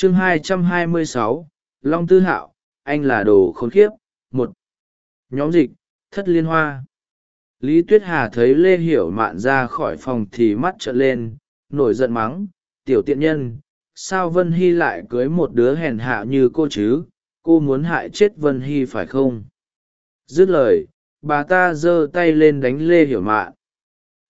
chương 226, long tư hạo anh là đồ khốn khiếp. Một nhóm dịch thất liên hoa. Lý tuyết hà thấy lê hiểu mạn ra khỏi phòng thì mắt trợn lên nổi giận mắng tiểu tiện nhân sao vân hy lại cưới một đứa hèn hạ như cô chứ? Cô muốn hại chết vân hy phải không? Dứt lời bà ta giơ tay lên đánh lê hiểu mạn.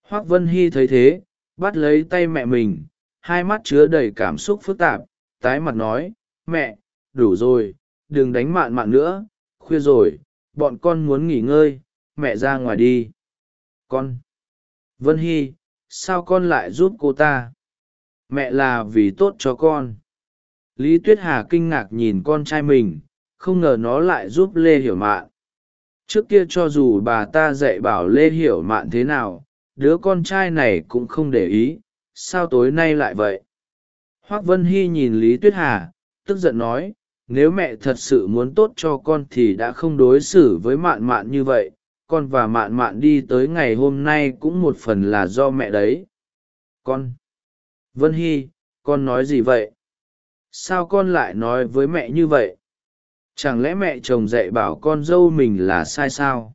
Hoác vân hy thấy thế bắt lấy tay mẹ mình hai mắt chứa đầy cảm xúc phức tạp tái mặt nói, mẹ, đủ rồi, đừng đánh mạn mạn nữa, khuya rồi, bọn con muốn nghỉ ngơi, mẹ ra ngoài đi. Con. Vân hy, sao con lại giúp cô ta? Mẹ là vì tốt cho con. Lý tuyết hà kinh ngạc nhìn con trai mình, không ngờ nó lại giúp lê hiểu mạn. Trước kia cho dù bà ta dạy bảo lê hiểu mạn thế nào, đứa con trai này cũng không để ý, sao tối nay lại vậy? Hoác vân hy nhìn lý tuyết hà, tức giận nói, nếu mẹ thật sự muốn tốt cho con thì đã không đối xử với mạn mạn như vậy, con và mạn mạn đi tới ngày hôm nay cũng một phần là do mẹ đấy. Con, vân hy, con nói gì vậy? Sao con lại nói với mẹ như vậy? Chẳng lẽ mẹ chồng dạy bảo con dâu mình là sai sao?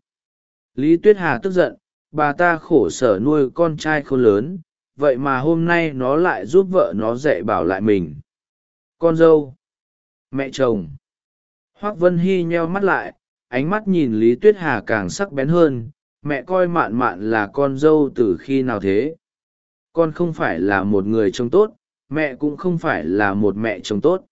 Lý tuyết hà tức giận, bà ta khổ sở nuôi con trai khôn lớn vậy mà hôm nay nó lại giúp vợ nó dạy bảo lại mình. Con dâu. Mẹ chồng. Hoác vân hy nheo mắt lại, ánh mắt nhìn lý tuyết hà càng sắc bén hơn, mẹ coi mạn mạn là con dâu từ khi nào thế? Con không phải là một người chồng tốt, mẹ cũng không phải là một mẹ chồng tốt.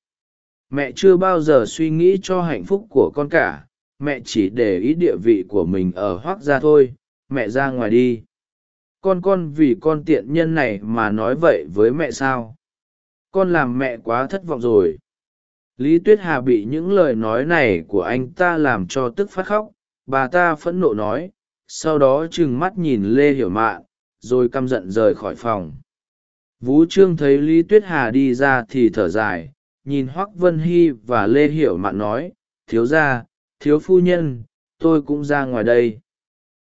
Mẹ chưa bao giờ suy nghĩ cho hạnh phúc của con cả, mẹ chỉ để ý địa vị của mình ở hoác gia thôi, mẹ ra ngoài đi con con vì con tiện nhân này mà nói vậy với mẹ sao? Con làm mẹ quá thất vọng rồi. Lý tuyết hà bị những lời nói này của anh ta làm cho tức phát khóc. Bà ta phẫn nộ nói, sau đó trừng mắt nhìn lê hiểu mạn rồi căm giận rời khỏi phòng. Vũ trương thấy lý tuyết hà đi ra thì thở dài, nhìn hoác vân hy và lê hiểu mạn nói, thiếu gia, thiếu phu nhân, tôi cũng ra ngoài đây.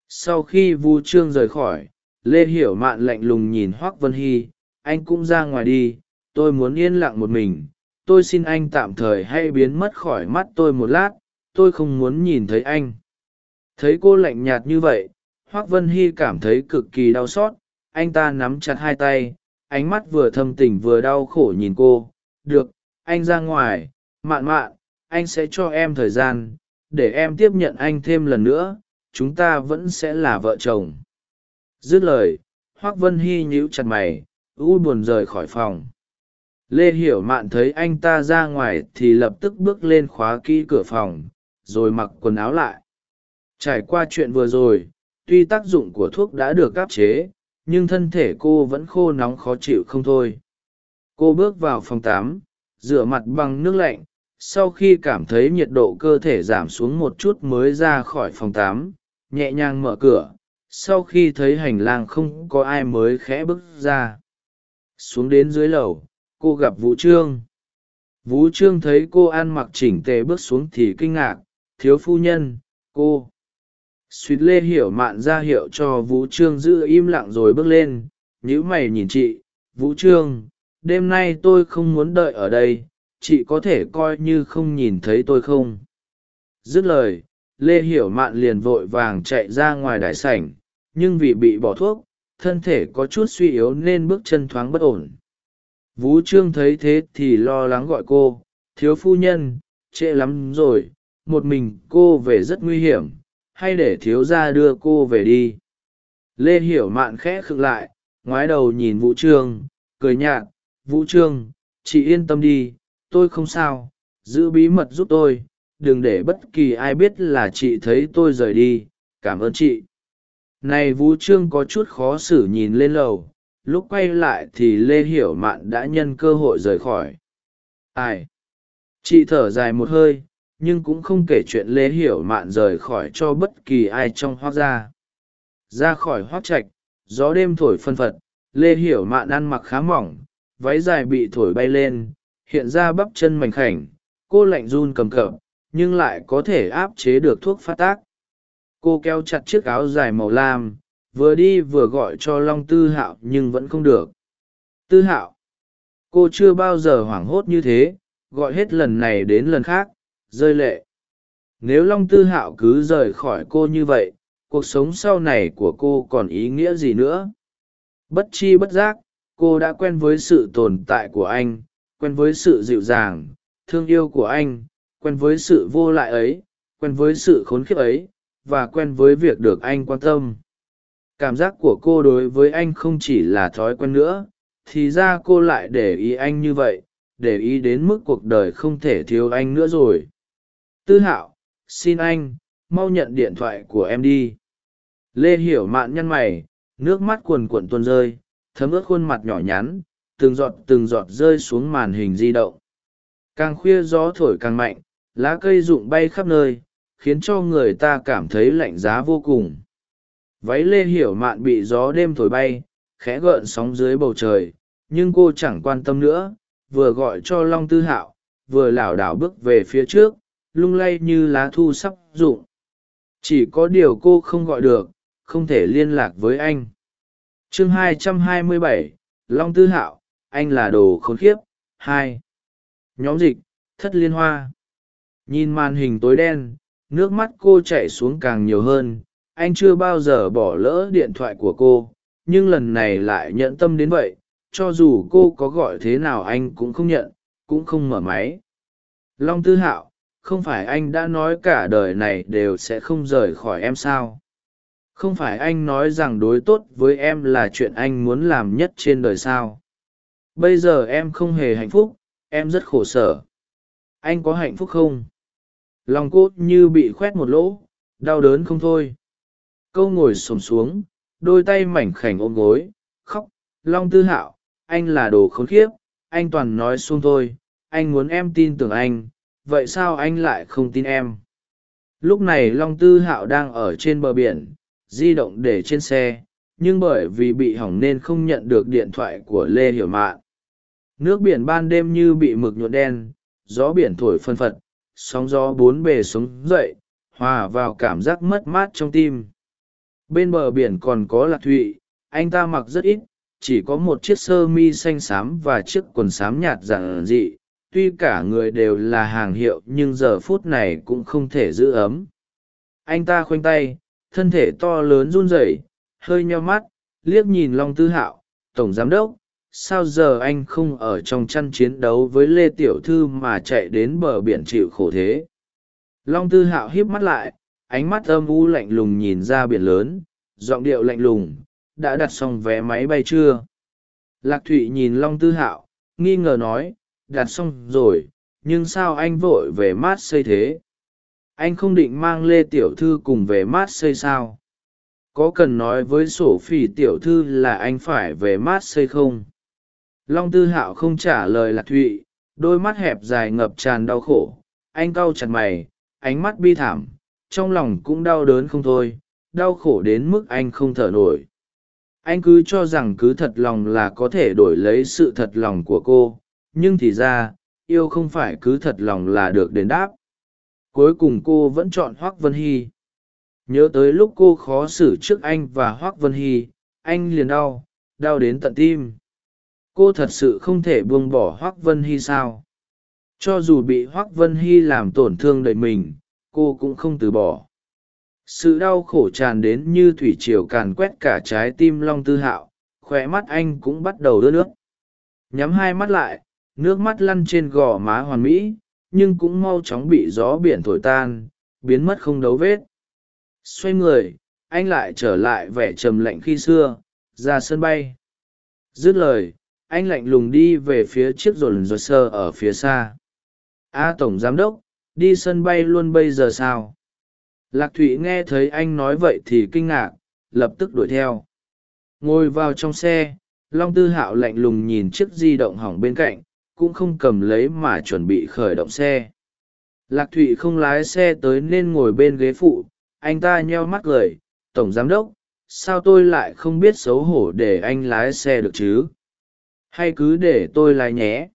Sau khi vu trương rời khỏi lê hiểu mạn lạnh lùng nhìn hoác vân hy, anh cũng ra ngoài đi, tôi muốn yên lặng một mình. Tôi xin anh tạm thời hãy biến mất khỏi mắt tôi một lát, tôi không muốn nhìn thấy anh. Thấy cô lạnh nhạt như vậy, hoác vân hy cảm thấy cực kỳ đau xót. Anh ta nắm chặt hai tay, ánh mắt vừa thâm tình vừa đau khổ nhìn cô. Được, anh ra ngoài. Mạn mạn, anh sẽ cho em thời gian, để em tiếp nhận anh thêm lần nữa. Chúng ta vẫn sẽ là vợ chồng dứt lời, hoác vân hy nhíu chặt mày, u buồn rời khỏi phòng. Lê hiểu mạn thấy anh ta ra ngoài thì lập tức bước lên khóa kỹ cửa phòng, rồi mặc quần áo lại. Trải qua chuyện vừa rồi, tuy tác dụng của thuốc đã được áp chế, nhưng thân thể cô vẫn khô nóng khó chịu không thôi. Cô bước vào phòng tám rửa mặt bằng nước lạnh, sau khi cảm thấy nhiệt độ cơ thể giảm xuống một chút mới ra khỏi phòng tám nhẹ nhàng mở cửa sau khi thấy hành lang không có ai mới khẽ bước ra. Xuống đến dưới lầu, cô gặp vũ trương. Vũ trương thấy cô ăn mặc chỉnh tề bước xuống thì kinh ngạc, thiếu phu nhân, cô. Suýt lê hiểu mạn ra hiệu cho vũ trương giữ im lặng rồi bước lên. Nhữ mày nhìn chị, vũ trương, đêm nay tôi không muốn đợi ở đây, chị có thể coi như không nhìn thấy tôi không? Dứt lời, lê hiểu mạn liền vội vàng chạy ra ngoài đại sảnh nhưng vì bị bỏ thuốc thân thể có chút suy yếu nên bước chân thoáng bất ổn Vũ Trương thấy thế thì lo lắng gọi cô, thiếu phu nhân, trễ lắm rồi, một mình cô về rất nguy hiểm, hay để thiếu gia đưa cô về đi. Lê Hiểu Mạn khẽ khựng lại, ngoái đầu nhìn Vũ Trương, cười nhạt, Vũ Trương, chị yên tâm đi, tôi không sao, giữ bí mật giúp tôi, đừng để bất kỳ ai biết là chị thấy tôi rời đi, cảm ơn chị. Này Vũ Trương có chút khó xử nhìn lên lầu, lúc quay lại thì lê hiểu mạn đã nhân cơ hội rời khỏi. Ai? Chị thở dài một hơi, nhưng cũng không kể chuyện lê hiểu mạn rời khỏi cho bất kỳ ai trong hoác gia. Ra khỏi hoác trạch, gió đêm thổi phân phật, lê hiểu mạn ăn mặc khá mỏng, váy dài bị thổi bay lên, hiện ra bắp chân mảnh khảnh, cô lạnh run cầm cập, nhưng lại có thể áp chế được thuốc phát tác cô kéo chặt chiếc áo dài màu lam, vừa đi vừa gọi cho long tư hạo nhưng vẫn không được. Tư hạo, cô chưa bao giờ hoảng hốt như thế, gọi hết lần này đến lần khác, rơi lệ. Nếu long tư hạo cứ rời khỏi cô như vậy, cuộc sống sau này của cô còn ý nghĩa gì nữa? Bất chi bất giác, cô đã quen với sự tồn tại của anh, quen với sự dịu dàng, thương yêu của anh, quen với sự vô lại ấy, quen với sự khốn khiếp ấy và quen với việc được anh quan tâm. Cảm giác của cô đối với anh không chỉ là thói quen nữa, thì ra cô lại để ý anh như vậy, để ý đến mức cuộc đời không thể thiếu anh nữa rồi. Tư hạo, xin anh, mau nhận điện thoại của em đi. Lê hiểu mạn nhăn mày, nước mắt cuồn cuộn tuôn rơi, thấm ướt khuôn mặt nhỏ nhắn, từng giọt từng giọt rơi xuống màn hình di động. Càng khuya gió thổi càng mạnh, lá cây rụng bay khắp nơi khiến cho người ta cảm thấy lạnh giá vô cùng. Váy lê hiểu mạn bị gió đêm thổi bay khẽ gợn sóng dưới bầu trời nhưng cô chẳng quan tâm nữa vừa gọi cho long tư hạo vừa lảo đảo bước về phía trước lung lay như lá thu sắp rụng. Chỉ có điều cô không gọi được không thể liên lạc với anh. Chương 227, long tư hạo anh là đồ khốn khiếp. Hai. Nhóm dịch thất liên hoa. Nhìn màn hình tối đen nước mắt cô chảy xuống càng nhiều hơn. Anh chưa bao giờ bỏ lỡ điện thoại của cô, nhưng lần này lại nhận tâm đến vậy. Cho dù cô có gọi thế nào anh cũng không nhận, cũng không mở máy. Long tư hạo, không phải anh đã nói cả đời này đều sẽ không rời khỏi em sao? Không phải anh nói rằng đối tốt với em là chuyện anh muốn làm nhất trên đời sao? Bây giờ em không hề hạnh phúc, em rất khổ sở. Anh có hạnh phúc không? Lòng cô như bị khoét một lỗ, đau đớn không thôi. Câu ngồi xổm xuống, đôi tay mảnh khảnh ôm gối, khóc, long tư hạo, anh là đồ khốn khiếp, anh toàn nói xuông thôi, anh muốn em tin tưởng anh, vậy sao anh lại không tin em? Lúc này long tư hạo đang ở trên bờ biển, di động để trên xe, nhưng bởi vì bị hỏng nên không nhận được điện thoại của lê hiểu mạn. Nước biển ban đêm như bị mực nhuộm đen, gió biển thổi phân phật sóng gió bốn bề sống dậy, hòa vào cảm giác mất mát trong tim. Bên bờ biển còn có lạc thụy, anh ta mặc rất ít, chỉ có một chiếc sơ mi xanh xám và chiếc quần xám nhạt giản dị. Tuy cả người đều là hàng hiệu nhưng giờ phút này cũng không thể giữ ấm. Anh ta khoanh tay, thân thể to lớn run rẩy, hơi nheo mắt, liếc nhìn long tư hạo, tổng giám đốc sao giờ anh không ở trong chăn chiến đấu với lê tiểu thư mà chạy đến bờ biển chịu khổ thế? Long tư hạo híp mắt lại, ánh mắt âm u lạnh lùng nhìn ra biển lớn, giọng điệu lạnh lùng, đã đặt xong vé máy bay chưa? Lạc thụy nhìn long tư hạo, nghi ngờ nói, đặt xong rồi, nhưng sao anh vội về mát xây thế? Anh không định mang lê tiểu thư cùng về mát xây sao? Có cần nói với sổ phỉ tiểu thư là anh phải về mát xây không? Long tư hạo không trả lời lạc thụy, đôi mắt hẹp dài ngập tràn đau khổ. Anh cau chặt mày, ánh mắt bi thảm, trong lòng cũng đau đớn không thôi, đau khổ đến mức anh không thở nổi. Anh cứ cho rằng cứ thật lòng là có thể đổi lấy sự thật lòng của cô, nhưng thì ra, yêu không phải cứ thật lòng là được đền đáp. Cuối cùng cô vẫn chọn hoác vân hy. Nhớ tới lúc cô khó xử trước anh và hoác vân hy, anh liền đau đau đến tận tim cô thật sự không thể buông bỏ hoác vân hy sao? Cho dù bị hoác vân hy làm tổn thương đầy mình, cô cũng không từ bỏ. Sự đau khổ tràn đến như thủy triều càn quét cả trái tim long tư hạo khoe mắt anh cũng bắt đầu đỡ nước. Nhắm hai mắt lại, nước mắt lăn trên gò má hoàn mỹ, nhưng cũng mau chóng bị gió biển thổi tan, biến mất không dấu vết. Xoay người, anh lại trở lại vẻ trầm lạnh khi xưa, ra sân bay. Dứt lời anh lạnh lùng đi về phía chiếc rồn rột sơ ở phía xa. A tổng giám đốc, đi sân bay luôn bây giờ sao? Lạc thụy nghe thấy anh nói vậy thì kinh ngạc, lập tức đuổi theo. Ngồi vào trong xe, long tư hạo lạnh lùng nhìn chiếc di động hỏng bên cạnh, cũng không cầm lấy mà chuẩn bị khởi động xe. Lạc thụy không lái xe tới nên ngồi bên ghế phụ, anh ta nheo mắt cười, tổng giám đốc, sao tôi lại không biết xấu hổ để anh lái xe được chứ? Hay cứ để tôi lái nhé.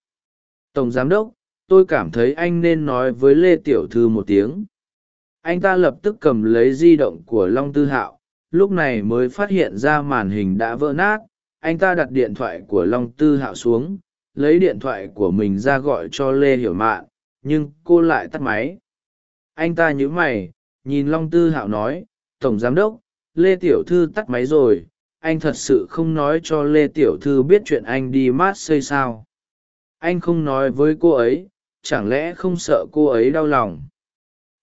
Tổng giám đốc, tôi cảm thấy anh nên nói với lê tiểu thư một tiếng. Anh ta lập tức cầm lấy di động của long tư hạo, lúc này mới phát hiện ra màn hình đã vỡ nát. Anh ta đặt điện thoại của long tư hạo xuống, lấy điện thoại của mình ra gọi cho lê hiểu mạn, nhưng cô lại tắt máy. Anh ta nhíu mày, nhìn long tư hạo nói, tổng giám đốc, lê tiểu thư tắt máy rồi anh thật sự không nói cho lê tiểu thư biết chuyện anh đi mát xây sao? Anh không nói với cô ấy, chẳng lẽ không sợ cô ấy đau lòng?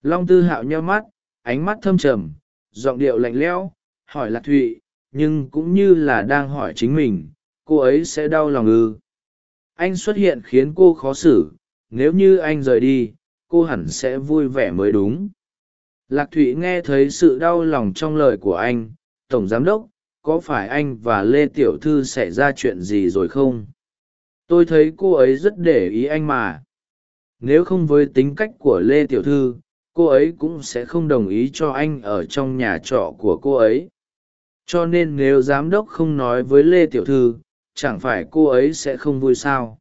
Long tư hạo nheo mắt, ánh mắt thâm trầm, giọng điệu lạnh lẽo, hỏi lạc thụy, nhưng cũng như là đang hỏi chính mình, cô ấy sẽ đau lòng ư? Anh xuất hiện khiến cô khó xử, nếu như anh rời đi, cô hẳn sẽ vui vẻ mới đúng. Lạc thụy nghe thấy sự đau lòng trong lời của anh, tổng giám đốc có phải anh và lê tiểu thư xảy ra chuyện gì rồi không? Tôi thấy cô ấy rất để ý anh mà. Nếu không với tính cách của lê tiểu thư, cô ấy cũng sẽ không đồng ý cho anh ở trong nhà trọ của cô ấy. Cho nên nếu giám đốc không nói với lê tiểu thư, chẳng phải cô ấy sẽ không vui sao?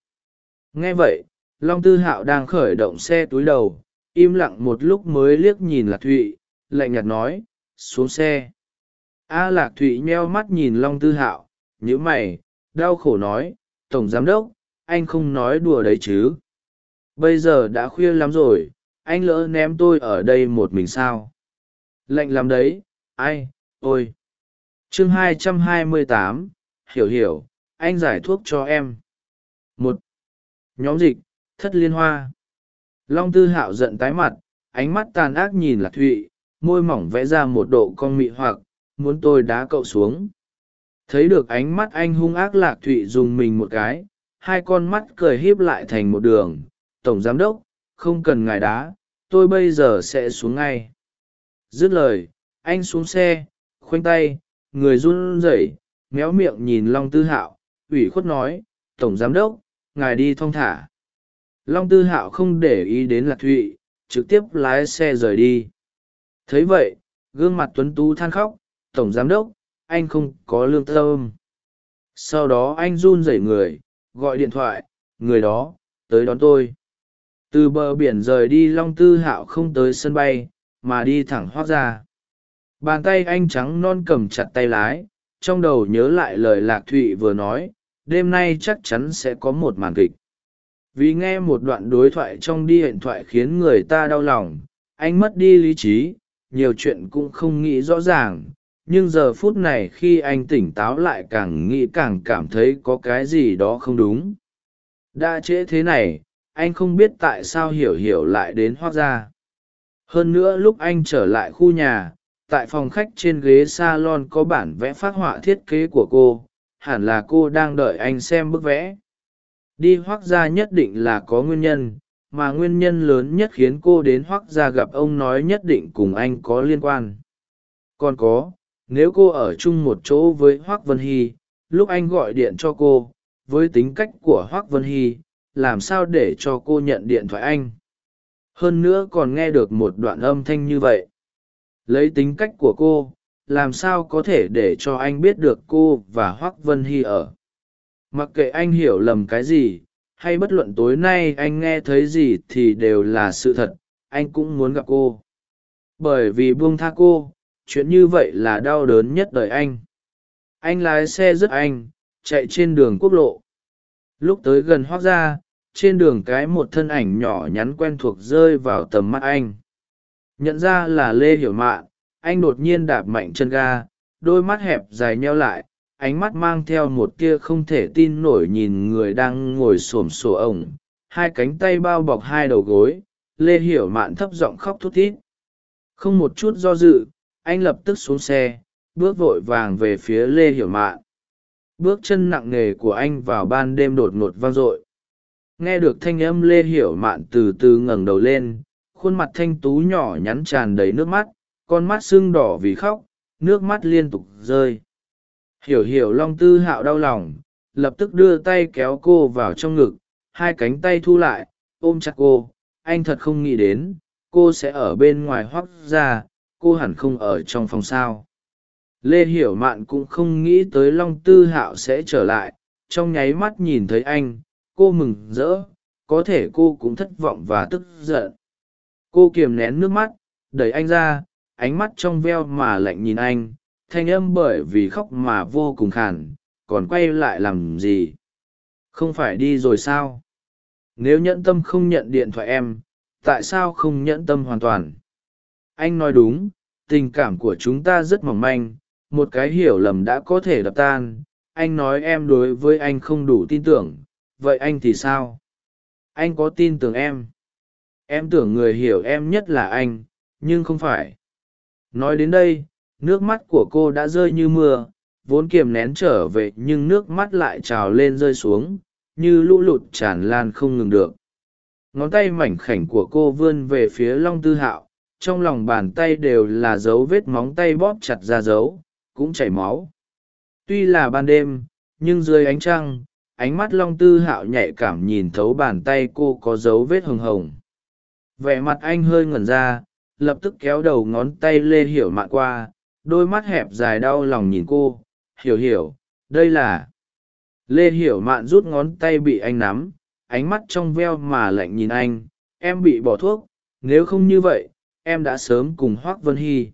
Nghe vậy, long tư hạo đang khởi động xe túi đầu, im lặng một lúc mới liếc nhìn lạc thụy, lạnh nhạt nói, xuống xe a lạc thụy nheo mắt nhìn long tư hạo, nhíu mày, đau khổ nói, tổng giám đốc, anh không nói đùa đấy chứ? Bây giờ đã khuya lắm rồi, anh lỡ ném tôi ở đây một mình sao? Lạnh lắm đấy, ai, ôi. Chương hai trăm hai mươi tám, hiểu hiểu, anh giải thuốc cho em. Một, nhóm dịch, thất liên hoa. Long tư hạo giận tái mặt, ánh mắt tàn ác nhìn lạc thụy, môi mỏng vẽ ra một độ con mị hoặc muốn tôi đá cậu xuống. Thấy được ánh mắt anh hung ác lạc thụy dùng mình một cái, hai con mắt cười híp lại thành một đường. Tổng giám đốc, không cần ngài đá, tôi bây giờ sẽ xuống ngay. Dứt lời, anh xuống xe, khoanh tay, người run rẩy, méo miệng nhìn long tư hạo, ủy khuất nói, tổng giám đốc, ngài đi thong thả. Long tư hạo không để ý đến lạc thụy, trực tiếp lái xe rời đi. Thấy vậy, gương mặt tuấn tú than khóc tổng giám đốc, anh không có lương tâm. Sau đó anh run rẩy người, gọi điện thoại, người đó, tới đón tôi. Từ bờ biển rời đi long tư hạo không tới sân bay, mà đi thẳng hoác ra bàn tay anh trắng non cầm chặt tay lái, trong đầu nhớ lại lời lạc thụy vừa nói, đêm nay chắc chắn sẽ có một màn kịch. Vì nghe một đoạn đối thoại trong đi điện thoại khiến người ta đau lòng, anh mất đi lý trí, nhiều chuyện cũng không nghĩ rõ ràng nhưng giờ phút này khi anh tỉnh táo lại càng nghĩ càng cảm thấy có cái gì đó không đúng. Đã trễ thế này, anh không biết tại sao hiểu hiểu lại đến hoác ra hơn nữa lúc anh trở lại khu nhà, tại phòng khách trên ghế s a lon có bản vẽ phát họa thiết kế của cô, hẳn là cô đang đợi anh xem bức vẽ. Đi hoác ra nhất định là có nguyên nhân, mà nguyên nhân lớn nhất khiến cô đến hoác ra gặp ông nói nhất định cùng anh có liên quan. Còn có nếu cô ở chung một chỗ với hoác vân hy, lúc anh gọi điện cho cô, với tính cách của hoác vân hy, làm sao để cho cô nhận điện thoại anh? Hơn nữa còn nghe được một đoạn âm thanh như vậy. Lấy tính cách của cô, làm sao có thể để cho anh biết được cô và hoác vân hy ở? Mặc kệ anh hiểu lầm cái gì, hay bất luận tối nay anh nghe thấy gì thì đều là sự thật, anh cũng muốn gặp cô. Bởi vì buông tha cô chuyện như vậy là đau đớn nhất đời anh. Anh lái xe rất anh, chạy trên đường quốc lộ. Lúc tới gần hoác ra trên đường cái một thân ảnh nhỏ nhắn quen thuộc rơi vào tầm mắt anh. Nhận ra là lê hiểu mạn, anh đột nhiên đạp mạnh chân ga, đôi mắt hẹp dài nheo lại, ánh mắt mang theo một tia không thể tin nổi nhìn người đang ngồi xổm sổ ổng. Hai cánh tay bao bọc hai đầu gối, lê hiểu mạn thấp giọng khóc thút thít. Không một chút do dự anh lập tức xuống xe, bước vội vàng về phía lê hiểu mạn. Bước chân nặng nề của anh vào ban đêm đột ngột vang dội. Nghe được thanh âm lê hiểu mạn từ từ ngẩng đầu lên, khuôn mặt thanh tú nhỏ nhắn tràn đầy nước mắt, con mắt sưng đỏ vì khóc, nước mắt liên tục rơi. Hiểu hiểu long tư hạo đau lòng, lập tức đưa tay kéo cô vào trong ngực, hai cánh tay thu lại, ôm chặt cô. Anh thật không nghĩ đến, cô sẽ ở bên ngoài hoác ra cô hẳn không ở trong phòng sao? Lê hiểu mạn cũng không nghĩ tới long tư hạo sẽ trở lại, trong nháy mắt nhìn thấy anh, cô mừng rỡ, có thể cô cũng thất vọng và tức giận. Cô kiềm nén nước mắt, đẩy anh ra, ánh mắt trong veo mà lạnh nhìn anh, thanh âm bởi vì khóc mà vô cùng khàn, còn quay lại làm gì? Không phải đi rồi sao? Nếu nhẫn tâm không nhận điện thoại em, tại sao không nhẫn tâm hoàn toàn? Anh nói đúng, tình cảm của chúng ta rất mỏng manh, một cái hiểu lầm đã có thể đập tan. Anh nói em đối với anh không đủ tin tưởng, vậy anh thì sao? Anh có tin tưởng em? Em tưởng người hiểu em nhất là anh, nhưng không phải. Nói đến đây, nước mắt của cô đã rơi như mưa, vốn kiềm nén trở về nhưng nước mắt lại trào lên rơi xuống, như lũ lụt tràn lan không ngừng được. Ngón tay mảnh khảnh của cô vươn về phía long tư hạo trong lòng bàn tay đều là dấu vết móng tay bóp chặt ra dấu, cũng chảy máu. Tuy là ban đêm, nhưng dưới ánh trăng, ánh mắt long tư hạo nhạy cảm nhìn thấu bàn tay cô có dấu vết hừng hồng. Vẻ mặt anh hơi ngẩn ra, lập tức kéo đầu ngón tay lê hiểu mạn qua, đôi mắt hẹp dài đau lòng nhìn cô, hiểu hiểu, đây là lê hiểu mạn rút ngón tay bị anh nắm, ánh mắt trong veo mà lạnh nhìn anh, em bị bỏ thuốc, nếu không như vậy em đã sớm cùng hoác vân hy.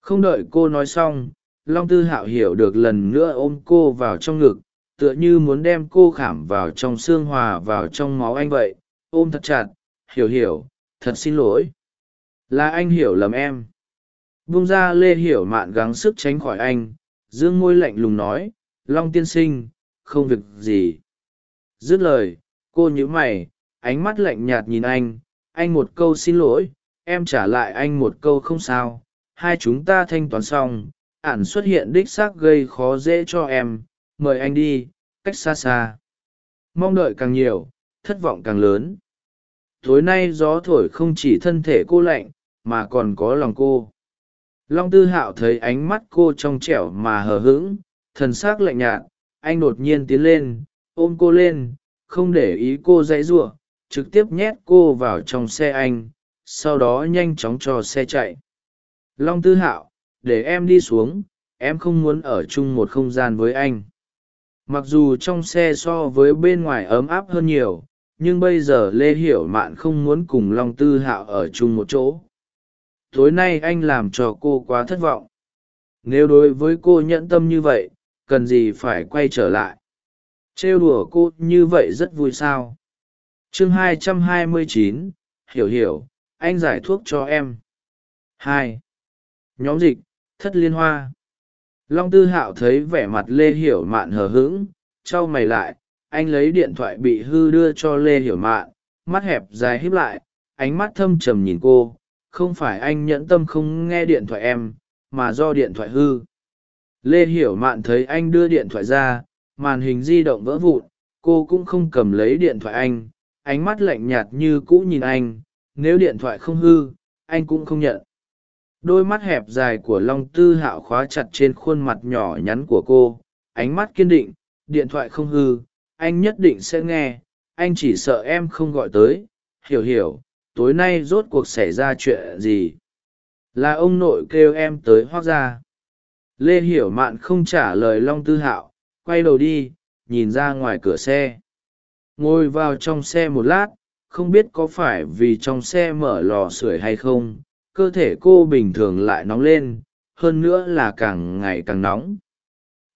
Không đợi cô nói xong, long tư hạo hiểu được lần nữa ôm cô vào trong ngực, tựa như muốn đem cô khảm vào trong xương hòa vào trong máu anh vậy, ôm thật chặt, hiểu hiểu, thật xin lỗi. Là anh hiểu lầm em. Vung ra lê hiểu mạn gắng sức tránh khỏi anh, dương môi lạnh lùng nói, long tiên sinh, không việc gì. Dứt lời, cô nhíu mày, ánh mắt lạnh nhạt nhìn anh anh một câu xin lỗi em trả lại anh một câu không sao, hai chúng ta thanh toán xong, ản xuất hiện đích xác gây khó dễ cho em, mời anh đi, cách xa xa. Mong đợi càng nhiều, thất vọng càng lớn. Tối nay gió thổi không chỉ thân thể cô lạnh, mà còn có lòng cô. Long tư hạo thấy ánh mắt cô trong trẻo mà hờ hững, thần s ắ c lạnh nhạt, anh đột nhiên tiến lên, ôm cô lên, không để ý cô dãy giụa, trực tiếp nhét cô vào trong xe anh sau đó nhanh chóng cho xe chạy. Long tư hạo để em đi xuống em không muốn ở chung một không gian với anh. Mặc dù trong xe so với bên ngoài ấm áp hơn nhiều nhưng bây giờ lê hiểu mạn không muốn cùng long tư hạo ở chung một chỗ. Tối nay anh làm cho cô quá thất vọng. Nếu đối với cô nhẫn tâm như vậy cần gì phải quay trở lại? Trêu đùa cô như vậy rất vui sao? Chương 229, hiểu hiểu anh giải thuốc cho em. Hai. Nhóm dịch, thất liên hoa. Long tư hạo thấy vẻ mặt lê hiểu mạn hờ hững c h a o mày lại, anh lấy điện thoại bị hư đưa cho lê hiểu mạn, mắt hẹp dài híp lại, ánh mắt thâm trầm nhìn cô, không phải anh nhẫn tâm không nghe điện thoại em, mà do điện thoại hư. Lê hiểu mạn thấy anh đưa điện thoại ra, màn hình di động vỡ vụn, cô cũng không cầm lấy điện thoại anh, ánh mắt lạnh nhạt như cũ nhìn anh nếu điện thoại không hư, anh cũng không nhận. Đôi mắt hẹp dài của long tư hạo khóa chặt trên khuôn mặt nhỏ nhắn của cô, ánh mắt kiên định, điện thoại không hư, anh nhất định sẽ nghe, anh chỉ sợ em không gọi tới, hiểu hiểu, tối nay rốt cuộc xảy ra chuyện gì? Là ông nội kêu em tới hoác ra lê hiểu mạn không trả lời long tư hạo, quay đầu đi, nhìn ra ngoài cửa xe. Ngồi vào trong xe một lát không biết có phải vì trong xe mở lò sưởi hay không, cơ thể cô bình thường lại nóng lên, hơn nữa là càng ngày càng nóng.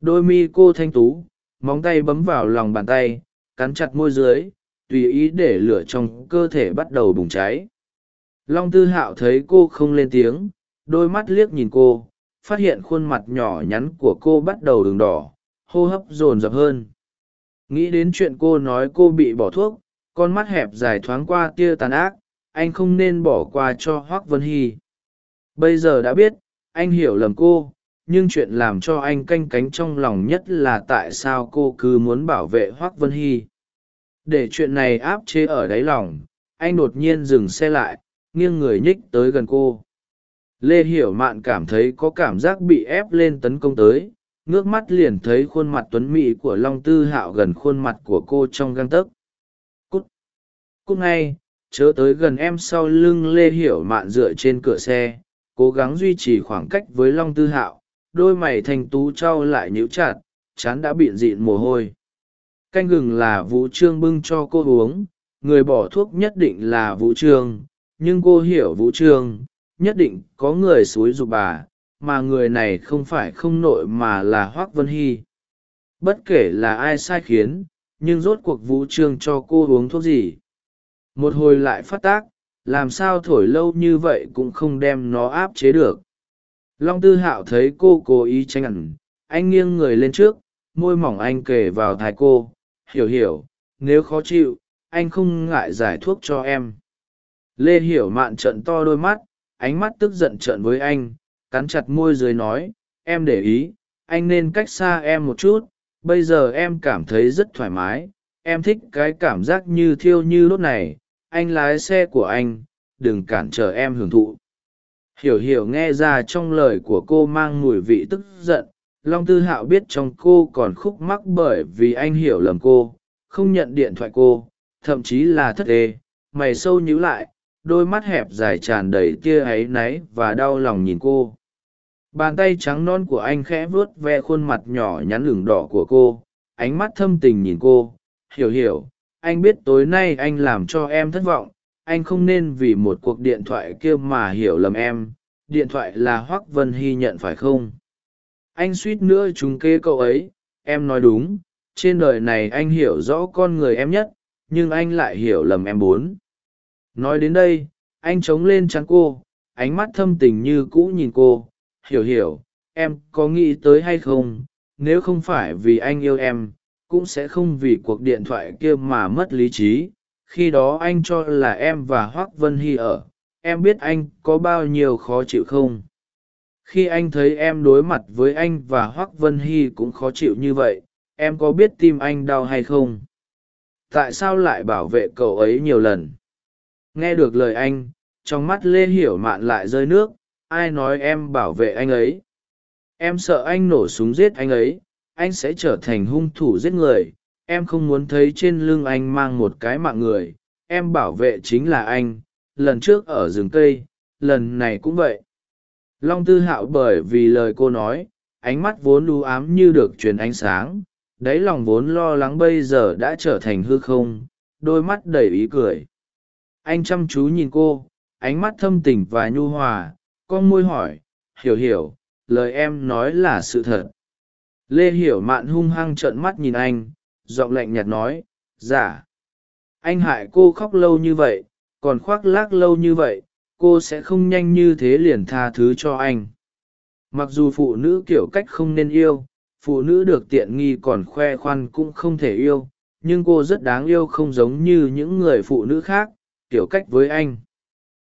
Đôi mi cô thanh tú, móng tay bấm vào lòng bàn tay, cắn chặt môi dưới, tùy ý để lửa trong cơ thể bắt đầu bùng cháy. Long tư hạo thấy cô không lên tiếng, đôi mắt liếc nhìn cô, phát hiện khuôn mặt nhỏ nhắn của cô bắt đầu đường đỏ, hô hấp dồn dập hơn. Nghĩ đến chuyện cô nói cô bị bỏ thuốc con mắt hẹp dài thoáng qua tia tàn ác, anh không nên bỏ qua cho hoác vân hy. Bây giờ đã biết, anh hiểu lầm cô, nhưng chuyện làm cho anh canh cánh trong lòng nhất là tại sao cô cứ muốn bảo vệ hoác vân hy. Để chuyện này áp chế ở đáy lòng, anh đột nhiên dừng xe lại, nghiêng người nhích tới gần cô. Lê hiểu mạn cảm thấy có cảm giác bị ép lên tấn công tới, ngước mắt liền thấy khuôn mặt tuấn mỹ của long tư hạo gần khuôn mặt của cô trong găng tấc cút ngay, chớ tới gần em sau lưng lê hiểu mạn dựa trên cửa xe, cố gắng duy trì khoảng cách với long tư hạo, đôi mày thành tú trao lại nhíu chặt, chán đã bịn dịn mồ hôi. Canh gừng là vũ trương bưng cho cô uống, người bỏ thuốc nhất định là vũ trương, nhưng cô hiểu vũ trương, nhất định có người xúi giục bà, mà người này không phải không nội mà là hoác vân hy. Bất kể là ai sai khiến, nhưng rốt cuộc vũ trương cho cô uống thuốc gì? Một hồi lại phát tác, làm sao thổi lâu như vậy cũng không đem nó áp chế được. Long tư hạo thấy cô cố ý tranh ẩn, anh nghiêng người lên trước, môi mỏng anh kề vào thai cô. Hiểu hiểu, nếu khó chịu, anh không ngại giải thuốc cho em. Lê hiểu mạn trận to đôi mắt, ánh mắt tức giận trợn với anh, cắn chặt môi dưới nói, em để ý, anh nên cách xa em một chút, bây giờ em cảm thấy rất thoải mái, em thích cái cảm giác như thiêu như lốt này anh lái xe của anh, đừng cản trở em hưởng thụ. Hiểu hiểu nghe ra trong lời của cô mang mùi vị tức giận, long tư hạo biết trong cô còn khúc mắc bởi vì anh hiểu lầm cô, không nhận điện thoại cô, thậm chí là thất ê, mày sâu nhíu lại, đôi mắt hẹp dài tràn đầy tia áy náy và đau lòng nhìn cô. Bàn tay trắng non của anh khẽ vuốt ve khuôn mặt nhỏ nhắn lửng đỏ của cô, ánh mắt thâm tình nhìn cô, hiểu hiểu anh biết tối nay anh làm cho em thất vọng, anh không nên vì một cuộc điện thoại kia mà hiểu lầm em, điện thoại là hoác vân hy nhận phải không? Anh suýt nữa chúng kê cậu ấy, em nói đúng, trên đời này anh hiểu rõ con người em nhất, nhưng anh lại hiểu lầm em bốn. Nói đến đây, anh chống lên chắn cô, ánh mắt thâm tình như cũ nhìn cô, hiểu hiểu, em có nghĩ tới hay không? Nếu không phải vì anh yêu em cũng sẽ không vì cuộc điện thoại kia mà mất lý trí. Khi đó anh cho là em và hoác vân hy ở, em biết anh có bao nhiêu khó chịu không? Khi anh thấy em đối mặt với anh và hoác vân hy cũng khó chịu như vậy, em có biết tim anh đau hay không? Tại sao lại bảo vệ cậu ấy nhiều lần? Nghe được lời anh, trong mắt lê hiểu mạn lại rơi nước, ai nói em bảo vệ anh ấy? Em sợ anh nổ súng giết anh ấy anh sẽ trở thành hung thủ giết người. Em không muốn thấy trên lưng anh mang một cái mạng người. Em bảo vệ chính là anh. Lần trước ở rừng cây, lần này cũng vậy. Long tư hạo bởi vì lời cô nói, ánh mắt vốn đu ám như được truyền ánh sáng. Đáy lòng vốn lo lắng bây giờ đã trở thành hư không, đôi mắt đầy ý cười. Anh chăm chú nhìn cô, ánh mắt thâm tình và nhu hòa. Con môi hỏi, hiểu hiểu, lời em nói là sự thật lê hiểu mạn hung hăng trợn mắt nhìn anh, giọng lạnh nhạt nói giả dạ. anh hại cô khóc lâu như vậy, còn khoác lác lâu như vậy, cô sẽ không nhanh như thế liền tha thứ cho anh. Mặc dù phụ nữ kiểu cách không nên yêu, phụ nữ được tiện nghi còn khoe khoăn cũng không thể yêu, nhưng cô rất đáng yêu không giống như những người phụ nữ khác, kiểu cách với anh.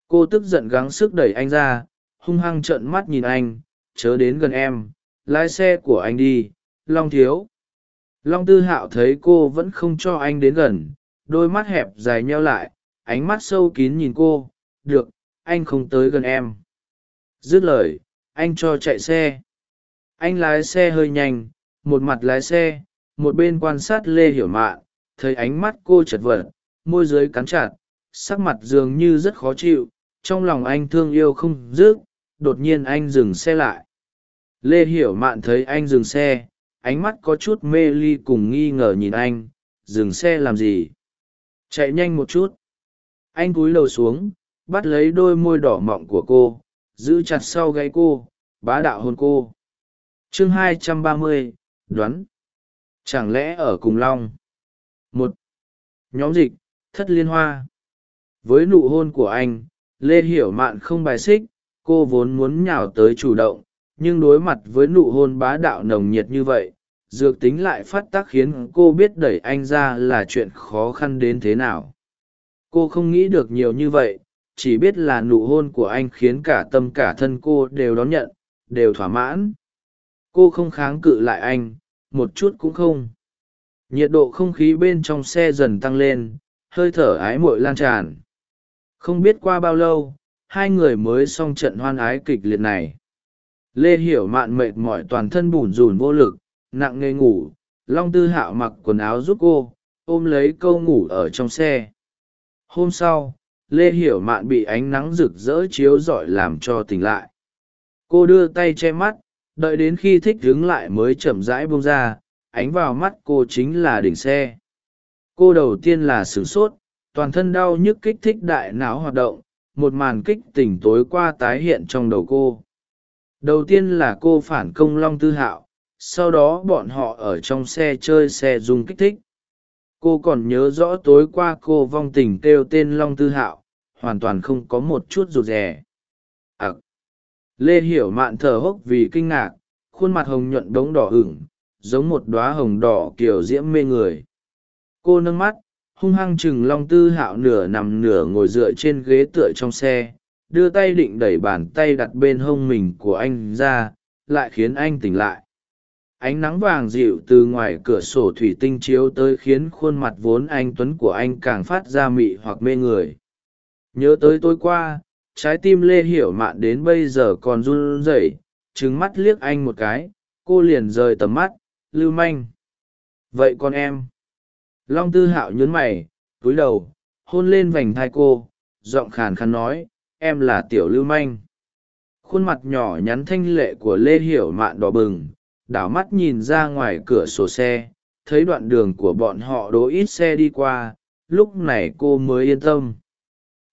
Cô tức giận gắng sức đẩy anh ra, hung hăng trợn mắt nhìn anh, chớ đến gần em lái xe của anh đi, long thiếu. Long tư hạo thấy cô vẫn không cho anh đến gần, đôi mắt hẹp dài nheo lại, ánh mắt sâu kín nhìn cô, được, anh không tới gần em. Dứt lời, anh cho chạy xe. Anh lái xe hơi nhanh, một mặt lái xe, một bên quan sát lê hiểu mạn, thấy ánh mắt cô chật vật, môi dưới cắn chặt, sắc mặt dường như rất khó chịu, trong lòng anh thương yêu không dứt, đột nhiên anh dừng xe lại lê hiểu mạn thấy anh dừng xe, ánh mắt có chút mê ly cùng nghi ngờ nhìn anh, dừng xe làm gì? Chạy nhanh một chút. Anh cúi đầu xuống, bắt lấy đôi môi đỏ mọng của cô, giữ chặt sau gáy cô, bá đạo hôn cô. Chương hai trăm ba mươi, đoán. Chẳng lẽ ở cùng long? Một. Nhóm dịch, thất liên hoa. Với nụ hôn của anh, lê hiểu mạn không bài xích, cô vốn muốn nhào tới chủ động nhưng đối mặt với nụ hôn bá đạo nồng nhiệt như vậy, dược tính lại phát tác khiến cô biết đẩy anh ra là chuyện khó khăn đến thế nào. Cô không nghĩ được nhiều như vậy, chỉ biết là nụ hôn của anh khiến cả tâm cả thân cô đều đón nhận, đều thỏa mãn. Cô không kháng cự lại anh, một chút cũng không. Nhiệt độ không khí bên trong xe dần tăng lên, hơi thở ái muội lan tràn. Không biết qua bao lâu, hai người mới xong trận hoan ái kịch liệt này lê hiểu mạn mệt mỏi toàn thân bủn rủn vô lực, nặng nề ngủ, long tư hạo mặc quần áo giúp cô, ôm lấy câu ngủ ở trong xe. Hôm sau, lê hiểu mạn bị ánh nắng rực rỡ chiếu rọi làm cho tỉnh lại. Cô đưa tay che mắt, đợi đến khi thích đứng lại mới chậm rãi bông ra, ánh vào mắt cô chính là đỉnh xe. Cô đầu tiên là sửng sốt, toàn thân đau nhức kích thích đại não hoạt động, một màn kích tỉnh tối qua tái hiện trong đầu cô đầu tiên là cô phản công long tư hạo, sau đó bọn họ ở trong xe chơi xe dùng kích thích. Cô còn nhớ rõ tối qua cô vong tình kêu tên long tư hạo, hoàn toàn không có một chút rụt rè. Ặc lê hiểu mạn thở hốc vì kinh ngạc, khuôn mặt hồng nhuận đống đỏ ửng, giống một đoá hồng đỏ kiểu diễm mê người. Cô nâng mắt, hung hăng chừng long tư hạo nửa nằm nửa ngồi dựa trên ghế tựa trong xe đưa tay định đẩy bàn tay đặt bên hông mình của anh ra, lại khiến anh tỉnh lại. Ánh nắng vàng dịu từ ngoài cửa sổ thủy tinh chiếu tới khiến khuôn mặt vốn anh tuấn của anh càng phát ra mị hoặc mê người. Nhớ tới tối qua, trái tim lê hiểu mạn đến bây giờ còn run rẩy trứng mắt liếc anh một cái, cô liền rời tầm mắt, lưu manh. Vậy con em? Long tư hạo nhớn mày túi đầu, hôn lên vành thai cô, giọng khàn khàn nói em là tiểu lưu manh. Khuôn mặt nhỏ nhắn thanh lệ của lê hiểu mạn đỏ bừng, đảo mắt nhìn ra ngoài cửa sổ xe, thấy đoạn đường của bọn họ đố ít xe đi qua, lúc này cô mới yên tâm.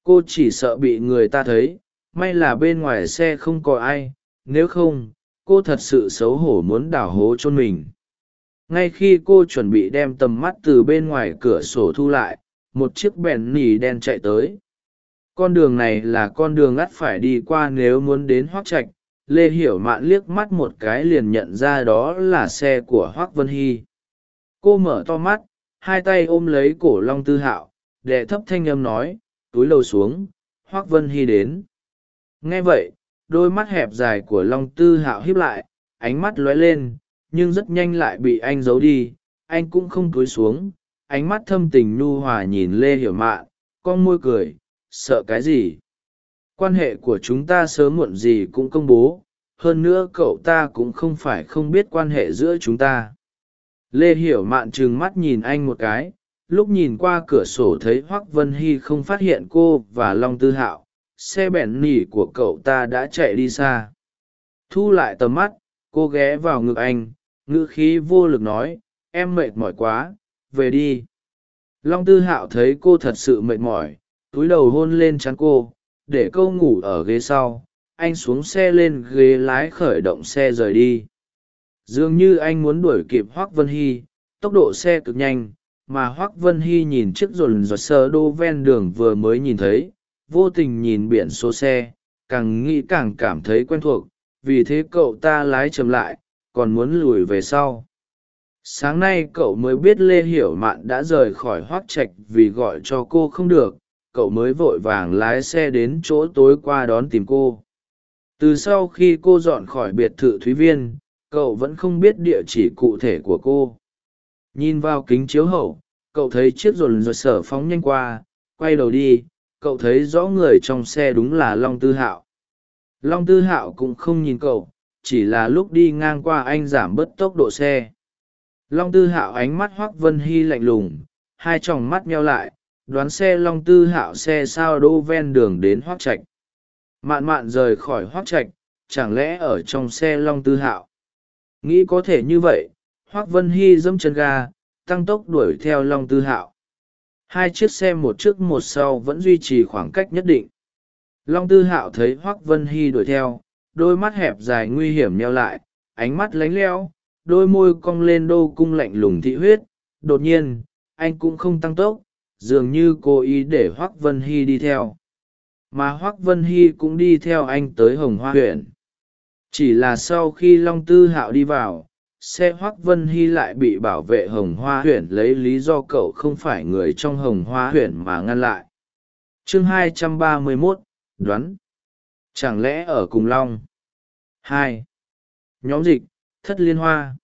Cô chỉ sợ bị người ta thấy, may là bên ngoài xe không có ai, nếu không, cô thật sự xấu hổ muốn đảo hố chôn mình. Ngay khi cô chuẩn bị đem tầm mắt từ bên ngoài cửa sổ thu lại, một chiếc bèn nỉ đen chạy tới con đường này là con đường ắt phải đi qua nếu muốn đến hoác trạch. Lê hiểu mạn liếc mắt một cái liền nhận ra đó là xe của hoác vân hy. Cô mở to mắt, hai tay ôm lấy cổ long tư hạo, đệ thấp thanh âm nói, túi lâu xuống, hoác vân hy đến. Nghe vậy, đôi mắt hẹp dài của long tư hạo hiếp lại, ánh mắt lóe lên, nhưng rất nhanh lại bị anh giấu đi. Anh cũng không túi xuống, ánh mắt thâm tình nhu hòa nhìn lê hiểu mạn, con môi cười sợ cái gì? Quan hệ của chúng ta sớm muộn gì cũng công bố, hơn nữa cậu ta cũng không phải không biết quan hệ giữa chúng ta. Lê hiểu mạn trừng mắt nhìn anh một cái, lúc nhìn qua cửa sổ thấy hoác vân hy không phát hiện cô và long tư hạo, xe bẻn nỉ của cậu ta đã chạy đi xa. Thu lại tầm mắt, cô ghé vào ngực anh, ngữ khí vô lực nói, em mệt mỏi quá, về đi. Long tư hạo thấy cô thật sự mệt mỏi túi đầu hôn lên chắn cô, để câu ngủ ở ghế sau, anh xuống xe lên ghế lái khởi động xe rời đi. Dường như anh muốn đuổi kịp hoác vân hy, tốc độ xe cực nhanh, mà hoác vân hy nhìn chiếc rồn dọt sơ đô ven đường vừa mới nhìn thấy, vô tình nhìn biển số xe, càng nghĩ càng cảm thấy quen thuộc, vì thế cậu ta lái chậm lại, còn muốn lùi về sau. Sáng nay cậu mới biết lê hiểu mạn đã rời khỏi hoác trạch vì gọi cho cô không được cậu mới vội vàng lái xe đến chỗ tối qua đón tìm cô. Từ sau khi cô dọn khỏi biệt thự thúy viên, cậu vẫn không biết địa chỉ cụ thể của cô. Nhìn vào kính chiếu hậu, cậu thấy chiếc rồn rồi sở phóng nhanh qua, quay đầu đi, cậu thấy rõ người trong xe đúng là long tư hạo. Long tư hạo cũng không nhìn cậu, chỉ là lúc đi ngang qua anh giảm bớt tốc độ xe. Long tư hạo ánh mắt hoác vân hy lạnh lùng, hai t r ò n g mắt meo lại đoán xe long tư hạo xe sao đỗ ven đường đến hoác trạch. Mạn mạn rời khỏi hoác trạch, chẳng lẽ ở trong xe long tư hạo? Nghĩ có thể như vậy, hoác vân hy dẫm chân ga, tăng tốc đuổi theo long tư hạo. Hai chiếc xe một trước một sau vẫn duy trì khoảng cách nhất định. Long tư hạo thấy hoác vân hy đuổi theo, đôi mắt hẹp dài nguy hiểm neo lại, ánh mắt lánh leo đôi môi cong lên đô cung lạnh lùng thị huyết. Đột nhiên, anh cũng không tăng tốc dường như cố ý để hoác vân hy đi theo. Mà hoác vân hy cũng đi theo anh tới hồng hoa huyện. Chỉ là sau khi long tư hạo đi vào xe hoác vân hy lại bị bảo vệ hồng hoa huyện lấy lý do cậu không phải người trong hồng hoa huyện mà ngăn lại. Chương 231, đoán. Chẳng lẽ ở cùng long? Hai. Nhóm dịch thất liên hoa.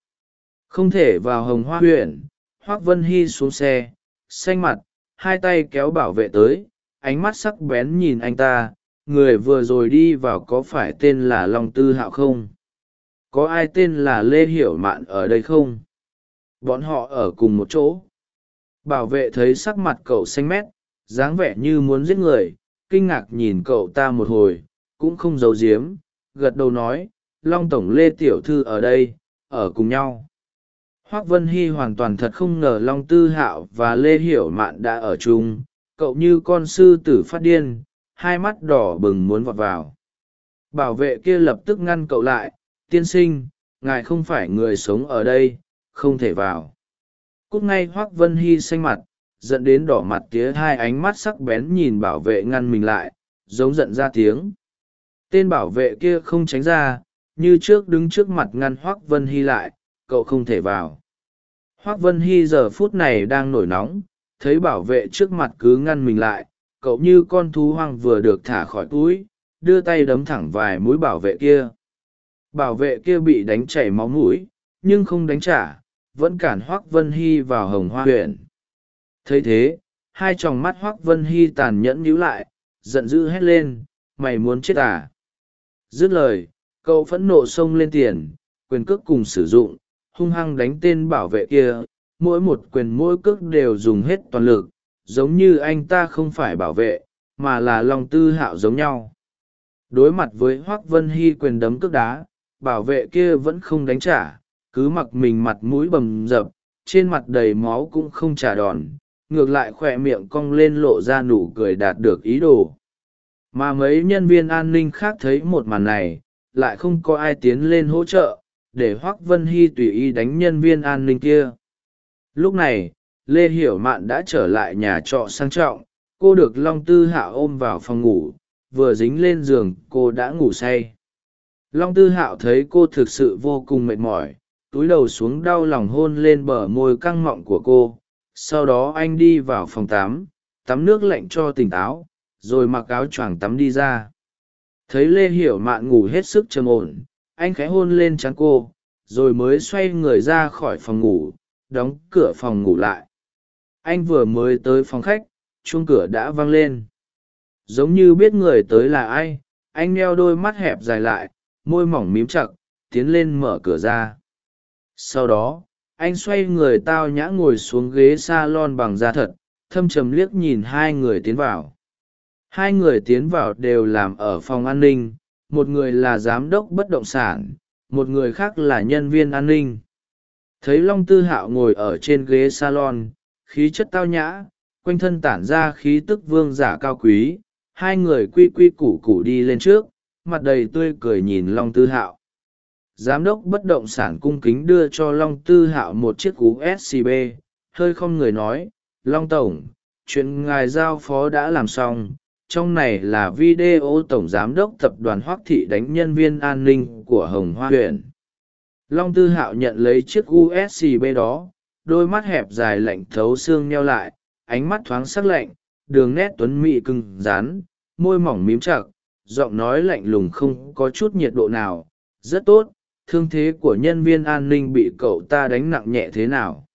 Không thể vào hồng hoa huyện hoác vân hy xuống xe xanh mặt hai tay kéo bảo vệ tới, ánh mắt sắc bén nhìn anh ta, người vừa rồi đi vào có phải tên là long tư hạo không? Có ai tên là lê hiểu mạn ở đây không? Bọn họ ở cùng một chỗ. Bảo vệ thấy sắc mặt cậu xanh mét, dáng vẻ như muốn giết người, kinh ngạc nhìn cậu ta một hồi, cũng không giấu giếm, gật đầu nói, long tổng lê tiểu thư ở đây, ở cùng nhau hoác vân hy hoàn toàn thật không ngờ long tư hạo và lê hiểu mạn đã ở chung, cậu như con sư tử phát điên, hai mắt đỏ bừng muốn vọt vào. Bảo vệ kia lập tức ngăn cậu lại, tiên sinh, ngài không phải người sống ở đây, không thể vào. Cúc ngay hoác vân hy xanh mặt dẫn đến đỏ mặt tía hai ánh mắt sắc bén nhìn bảo vệ ngăn mình lại, giống giận ra tiếng. Tên bảo vệ kia không tránh ra, như trước đứng trước mặt ngăn hoác vân hy lại, cậu không thể vào hoác vân hy giờ phút này đang nổi nóng, thấy bảo vệ trước mặt cứ ngăn mình lại, cậu như con thú hoang vừa được thả khỏi túi, đưa tay đấm thẳng vài mũi bảo vệ kia. Bảo vệ kia bị đánh chảy máu mũi, nhưng không đánh trả, vẫn cản hoác vân hy vào hồng hoa huyện. Thấy thế, hai t r ò n g mắt hoác vân hy tàn nhẫn nhíu lại, giận dữ hét lên, mày muốn chết à? Dứt lời, cậu phẫn nộ xông lên tiền, quyền cước cùng sử dụng hung hăng đánh tên bảo vệ kia, mỗi một quyền mỗi cước đều dùng hết toàn lực, giống như anh ta không phải bảo vệ, mà là lòng tư hạo giống nhau. Đối mặt với hoác vân hy quyền đấm cước đá, bảo vệ kia vẫn không đánh trả, cứ mặc mình mặt mũi bầm dập, trên mặt đầy máu cũng không trả đòn, ngược lại khoe miệng cong lên lộ ra nụ cười đạt được ý đồ. Mà mấy nhân viên an ninh khác thấy một màn này, lại không có ai tiến lên hỗ trợ để hoác vân hy tùy ý đánh nhân viên an ninh kia. Lúc này, lê hiểu mạn đã trở lại nhà trọ sang trọng, cô được long tư hạ ôm vào phòng ngủ, vừa dính lên giường, cô đã ngủ say. Long tư hạo thấy cô thực sự vô cùng mệt mỏi, túi đầu xuống đau lòng hôn lên bờ môi căng mọng của cô. Sau đó anh đi vào phòng tắm tắm nước lạnh cho tỉnh táo, rồi mặc áo choàng tắm đi ra. Thấy lê hiểu mạn ngủ hết sức trầm ổn anh khẽ hôn lên trán cô, rồi mới xoay người ra khỏi phòng ngủ, đóng cửa phòng ngủ lại. Anh vừa mới tới phòng khách, chuông cửa đã vang lên. Giống như biết người tới là ai, anh neo đôi mắt hẹp dài lại, môi mỏng mím chặt, tiến lên mở cửa ra. Sau đó, anh xoay người tao nhã ngồi xuống ghế s a lon bằng da thật, thâm trầm liếc nhìn hai người tiến vào. Hai người tiến vào đều làm ở phòng an ninh một người là giám đốc bất động sản, một người khác là nhân viên an ninh. Thấy long tư hạo ngồi ở trên ghế salon, khí chất tao nhã, quanh thân tản ra khí tức vương giả cao quý, hai người quy quy củ củ đi lên trước, mặt đầy tươi cười nhìn long tư hạo. Giám đốc bất động sản cung kính đưa cho long tư hạo một chiếc cú scb hơi không người nói, long tổng, chuyện ngài giao phó đã làm xong trong này là video tổng giám đốc tập đoàn hoác thị đánh nhân viên an ninh của hồng hoa huyện. Long tư hạo nhận lấy chiếc uscb đó, đôi mắt hẹp dài lạnh thấu xương nheo lại, ánh mắt thoáng sắc lạnh, đường nét tuấn mị cưng rán môi mỏng mím chặt, giọng nói lạnh lùng không có chút nhiệt độ nào. Rất tốt, thương thế của nhân viên an ninh bị cậu ta đánh nặng nhẹ thế nào?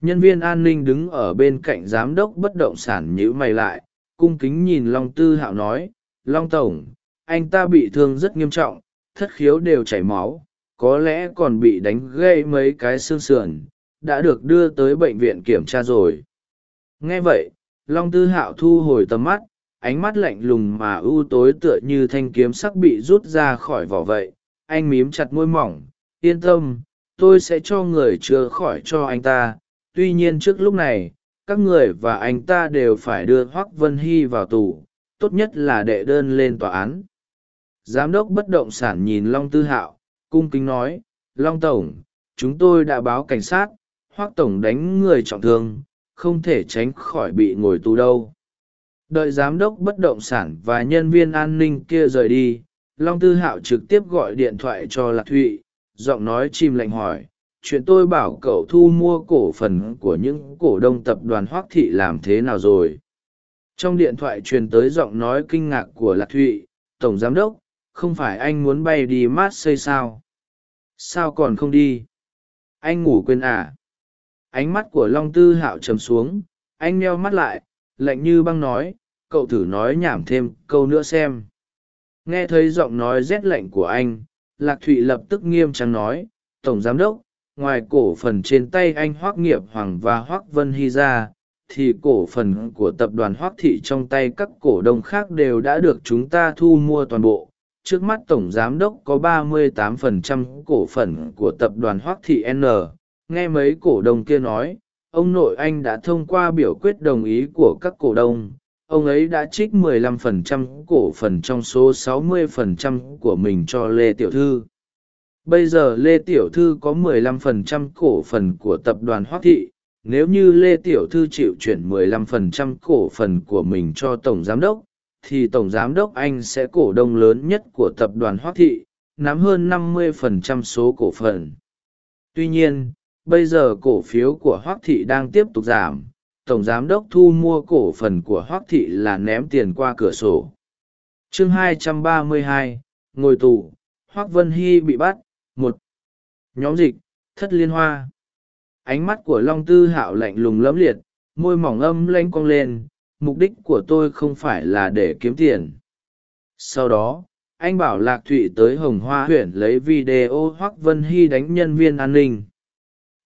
Nhân viên an ninh đứng ở bên cạnh giám đốc bất động sản nhữ mày lại cung kính nhìn long tư hạo nói, long tổng, anh ta bị thương rất nghiêm trọng, thất khiếu đều chảy máu, có lẽ còn bị đánh gây mấy cái xương sườn, đã được đưa tới bệnh viện kiểm tra rồi. Nghe vậy, long tư hạo thu hồi tầm mắt, ánh mắt lạnh lùng mà ưu tối tựa như thanh kiếm sắc bị rút ra khỏi vỏ vậy. Anh mím chặt môi mỏng, yên tâm, tôi sẽ cho người chữa khỏi cho anh ta. Tuy nhiên trước lúc này các người và anh ta đều phải đưa hoác vân hy vào tù, tốt nhất là đệ đơn lên tòa án. Giám đốc bất động sản nhìn long tư hạo, cung kính nói, long tổng, chúng tôi đã báo cảnh sát, hoác tổng đánh người trọng thương, không thể tránh khỏi bị ngồi tù đâu. Đợi giám đốc bất động sản và nhân viên an ninh kia rời đi, long tư hạo trực tiếp gọi điện thoại cho lạc thụy, giọng nói chìm lạnh hỏi chuyện tôi bảo cậu thu mua cổ phần của những cổ đông tập đoàn hoác thị làm thế nào rồi? Trong điện thoại truyền tới giọng nói kinh ngạc của lạc thụy, tổng giám đốc, không phải anh muốn bay đi mát xây sao? Sao còn không đi? Anh ngủ quên à? Ánh mắt của long tư hạo trầm xuống, anh meo mắt lại, lạnh như băng nói, cậu thử nói nhảm thêm câu nữa xem. Nghe thấy giọng nói rét lạnh của anh, lạc thụy lập tức nghiêm trang nói, tổng giám đốc ngoài cổ phần trên tay anh hoác nghiệp hoàng và hoác vân hy ra, thì cổ phần của tập đoàn hoác thị trong tay các cổ đông khác đều đã được chúng ta thu mua toàn bộ. Trước mắt tổng giám đốc có 38% cổ phần của tập đoàn hoác thị n. Nghe mấy cổ đông kia nói, ông nội anh đã thông qua biểu quyết đồng ý của các cổ đông. Ông ấy đã trích 15% cổ phần trong số 60% của mình cho lê tiểu thư bây giờ lê tiểu thư có 15% cổ phần của tập đoàn hoác thị. Nếu như lê tiểu thư chịu chuyển 15% cổ phần của mình cho tổng giám đốc thì tổng giám đốc anh sẽ cổ đông lớn nhất của tập đoàn hoác thị nắm hơn 50% số cổ phần. Tuy nhiên bây giờ cổ phiếu của hoác thị đang tiếp tục giảm. Tổng giám đốc thu mua cổ phần của hoác thị là ném tiền qua cửa sổ. Chương 232, ngồi tù. Hoác vân hy bị bắt một. Nhóm dịch, thất liên hoa. Ánh mắt của long tư hạo lạnh lùng lẫm liệt, môi mỏng âm lanh cong lên, mục đích của tôi không phải là để kiếm tiền. Sau đó, anh bảo lạc thụy tới hồng hoa huyện lấy video hoác vân hy đánh nhân viên an ninh.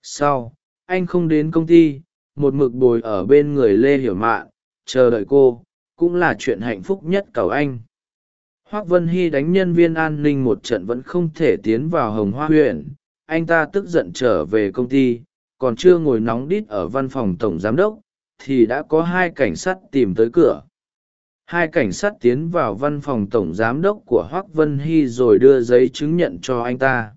Sau, anh không đến công ty, một mực bồi ở bên người lê hiểu mạn, chờ đợi cô, cũng là chuyện hạnh phúc nhất cầu anh hoác vân hy đánh nhân viên an ninh một trận vẫn không thể tiến vào hồng hoa huyện. Anh ta tức giận trở về công ty, còn chưa ngồi nóng đít ở văn phòng tổng giám đốc, thì đã có hai cảnh sát tìm tới cửa. Hai cảnh sát tiến vào văn phòng tổng giám đốc của hoác vân hy rồi đưa giấy chứng nhận cho anh ta.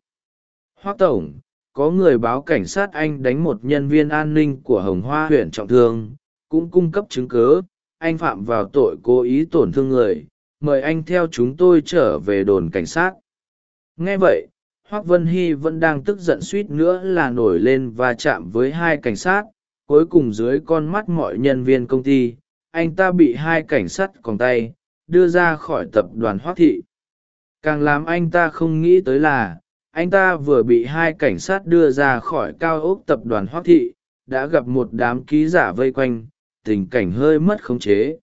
Hoác tổng, có người báo cảnh sát anh đánh một nhân viên an ninh của hồng hoa huyện trọng thương, cũng cung cấp chứng cứ. Anh phạm vào tội cố ý tổn thương người mời anh theo chúng tôi trở về đồn cảnh sát. Nghe vậy, hoác vân hy vẫn đang tức giận suýt nữa là nổi lên và chạm với hai cảnh sát, cuối cùng dưới con mắt mọi nhân viên công ty, anh ta bị hai cảnh sát còn tay, đưa ra khỏi tập đoàn hoác thị. Càng làm anh ta không nghĩ tới là, anh ta vừa bị hai cảnh sát đưa ra khỏi cao ốc tập đoàn hoác thị, đã gặp một đám ký giả vây quanh, tình cảnh hơi mất khống chế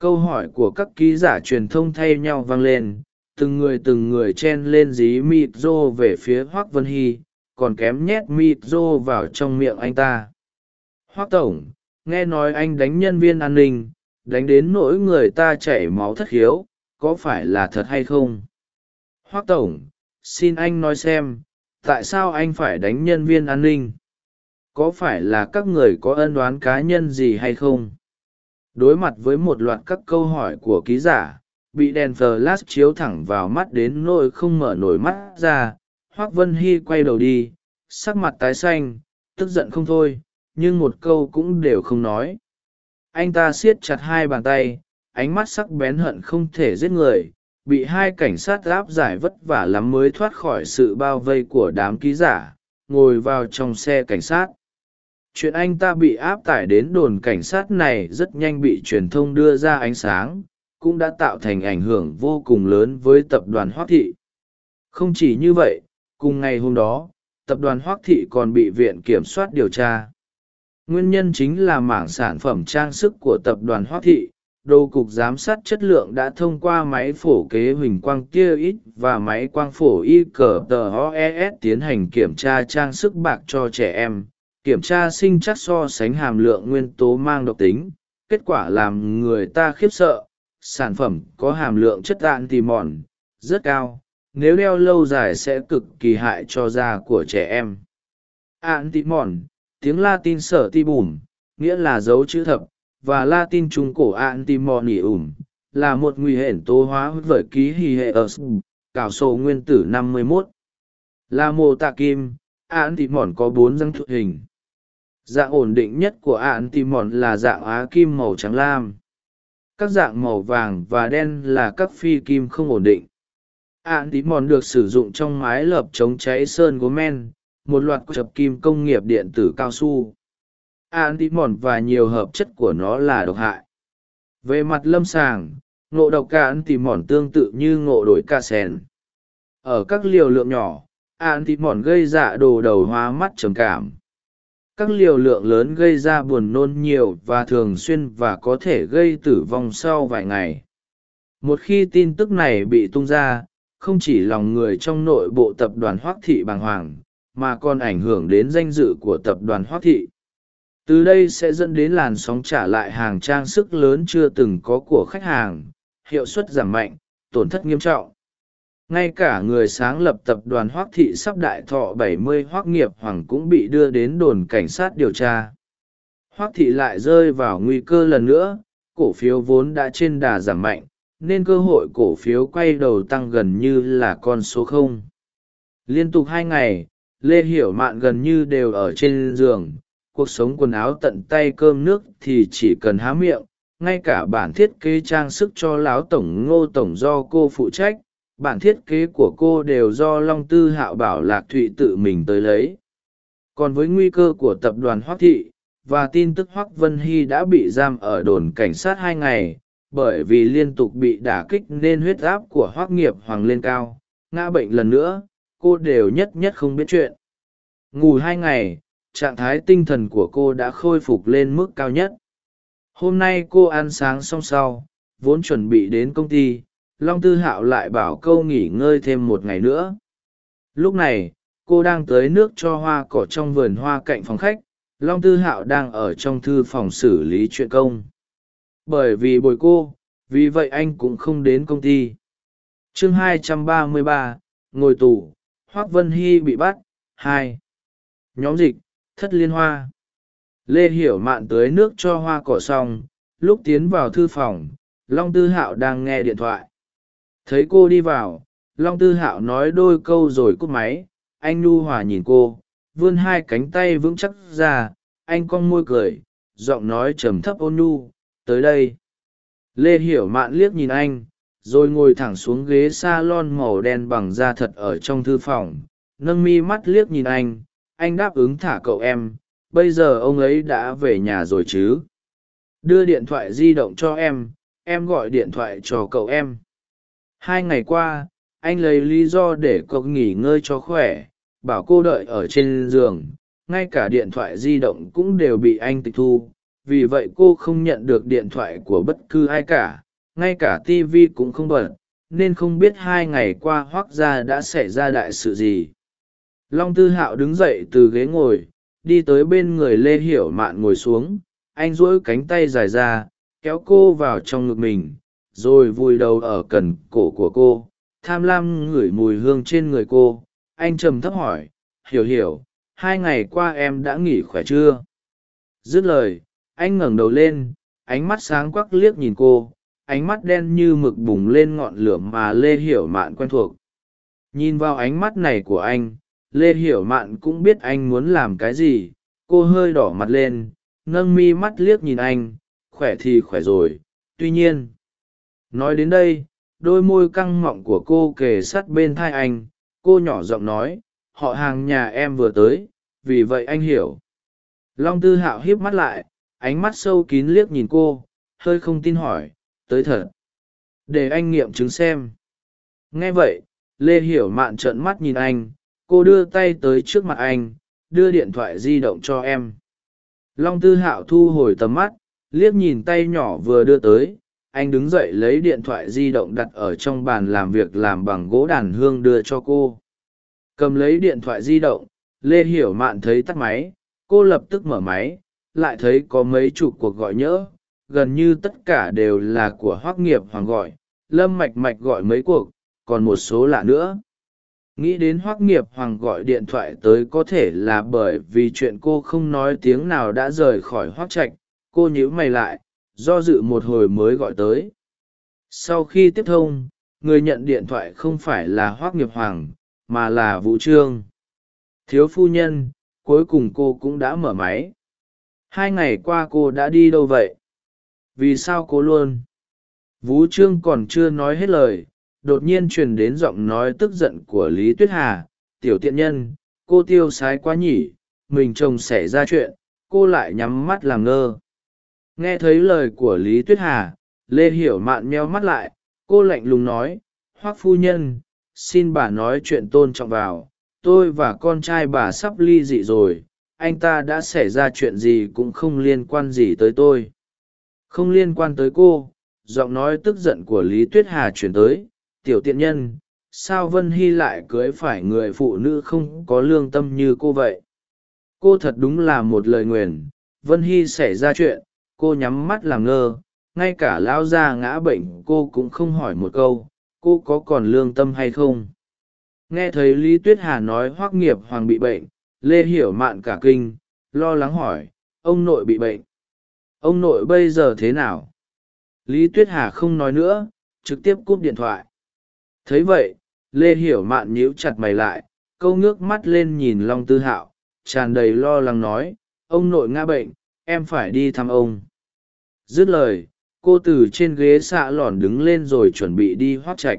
câu hỏi của các ký giả truyền thông thay nhau vang lên, từng người từng người chen lên dí mịt rô về phía hoác vân hy, còn kém nhét mịt rô vào trong miệng anh ta. Hoác tổng, nghe nói anh đánh nhân viên an ninh, đánh đến nỗi người ta chảy máu thất khiếu, có phải là thật hay không? Hoác tổng, xin anh nói xem, tại sao anh phải đánh nhân viên an ninh? Có phải là các người có ân đoán cá nhân gì hay không? Đối mặt với một loạt các câu hỏi của ký giả, bị đèn flash chiếu thẳng vào mắt đến nỗi không mở nổi mắt ra, hoác vân hy quay đầu đi, sắc mặt tái xanh, tức giận không thôi, nhưng một câu cũng đều không nói. Anh ta siết chặt hai bàn tay, ánh mắt sắc bén hận không thể giết người, bị hai cảnh sát áp giải vất vả lắm mới thoát khỏi sự bao vây của đám ký giả, ngồi vào trong xe cảnh sát chuyện anh ta bị áp tải đến đồn cảnh sát này rất nhanh bị truyền thông đưa ra ánh sáng, cũng đã tạo thành ảnh hưởng vô cùng lớn với tập đoàn hoác thị. Không chỉ như vậy, cùng ngày hôm đó, tập đoàn hoác thị còn bị viện kiểm soát điều tra. Nguyên nhân chính là mảng sản phẩm trang sức của tập đoàn hoác thị, đồ cục giám sát chất lượng đã thông qua máy phổ kế huỳnh quang tia ít và máy quang phổ y cờ tờ oes tiến hành kiểm tra trang sức bạc cho trẻ em kiểm tra sinh chắc so sánh hàm lượng nguyên tố mang độc tính, kết quả làm người ta khiếp sợ, sản phẩm có hàm lượng chất đạn tì mòn rất cao, nếu đeo lâu dài sẽ cực kỳ hại cho da của trẻ em ạn tì mòn tiếng latin sở ti bùm, nghĩa là dấu chữ thập, và latin trung cổ ạn tì mòn ỉ ủm là một nguy hển tố hóa với ký hì hệ ở cảo sổ nguyên tử 51. là mô tạ kim ạn tì mòn có bốn răng thụ hình dạng ổn định nhất của ạn tìm mòn là dạng á kim màu trắng lam. Các dạng màu vàng và đen là các phi kim không ổn định. Ạn tìm mòn được sử dụng trong mái lợp chống cháy sơn gốm men một loạt chập kim công nghiệp điện tử cao su. Ạn tìm mòn và nhiều hợp chất của nó là độc hại. Về mặt lâm sàng, ngộ độc ạn tìm mòn tương tự như ngộ đổi ca sèn. Ở các liều lượng nhỏ ạn tìm mòn gây dạ đồ đầu hóa mắt trầm cảm các liều lượng lớn gây ra buồn nôn nhiều và thường xuyên và có thể gây tử vong sau vài ngày. Một khi tin tức này bị tung ra, không chỉ lòng người trong nội bộ tập đoàn hoác thị bàng hoàng, mà còn ảnh hưởng đến danh dự của tập đoàn hoác thị. Từ đây sẽ dẫn đến làn sóng trả lại hàng trang sức lớn chưa từng có của khách hàng, hiệu suất giảm mạnh, tổn thất nghiêm trọng ngay cả người sáng lập tập đoàn hoác thị sắp đại thọ 70 hoác nghiệp hoàng cũng bị đưa đến đồn cảnh sát điều tra. Hoác thị lại rơi vào nguy cơ lần nữa, cổ phiếu vốn đã trên đà giảm mạnh, nên cơ hội cổ phiếu quay đầu tăng gần như là con số không. Liên tục hai ngày, lê hiểu mạn gần như đều ở trên giường, cuộc sống quần áo tận tay cơm nước thì chỉ cần há miệng, ngay cả bản thiết kế trang sức cho lão tổng ngô tổng do cô phụ trách bản thiết kế của cô đều do long tư hạo bảo lạc thụy tự mình tới lấy. Còn với nguy cơ của tập đoàn hoác thị và tin tức hoác vân hy đã bị giam ở đồn cảnh sát hai ngày, bởi vì liên tục bị đả kích nên huyết áp của hoác nghiệp hoàng lên cao. Ngã bệnh lần nữa, cô đều nhất nhất không biết chuyện. Ngủ hai ngày, trạng thái tinh thần của cô đã khôi phục lên mức cao nhất. Hôm nay cô ăn sáng xong sau, vốn chuẩn bị đến công ty long tư hạo lại bảo câu nghỉ ngơi thêm một ngày nữa. Lúc này cô đang tới nước cho hoa cỏ trong vườn hoa cạnh phòng khách. Long tư hạo đang ở trong thư phòng xử lý chuyện công. Bởi vì bồi cô vì vậy anh cũng không đến công ty. Chương 233, ngồi tù hoác vân hy bị bắt hai. Nhóm dịch thất liên hoa. Lê hiểu mạn tưới nước cho hoa cỏ xong lúc tiến vào thư phòng long tư hạo đang nghe điện thoại thấy cô đi vào, long tư hạo nói đôi câu rồi cúp máy. Anh nhu hòa nhìn cô, vươn hai cánh tay vững chắc ra, anh cong môi cười, giọng nói trầm thấp ôn nhu, tới đây. Lê hiểu mạn liếc nhìn anh, rồi ngồi thẳng xuống ghế s a lon màu đen bằng da thật ở trong thư phòng, nâng mi mắt liếc nhìn anh anh đáp ứng thả cậu em, bây giờ ông ấy đã về nhà rồi chứ? Đưa điện thoại di động cho em em gọi điện thoại cho cậu em hai ngày qua, anh lấy lý do để cậu nghỉ ngơi cho khỏe, bảo cô đợi ở trên giường, ngay cả điện thoại di động cũng đều bị anh tịch thu. Vì vậy cô không nhận được điện thoại của bất cứ ai cả, ngay cả tv cũng không bật, nên không biết hai ngày qua hoác gia đã xảy ra đại sự gì. Long tư hạo đứng dậy từ ghế ngồi, đi tới bên người lê hiểu mạn ngồi xuống. Anh duỗi cánh tay dài ra, kéo cô vào trong ngực mình rồi vùi đầu ở cần cổ của cô, tham lam ngửi mùi hương trên người cô. Anh trầm thấp hỏi, hiểu hiểu, hai ngày qua em đã nghỉ khỏe chưa? Dứt lời, anh ngẩng đầu lên, ánh mắt sáng quắc liếc nhìn cô, ánh mắt đen như mực bùng lên ngọn lửa mà lê hiểu mạn quen thuộc. Nhìn vào ánh mắt này của anh, lê hiểu mạn cũng biết anh muốn làm cái gì. Cô hơi đỏ mặt lên, nâng mi mắt liếc nhìn anh, khỏe thì khỏe rồi, tuy nhiên nói đến đây, đôi môi căng mọng của cô kề sát bên thai anh. Cô nhỏ giọng nói, họ hàng nhà em vừa tới, vì vậy anh hiểu. Long tư hạo hiếp mắt lại, ánh mắt sâu kín liếc nhìn cô, hơi không tin hỏi, tới thật? Để anh nghiệm chứng xem. Nghe vậy, lê hiểu mạn trợn mắt nhìn anh, cô đưa tay tới trước mặt anh, đưa điện thoại di động cho em. Long tư hạo thu hồi tầm mắt, liếc nhìn tay nhỏ vừa đưa tới anh đứng dậy lấy điện thoại di động đặt ở trong bàn làm việc làm bằng gỗ đàn hương đưa cho cô. Cầm lấy điện thoại di động, lê hiểu mạn thấy tắt máy, cô lập tức mở máy, lại thấy có mấy chục cuộc gọi nhỡ, gần như tất cả đều là của hoác nghiệp hoàng gọi, lâm mạch mạch gọi mấy cuộc, còn một số lạ nữa. Nghĩ đến hoác nghiệp hoàng gọi điện thoại tới có thể là bởi vì chuyện cô không nói tiếng nào đã rời khỏi hoác trạch, cô nhíu mày lại do dự một hồi mới gọi tới. Sau khi tiếp thông, người nhận điện thoại không phải là hoác nghiệp hoàng, mà là vũ trương. Thiếu phu nhân, cuối cùng cô cũng đã mở máy. Hai ngày qua cô đã đi đâu vậy? Vì sao cô luôn? Vũ trương còn chưa nói hết lời, đột nhiên truyền đến giọng nói tức giận của lý tuyết hà. Tiểu tiện nhân, cô tiêu sái quá nhỉ, mình chồng xảy ra chuyện, cô lại nhắm mắt làm ngơ nghe thấy lời của lý tuyết hà, lê hiểu mạn meo mắt lại, cô lạnh lùng nói hoác phu nhân, xin bà nói chuyện tôn trọng vào. Tôi và con trai bà sắp ly dị rồi, anh ta đã xảy ra chuyện gì cũng không liên quan gì tới tôi. Không liên quan tới cô, giọng nói tức giận của lý tuyết hà chuyển tới. Tiểu tiện nhân, sao vân hy lại cưới phải người phụ nữ không có lương tâm như cô vậy? Cô thật đúng là một lời nguyền. Vân hy xảy ra chuyện cô nhắm mắt làm ngơ, ngay cả lão gia ngã bệnh cô cũng không hỏi một câu, cô có còn lương tâm hay không? Nghe thấy lý tuyết hà nói hoác nghiệp hoàng bị bệnh, lê hiểu mạn cả kinh, lo lắng hỏi, ông nội bị bệnh? Ông nội bây giờ thế nào? Lý tuyết hà không nói nữa, trực tiếp cúp điện thoại. Thấy vậy, lê hiểu mạn nhíu chặt mày lại, câu ngước mắt lên nhìn long tư hạo, tràn đầy lo lắng nói, ông nội ngã bệnh, em phải đi thăm ông dứt lời, cô từ trên ghế xạ lòn đứng lên rồi chuẩn bị đi hoác trạch.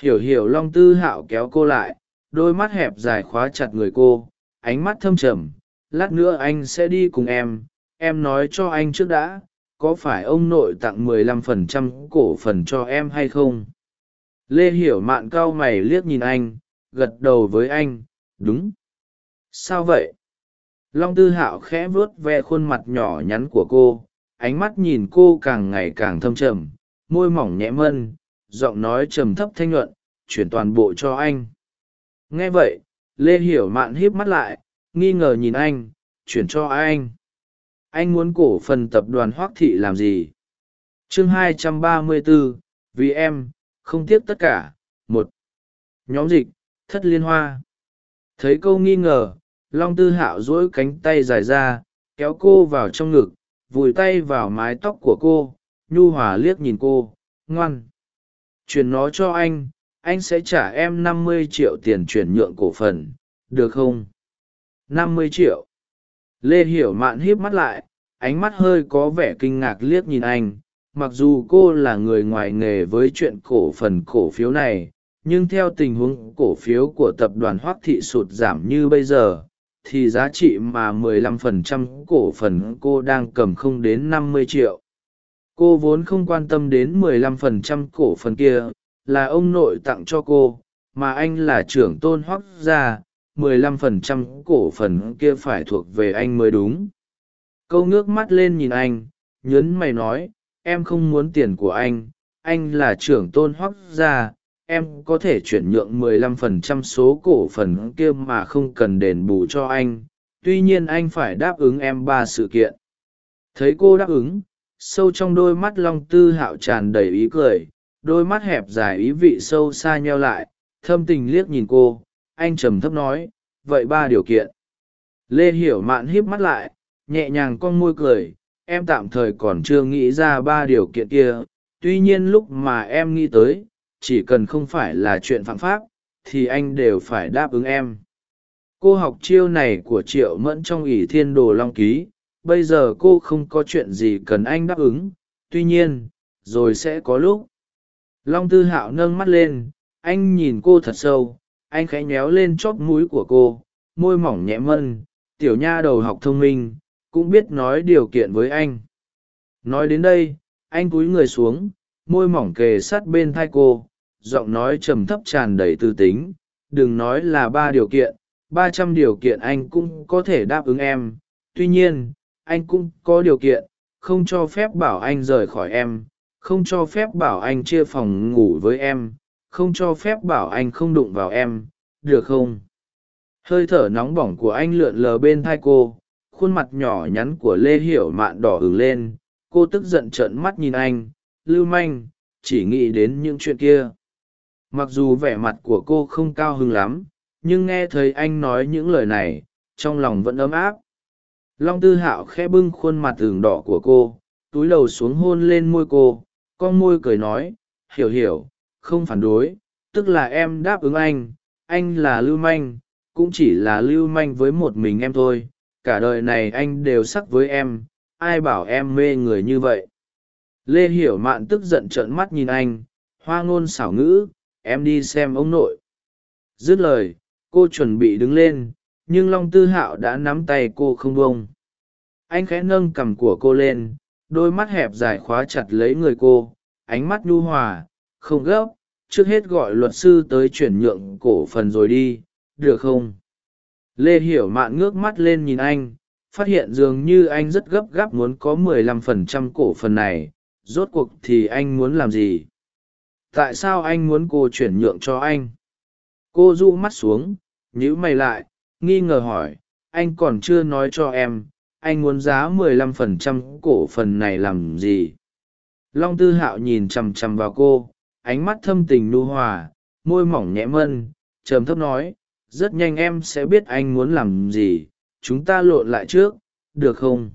Hiểu hiểu long tư hạo kéo cô lại, đôi mắt hẹp dài khóa chặt người cô, ánh mắt thâm trầm. Lát nữa anh sẽ đi cùng em em nói cho anh trước đã, có phải ông nội tặng mười lăm phần trăm cổ phần cho em hay không? Lê hiểu mạn cau mày liếc nhìn anh, gật đầu với anh, đúng. Sao vậy? Long tư hạo khẽ vuốt ve khuôn mặt nhỏ nhắn của cô ánh mắt nhìn cô càng ngày càng thâm trầm môi mỏng nhẹ mân giọng nói trầm thấp thanh nhuận chuyển toàn bộ cho anh. Nghe vậy lê hiểu mạn híp mắt lại nghi ngờ nhìn anh chuyển cho anh. Anh muốn cổ phần tập đoàn hoác thị làm gì? Chương 234, vì em không tiếc tất cả một. Nhóm dịch thất liên hoa. Thấy câu nghi ngờ long tư hạo dỗi cánh tay dài ra kéo cô vào trong ngực vùi tay vào mái tóc của cô, nhu hòa liếc nhìn cô, ngoan. Chuyển nó cho anh anh sẽ trả em năm mươi triệu tiền chuyển nhượng cổ phần, được không? năm mươi triệu. Lê hiểu mạn híp mắt lại, ánh mắt hơi có vẻ kinh ngạc liếc nhìn anh. Mặc dù cô là người ngoài nghề với chuyện cổ phần cổ phiếu này, nhưng theo tình huống cổ phiếu của tập đoàn hoác thị sụt giảm như bây giờ thì giá trị mà 15% cổ phần cô đang cầm không đến 50 triệu. Cô vốn không quan tâm đến 15% cổ phần kia, là ông nội tặng cho cô, mà anh là trưởng tôn hoắc gia, 15% cổ phần kia phải thuộc về anh mới đúng. Câu ngước mắt lên nhìn anh, nhớn mày nói, em không muốn tiền của anh, anh là trưởng tôn hoắc gia, em có thể chuyển nhượng 15% số cổ phần kia mà không cần đền bù cho anh. Tuy nhiên anh phải đáp ứng em ba sự kiện. Thấy cô đáp ứng, sâu trong đôi mắt long tư hạo tràn đầy ý cười, đôi mắt hẹp dài ý vị sâu xa nheo lại, thâm tình liếc nhìn cô. Anh trầm thấp nói, vậy ba điều kiện. Lê hiểu mạn híp mắt lại, nhẹ nhàng con môi cười, em tạm thời còn chưa nghĩ ra ba điều kiện kia, tuy nhiên lúc mà em nghĩ tới chỉ cần không phải là chuyện phạm pháp, thì anh đều phải đáp ứng em. Cô học chiêu này của triệu mẫn trong ỷ thiên đồ long ký, bây giờ cô không có chuyện gì cần anh đáp ứng. Tuy nhiên, rồi sẽ có lúc. Long tư hạo nâng mắt lên, anh nhìn cô thật sâu, anh khẽ nhéo lên chóp mũi của cô, môi mỏng nhẹ mân, tiểu nha đầu học thông minh, cũng biết nói điều kiện với anh. Nói đến đây, anh cúi người xuống, môi mỏng kề sát bên thai cô giọng nói trầm thấp tràn đầy tư tính, đừng nói là ba điều kiện, ba trăm điều kiện anh cũng có thể đáp ứng em. Tuy nhiên, anh cũng có điều kiện, không cho phép bảo anh rời khỏi em, không cho phép bảo anh chia phòng ngủ với em, không cho phép bảo anh không đụng vào em. Được không? Hơi thở nóng bỏng của anh lượn lờ bên thai cô, khuôn mặt nhỏ nhắn của lê hiểu mạn đỏ ửng lên. Cô tức giận trợn mắt nhìn anh, lưu manh, chỉ nghĩ đến những chuyện kia mặc dù vẻ mặt của cô không cao hứng lắm, nhưng nghe thấy anh nói những lời này, trong lòng vẫn ấm áp. Long tư hạo khẽ bưng khuôn mặt tường đỏ của cô, túi đầu xuống hôn lên môi cô, con môi cười nói, hiểu hiểu, không phản đối, tức là em đáp ứng anh anh là lưu manh, cũng chỉ là lưu manh với một mình em thôi, cả đời này anh đều sắc với em, ai bảo em mê người như vậy? Lê hiểu mạn tức giận trợn mắt nhìn anh, hoa ngôn xảo ngữ em đi xem ông nội. Dứt lời, cô chuẩn bị đứng lên, nhưng long tư hạo đã nắm tay cô không bông anh khẽ nâng cằm của cô lên, đôi mắt hẹp dài khóa chặt lấy người cô, ánh mắt nhu hòa, không gấp, trước hết gọi luật sư tới chuyển nhượng cổ phần rồi đi, được không? Lê hiểu mạn ngước mắt lên nhìn anh, phát hiện dường như anh rất gấp gáp muốn có mười lăm phần trăm cổ phần này, rốt cuộc thì anh muốn làm gì? Tại sao anh muốn cô chuyển nhượng cho anh? Cô du mắt xuống, nhíu mày lại, nghi ngờ hỏi, anh còn chưa nói cho em, anh muốn giá mười lăm phần trăm cổ phần này làm gì? Long tư hạo nhìn chằm chằm vào cô, ánh mắt thâm tình nu hòa, môi mỏng nhẹ mân, trầm thấp nói, rất nhanh em sẽ biết anh muốn làm gì, chúng ta lộn lại trước, được không?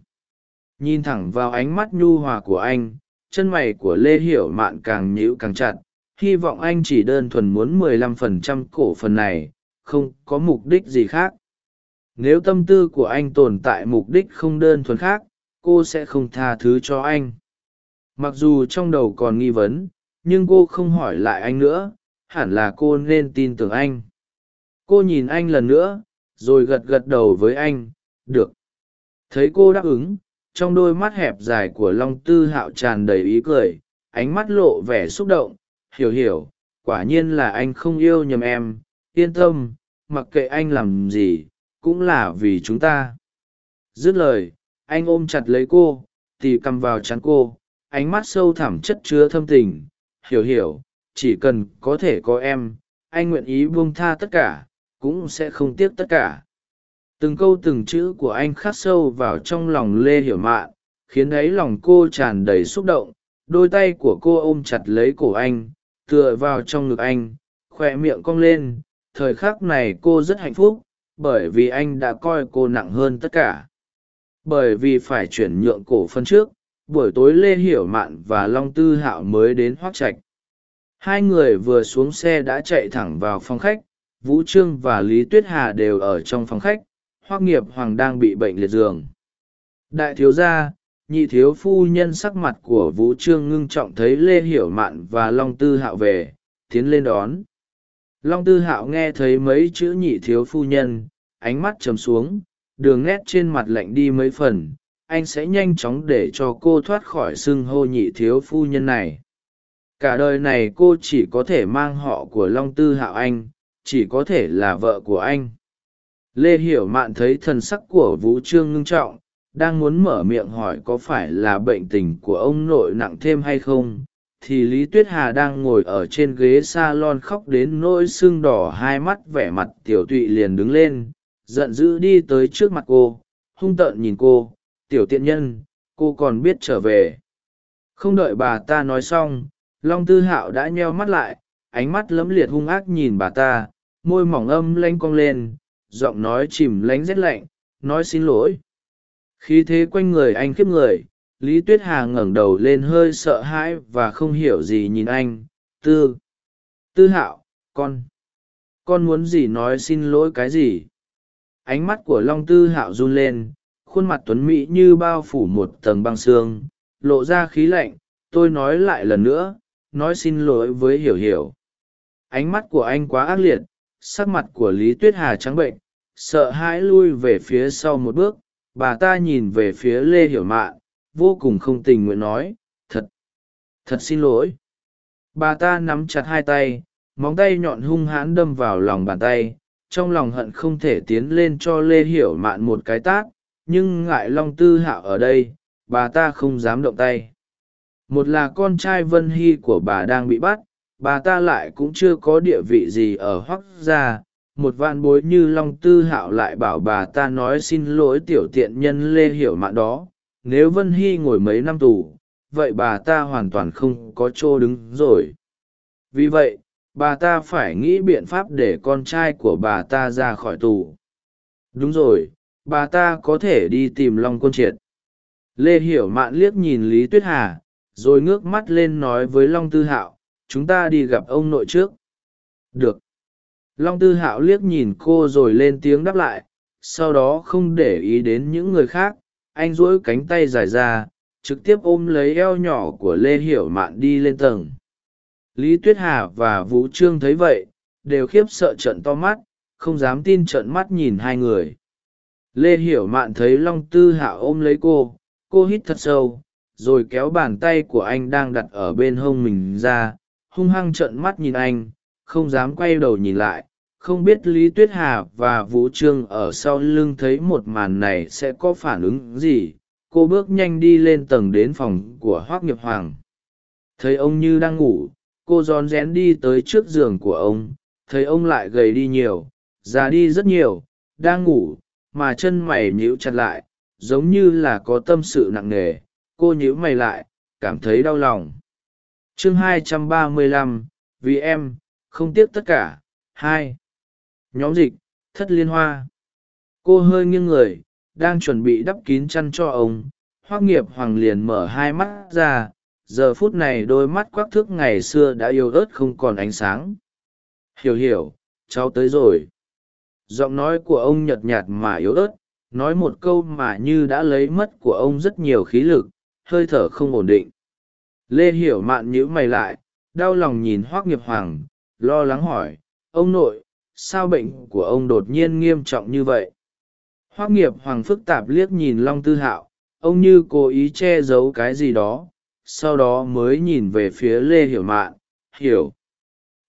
Nhìn thẳng vào ánh mắt nhu hòa của anh, chân mày của lê hiểu mạn càng nhíu càng chặt hy vọng anh chỉ đơn thuần muốn 15% cổ phần này, không có mục đích gì khác. Nếu tâm tư của anh tồn tại mục đích không đơn thuần khác, cô sẽ không tha thứ cho anh. Mặc dù trong đầu còn nghi vấn, nhưng cô không hỏi lại anh nữa, hẳn là cô nên tin tưởng anh. Cô nhìn anh lần nữa, rồi gật gật đầu với anh, được. Thấy cô đáp ứng, trong đôi mắt hẹp dài của long tư hạo tràn đầy ý cười, ánh mắt lộ vẻ xúc động hiểu hiểu, quả nhiên là anh không yêu nhầm em, yên tâm, mặc kệ anh làm gì, cũng là vì chúng ta. Dứt lời, anh ôm chặt lấy cô tì cằm vào chắn cô, ánh mắt sâu thẳm chất chứa thâm tình, hiểu hiểu, chỉ cần có thể có em, anh nguyện ý buông tha tất cả, cũng sẽ không tiếc tất cả. Từng câu từng chữ của anh khắc sâu vào trong lòng lê hiểu mạn, khiến ấy lòng cô tràn đầy xúc động, đôi tay của cô ôm chặt lấy cổ anh tựa vào trong ngực anh khoe miệng cong lên, thời khắc này cô rất hạnh phúc, bởi vì anh đã coi cô nặng hơn tất cả. Bởi vì phải chuyển nhượng cổ phân trước, buổi tối lê hiểu mạn và long tư hạo mới đến hoác trạch. Hai người vừa xuống xe đã chạy thẳng vào phòng khách, vũ trương và lý tuyết hà đều ở trong phòng khách, hoác nghiệp hoàng đang bị bệnh liệt giường. Đại thiếu gia nhị thiếu phu nhân sắc mặt của vũ trương ngưng trọng thấy lê hiểu mạn và long tư hạo về, tiến lên đón. Long tư hạo nghe thấy mấy chữ nhị thiếu phu nhân, ánh mắt trầm xuống, đường nét trên mặt lạnh đi mấy phần. Anh sẽ nhanh chóng để cho cô thoát khỏi xưng hô nhị thiếu phu nhân này. Cả đời này cô chỉ có thể mang họ của long tư hạo anh, chỉ có thể là vợ của anh. Lê hiểu mạn thấy thần sắc của vũ trương ngưng trọng đang muốn mở miệng hỏi có phải là bệnh tình của ông nội nặng thêm hay không, thì lý tuyết hà đang ngồi ở trên ghế s a lon khóc đến nỗi sưng đỏ hai mắt vẻ mặt tiểu tụy liền đứng lên, giận dữ đi tới trước mặt cô, hung tợn nhìn cô, tiểu tiện nhân, cô còn biết trở về. Không đợi bà ta nói xong, long tư hạo đã nheo mắt lại, ánh mắt lấm liệt hung ác nhìn bà ta, môi mỏng âm lanh cong lên, giọng nói chìm lánh rét lạnh, nói xin lỗi. Khí thế quanh người anh khiếp người, lý tuyết hà ngẩng đầu lên hơi sợ hãi và không hiểu gì nhìn anh. Tư tư hạo, con con muốn gì nói xin lỗi cái gì? Ánh mắt của long tư hạo run lên, khuôn mặt tuấn mỹ như bao phủ một tầng băng xương, lộ ra khí lạnh. Tôi nói lại lần nữa, nói xin lỗi với hiểu hiểu. Ánh mắt của anh quá ác liệt, sắc mặt của lý tuyết hà trắng bệnh, sợ hãi lui về phía sau một bước bà ta nhìn về phía lê hiểu mạn, vô cùng không tình nguyện nói, thật thật xin lỗi. Bà ta nắm chặt hai tay, móng tay nhọn hung hãn đâm vào lòng bàn tay, trong lòng hận không thể tiến lên cho lê hiểu mạn một cái tát, nhưng ngại long tư hạo ở đây, bà ta không dám động tay. Một là con trai vân hy của bà đang bị bắt, bà ta lại cũng chưa có địa vị gì ở hoắc gia một vạn bối như long tư hạo lại bảo bà ta nói xin lỗi tiểu tiện nhân lê hiểu mạn đó. Nếu vân hy ngồi mấy năm tù, vậy bà ta hoàn toàn không có chỗ đứng rồi. Vì vậy, bà ta phải nghĩ biện pháp để con trai của bà ta ra khỏi tù. Đúng rồi, bà ta có thể đi tìm long Quân triệt. Lê hiểu mạn liếc nhìn lý tuyết hà, rồi ngước mắt lên nói với long tư hạo, chúng ta đi gặp ông nội trước. Được long tư hạo liếc nhìn cô rồi lên tiếng đáp lại, sau đó không để ý đến những người khác, anh duỗi cánh tay dài ra, trực tiếp ôm lấy eo nhỏ của lê hiểu mạn đi lên tầng. Lý tuyết hà và vũ trương thấy vậy, đều khiếp sợ trận to mắt, không dám tin trận mắt nhìn hai người. Lê hiểu mạn thấy long tư hạo ôm lấy cô cô hít thật sâu, rồi kéo bàn tay của anh đang đặt ở bên hông mình ra, hung hăng trợn mắt nhìn anh không dám quay đầu nhìn lại không biết lý tuyết hà và vũ trương ở sau lưng thấy một màn này sẽ có phản ứng gì. Cô bước nhanh đi lên tầng đến phòng của hoác nghiệp hoàng. Thấy ông như đang ngủ cô rón rén đi tới trước giường của ông thấy ông lại gầy đi nhiều già đi rất nhiều đang ngủ mà chân mày nhíu chặt lại giống như là có tâm sự nặng nề. Cô nhíu mày lại cảm thấy đau lòng. Chương 235, vì em không tiếc tất cả. Hai, nhóm dịch, thất liên hoa. Cô hơi nghiêng người, đang chuẩn bị đắp kín chăn cho ông. Hoác nghiệp hoàng liền mở hai mắt ra. Giờ phút này đôi mắt quắc thước ngày xưa đã yếu ớt không còn ánh sáng. Hiểu hiểu, cháu tới rồi. Giọng nói của ông nhợt nhạt mà yếu ớt. Nói một câu mà như đã lấy mất của ông rất nhiều khí lực. Hơi thở không ổn định. Lê hiểu mạn nhíu mày lại, đau lòng nhìn hoác nghiệp hoàng lo lắng hỏi, ông nội, sao bệnh của ông đột nhiên nghiêm trọng như vậy? Hoác nghiệp hoàng phức tạp liếc nhìn long tư hạo, ông như cố ý che giấu cái gì đó, sau đó mới nhìn về phía lê hiểu mạn, hiểu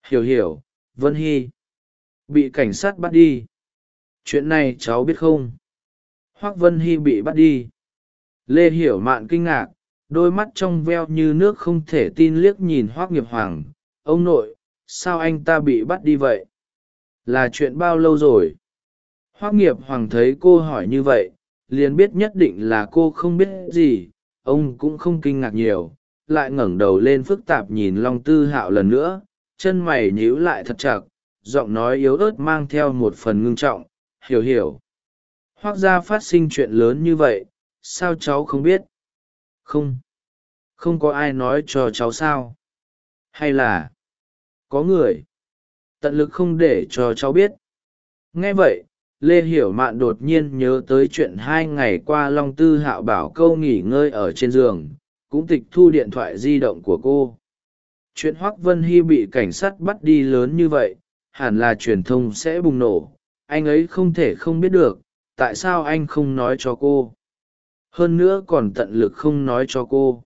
hiểu hiểu, vân hy, bị cảnh sát bắt đi. Chuyện này cháu biết không? Hoác vân hy bị bắt đi. Lê hiểu mạn kinh ngạc, đôi mắt trong veo như nước không thể tin liếc nhìn hoác nghiệp hoàng, ông nội sao anh ta bị bắt đi vậy? Là chuyện bao lâu rồi? Hoác nghiệp hoàng thấy cô hỏi như vậy, liền biết nhất định là cô không biết gì, ông cũng không kinh ngạc nhiều, lại ngẩng đầu lên phức tạp nhìn long tư hạo lần nữa, chân mày nhíu lại thật chặt, giọng nói yếu ớt mang theo một phần ngưng trọng, hiểu hiểu. Hoác ra phát sinh chuyện lớn như vậy, sao cháu không biết? Không. Không có ai nói cho cháu sao? Hay là có người. Tận lực không để cho cháu biết. Nghe vậy, lê hiểu mạn đột nhiên nhớ tới chuyện hai ngày qua long tư hạo bảo câu nghỉ ngơi ở trên giường, cũng tịch thu điện thoại di động của cô. Chuyện hoác vân hy bị cảnh sát bắt đi lớn như vậy, hẳn là truyền thông sẽ bùng nổ. Anh ấy không thể không biết được, tại sao anh không nói cho cô. Hơn nữa còn tận lực không nói cho cô.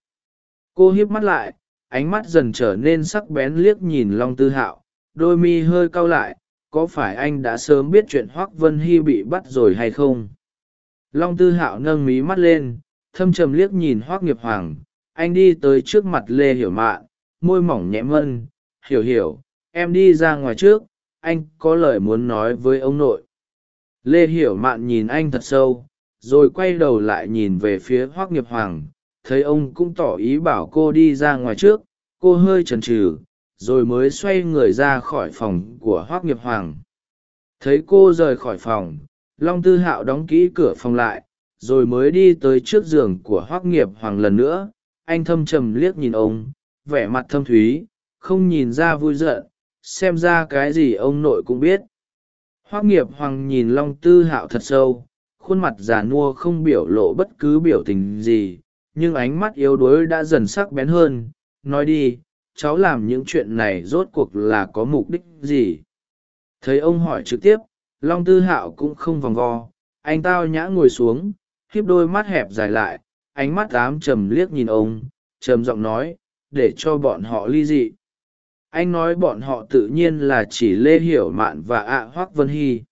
Cô hiếp mắt lại ánh mắt dần trở nên sắc bén liếc nhìn long tư hạo, đôi mi hơi cau lại, có phải anh đã sớm biết chuyện hoác vân hy bị bắt rồi hay không? Long tư hạo nâng mí mắt lên, thâm trầm liếc nhìn hoác nghiệp hoàng, anh đi tới trước mặt lê hiểu mạn, môi mỏng nhẹ mân, hiểu hiểu, em đi ra ngoài trước, anh có lời muốn nói với ông nội. Lê hiểu mạn nhìn anh thật sâu, rồi quay đầu lại nhìn về phía hoác nghiệp hoàng thấy ông cũng tỏ ý bảo cô đi ra ngoài trước, cô hơi chần chừ, rồi mới xoay người ra khỏi phòng của hoác nghiệp hoàng. Thấy cô rời khỏi phòng, long tư hạo đóng kỹ cửa phòng lại, rồi mới đi tới trước giường của hoác nghiệp hoàng lần nữa. Anh thâm trầm liếc nhìn ông, vẻ mặt thâm thúy, không nhìn ra vui giận, xem ra cái gì ông nội cũng biết. Hoác nghiệp hoàng nhìn long tư hạo thật sâu, khuôn mặt già nua không biểu lộ bất cứ biểu tình gì nhưng ánh mắt yếu đuối đã dần sắc bén hơn, nói đi, cháu làm những chuyện này rốt cuộc là có mục đích gì? Thấy ông hỏi trực tiếp, long tư hạo cũng không vòng vo, anh tao nhã ngồi xuống, khiếp đôi mắt hẹp dài lại, ánh mắt ám trầm liếc nhìn ông, trầm giọng nói, để cho bọn họ ly dị. Anh nói bọn họ tự nhiên là chỉ lê hiểu mạn và ạ hoác vân hy.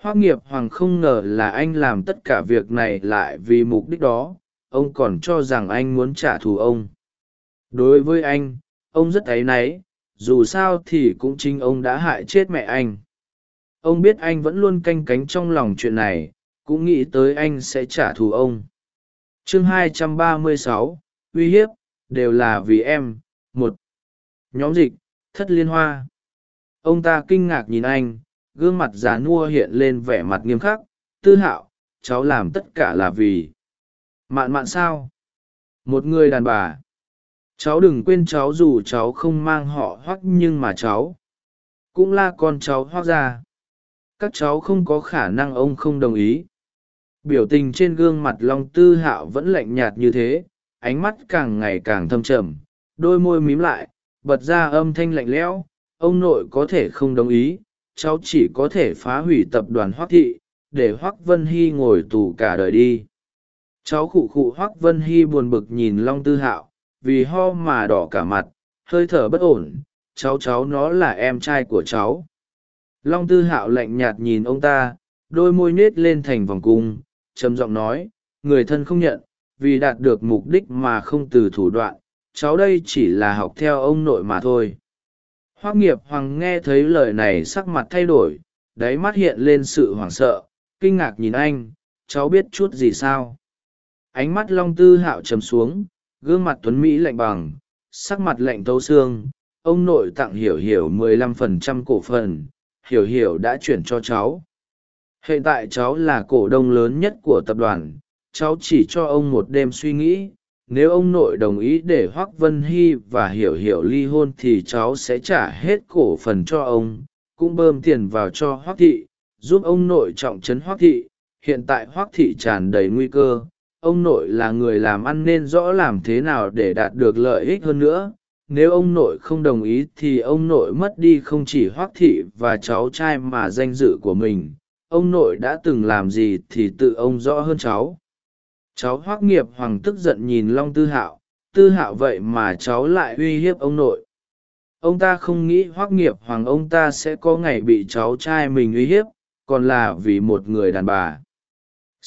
Hoác nghiệp hoàng không ngờ là anh làm tất cả việc này lại vì mục đích đó ông còn cho rằng anh muốn trả thù ông. Đối với anh ông rất áy náy dù sao thì cũng chính ông đã hại chết mẹ anh. Ông biết anh vẫn luôn canh cánh trong lòng chuyện này cũng nghĩ tới anh sẽ trả thù ông. Chương 236, uy hiếp đều là vì em một. Nhóm dịch thất liên hoa. Ông ta kinh ngạc nhìn anh gương mặt già nua hiện lên vẻ mặt nghiêm khắc. Tư hạo cháu làm tất cả là vì mạn mạn sao? Một người đàn bà. Cháu đừng quên cháu dù cháu không mang họ hoắc nhưng mà cháu cũng là con cháu Hoắc ra các cháu không có khả năng ông không đồng ý. Biểu tình trên gương mặt long tư hạo vẫn lạnh nhạt như thế, ánh mắt càng ngày càng thâm trầm, đôi môi mím lại, bật ra âm thanh lạnh lẽo, ông nội có thể không đồng ý, cháu chỉ có thể phá hủy tập đoàn Hoắc thị, để Hoắc vân hy ngồi tù cả đời đi cháu khụ khụ hoác vân hy buồn bực nhìn long tư hạo, vì ho mà đỏ cả mặt, hơi thở bất ổn. Cháu cháu, nó là em trai của cháu. Long tư hạo lạnh nhạt nhìn ông ta, đôi môi nết lên thành vòng cung, trầm giọng nói, người thân không nhận, vì đạt được mục đích mà không từ thủ đoạn, cháu đây chỉ là học theo ông nội mà thôi. Hoác nghiệp hoàng nghe thấy lời này sắc mặt thay đổi, đáy mắt hiện lên sự hoảng sợ, kinh ngạc nhìn anh, cháu biết chút gì sao? Ánh mắt long tư hạo trầm xuống, gương mặt tuấn mỹ lạnh bằng, sắc mặt lạnh tấu xương, ông nội tặng hiểu hiểu mười lăm phần trăm cổ phần, hiểu hiểu đã chuyển cho cháu. Hiện tại cháu là cổ đông lớn nhất của tập đoàn, cháu chỉ cho ông một đêm suy nghĩ, nếu ông nội đồng ý để hoác vân hy và hiểu hiểu ly hôn thì cháu sẽ trả hết cổ phần cho ông, cũng bơm tiền vào cho hoác thị, giúp ông nội trọng trấn hoác thị. Hiện tại hoác thị tràn đầy nguy cơ ông nội là người làm ăn nên rõ làm thế nào để đạt được lợi ích hơn nữa. Nếu ông nội không đồng ý thì ông nội mất đi không chỉ hoác thị và cháu trai mà danh dự của mình. Ông nội đã từng làm gì thì tự ông rõ hơn cháu. Cháu hoác nghiệp hoàng tức giận nhìn long tư hạo. Tư hạo vậy mà cháu lại uy hiếp ông nội. Ông ta không nghĩ hoác nghiệp hoàng ông ta sẽ có ngày bị cháu trai mình uy hiếp, còn là vì một người đàn bà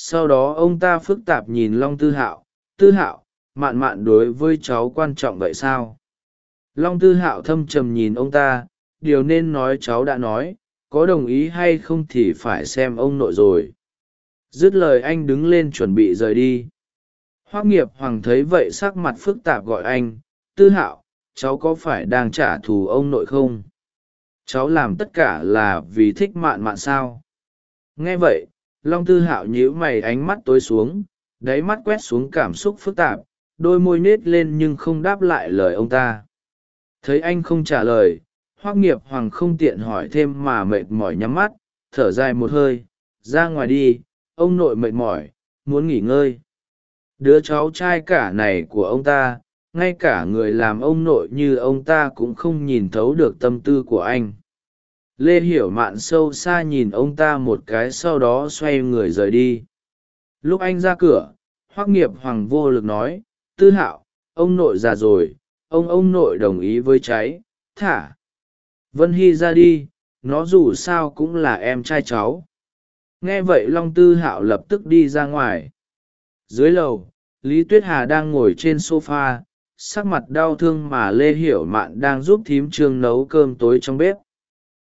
sau đó ông ta phức tạp nhìn long tư hạo. Tư hạo, mạn mạn đối với cháu quan trọng vậy sao? Long tư hạo thâm trầm nhìn ông ta. Điều nên nói cháu đã nói. Có đồng ý hay không thì phải xem ông nội rồi. Dứt lời anh đứng lên chuẩn bị rời đi. Hoác nghiệp hoàng thấy vậy sắc mặt phức tạp gọi anh. Tư hạo, cháu có phải đang trả thù ông nội không? Cháu làm tất cả là vì thích mạn mạn sao? Nghe vậy long tư hạo nhíu mày ánh mắt tối xuống, đáy mắt quét xuống cảm xúc phức tạp, đôi môi nết lên nhưng không đáp lại lời ông ta. Thấy anh không trả lời hoác nghiệp hoàng không tiện hỏi thêm mà mệt mỏi nhắm mắt, thở dài một hơi, ra ngoài đi, ông nội mệt mỏi, muốn nghỉ ngơi. Đứa cháu trai cả này của ông ta, ngay cả người làm ông nội như ông ta cũng không nhìn thấu được tâm tư của anh lê hiểu mạn sâu xa nhìn ông ta một cái sau đó xoay người rời đi. Lúc anh ra cửa hoác nghiệp hoàng vô lực nói, tư hạo, ông nội già rồi, ông ông nội đồng ý với cháy, thả. Vân hy ra đi, nó dù sao cũng là em trai cháu. Nghe vậy long tư hạo lập tức đi ra ngoài. Dưới lầu, lý tuyết hà đang ngồi trên s o f a sắc mặt đau thương mà lê hiểu mạn đang giúp thím trương nấu cơm tối trong bếp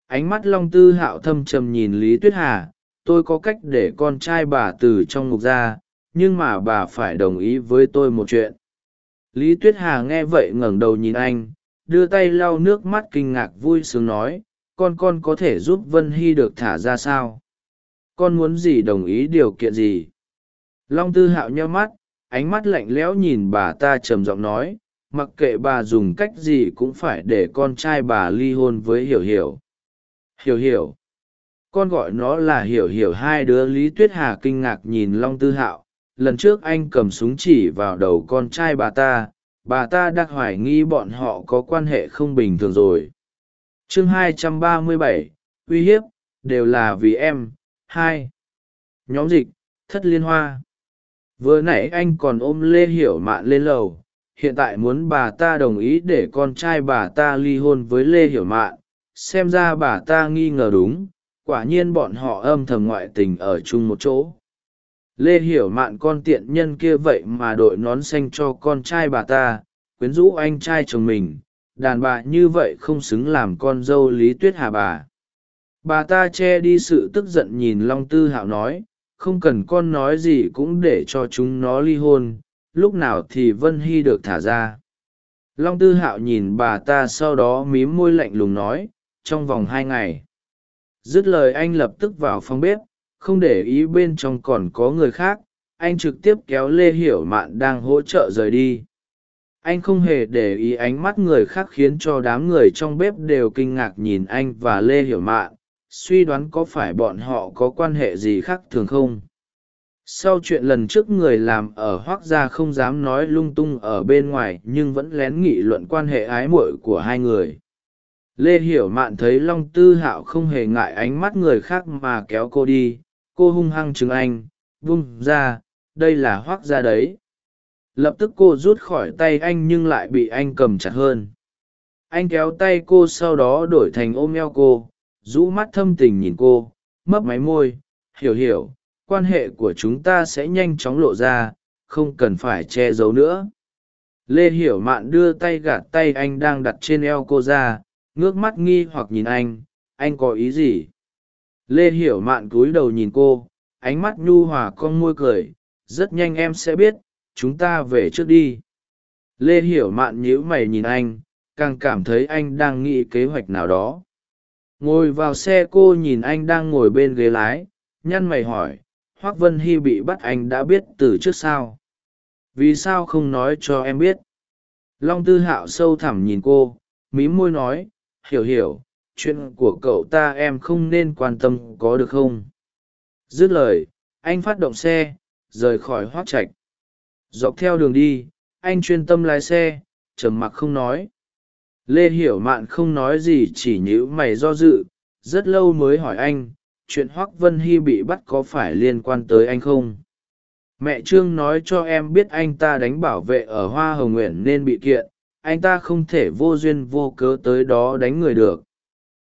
ánh mắt long tư hạo thâm trầm nhìn lý tuyết hà, tôi có cách để con trai bà từ trong ngục ra, nhưng mà bà phải đồng ý với tôi một chuyện. Lý tuyết hà nghe vậy ngẩng đầu nhìn anh, đưa tay lau nước mắt kinh ngạc vui sướng nói, con con có thể giúp vân hy được thả ra sao? Con muốn gì đồng ý điều kiện gì? Long tư hạo nheo mắt, ánh mắt lạnh lẽo nhìn bà ta trầm giọng nói, mặc kệ bà dùng cách gì cũng phải để con trai bà ly hôn với hiểu hiểu hiểu hiểu. Con gọi nó là hiểu hiểu hai đứa lý tuyết hà kinh ngạc nhìn long tư hạo. Lần trước anh cầm súng chỉ vào đầu con trai bà ta bà ta đang hoài nghi bọn họ có quan hệ không bình thường rồi. Chương 237, uy hiếp đều là vì em. Hai. Nhóm dịch thất liên hoa. Vừa nãy anh còn ôm lê hiểu mạn lên lầu. Hiện tại muốn bà ta đồng ý để con trai bà ta ly hôn với lê hiểu mạn xem ra bà ta nghi ngờ đúng, quả nhiên bọn họ âm thầm ngoại tình ở chung một chỗ. Lê hiểu mạn con tiện nhân kia vậy mà đội nón xanh cho con trai bà ta, quyến rũ anh trai chồng mình, đàn bà như vậy không xứng làm con dâu lý tuyết hà bà. Bà ta che đi sự tức giận nhìn long tư hạo nói, không cần con nói gì cũng để cho chúng nó ly hôn, lúc nào thì vân hy được thả ra. Long tư hạo nhìn bà ta sau đó mím môi lạnh lùng nói trong vòng hai ngày. Dứt lời anh lập tức vào phòng bếp, không để ý bên trong còn có người khác, anh trực tiếp kéo lê hiểu mạn đang hỗ trợ rời đi. Anh không hề để ý ánh mắt người khác khiến cho đám người trong bếp đều kinh ngạc nhìn anh và lê hiểu mạn, suy đoán có phải bọn họ có quan hệ gì khác thường không. Sau chuyện lần trước người làm ở hoác gia không dám nói lung tung ở bên ngoài nhưng vẫn lén nghị luận quan hệ ái muội của hai người lê hiểu mạn thấy long tư hạo không hề ngại ánh mắt người khác mà kéo cô đi, cô hung hăng chừng anh, vung ra, đây là hoác ra đấy. Lập tức cô rút khỏi tay anh nhưng lại bị anh cầm chặt hơn. Anh kéo tay cô sau đó đổi thành ôm eo cô, rũ mắt thâm tình nhìn cô, mấp máy môi, hiểu hiểu, quan hệ của chúng ta sẽ nhanh chóng lộ ra, không cần phải che giấu nữa. Lê hiểu mạn đưa tay gạt tay anh đang đặt trên eo cô ra ngước mắt nghi hoặc nhìn anh anh có ý gì? Lê hiểu mạn cúi đầu nhìn cô, ánh mắt nhu hòa con môi cười, rất nhanh em sẽ biết, chúng ta về trước đi. Lê hiểu mạn nhíu mày nhìn anh, càng cảm thấy anh đang nghĩ kế hoạch nào đó. Ngồi vào xe cô nhìn anh đang ngồi bên ghế lái, nhăn mày hỏi, hoác vân hy bị bắt anh đã biết từ trước sao? Vì sao không nói cho em biết? Long tư hạo sâu thẳm nhìn cô mí môi nói hiểu hiểu, chuyện của cậu ta em không nên quan tâm có được không? Dứt lời, anh phát động xe, rời khỏi hoác trạch. Dọc theo đường đi, anh chuyên tâm lái xe, trầm mặc không nói. Lê hiểu mạn không nói gì, chỉ nhíu mày do dự, rất lâu mới hỏi anh, chuyện hoác vân hy bị bắt có phải liên quan tới anh không? Mẹ trương nói cho em biết anh ta đánh bảo vệ ở hoa hồng nguyện nên bị kiện anh ta không thể vô duyên vô cớ tới đó đánh người được.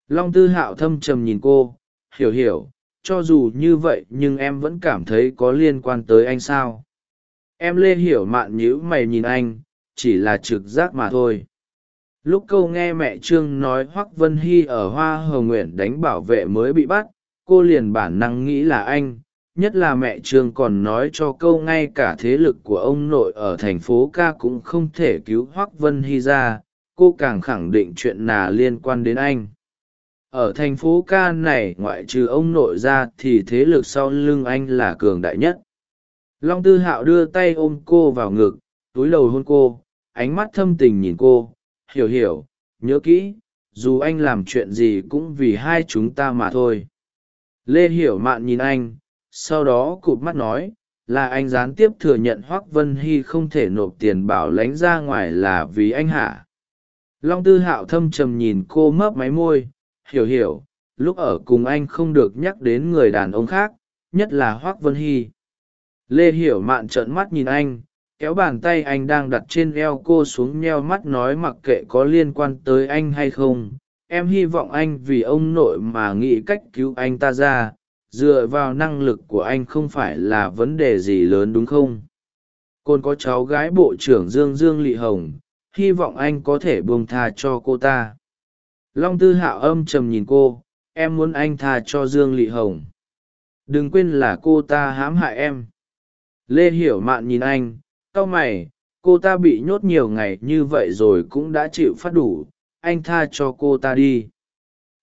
Long tư hạo thâm trầm nhìn cô, hiểu hiểu, cho dù như vậy nhưng em vẫn cảm thấy có liên quan tới anh sao? Em lê hiểu mạn nhíu mày nhìn anh, chỉ là trực giác mà thôi. Lúc câu nghe mẹ trương nói Hoắc vân hy ở hoa hờ nguyện đánh bảo vệ mới bị bắt, cô liền bản năng nghĩ là anh nhất là mẹ trương còn nói cho câu ngay cả thế lực của ông nội ở thành phố ca cũng không thể cứu hoác vân hy ra, cô càng khẳng định chuyện nào liên quan đến anh. Ở thành phố ca này, ngoại trừ ông nội ra thì thế lực sau lưng anh là cường đại nhất. Long tư hạo đưa tay ôm cô vào ngực, túi đầu hôn cô, ánh mắt thâm tình nhìn cô, hiểu hiểu, nhớ kỹ, dù anh làm chuyện gì cũng vì hai chúng ta mà thôi. Lê hiểu mạn nhìn anh sau đó cụp mắt nói, là anh gián tiếp thừa nhận hoác vân hy không thể nộp tiền bảo lánh ra ngoài là vì anh hả? Long tư hạo thâm trầm nhìn cô mấp máy môi, hiểu hiểu, lúc ở cùng anh không được nhắc đến người đàn ông khác, nhất là hoác vân hy. Lê hiểu mạn trợn mắt nhìn anh, kéo bàn tay anh đang đặt trên eo cô xuống nheo mắt nói, mặc kệ có liên quan tới anh hay không, em hy vọng anh vì ông nội mà nghĩ cách cứu anh ta ra dựa vào năng lực của anh không phải là vấn đề gì lớn đúng không? Côn có cháu gái bộ trưởng dương dương lị hồng, hy vọng anh có thể buông tha cho cô ta. Long tư hạo âm trầm nhìn cô, em muốn anh tha cho dương lị hồng. Đừng quên là cô ta hãm hại em. Lê hiểu mạn nhìn anh, cau mày, cô ta bị nhốt nhiều ngày như vậy rồi cũng đã chịu phát đủ, anh tha cho cô ta đi.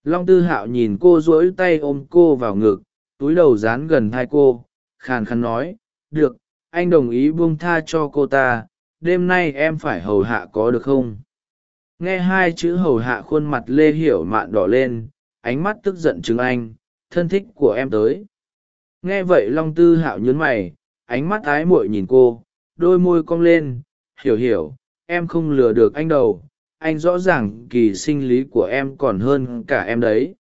Long tư hạo nhìn cô dỗi tay ôm cô vào ngực túi đầu dán gần hai cô, khàn khàn nói, được, anh đồng ý buông tha cho cô ta, đêm nay em phải hầu hạ có được không? Nghe hai chữ hầu hạ khuôn mặt lê hiểu mạn đỏ lên, ánh mắt tức giận chứng anh, thân thích của em tới. Nghe vậy long tư hạo nhớn mày, ánh mắt ái muội nhìn cô, đôi môi cong lên, hiểu hiểu, em không lừa được anh đầu anh rõ ràng kỳ sinh lý của em còn hơn cả em đấy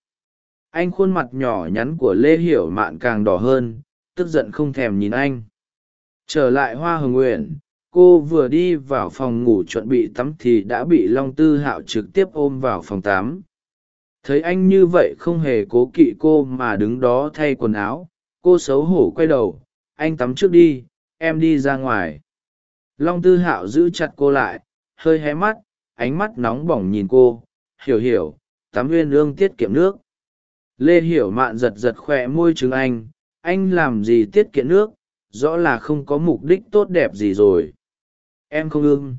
anh khuôn mặt nhỏ nhắn của lê hiểu mạn càng đỏ hơn, tức giận không thèm nhìn anh. Trở lại hoa hồng nguyện cô vừa đi vào phòng ngủ chuẩn bị tắm thì đã bị long tư hạo trực tiếp ôm vào phòng tắm. Thấy anh như vậy không hề cố kỵ cô mà đứng đó thay quần áo, cô xấu hổ quay đầu. Anh tắm trước đi, em đi ra ngoài. Long tư hạo giữ chặt cô lại, hơi hé mắt, ánh mắt nóng bỏng nhìn cô. Hiểu hiểu, tắm uyên ương tiết kiệm nước lê hiểu mạn giật giật khoe môi chứng anh anh làm gì tiết kiệm nước rõ là không có mục đích tốt đẹp gì rồi. Em không ưng.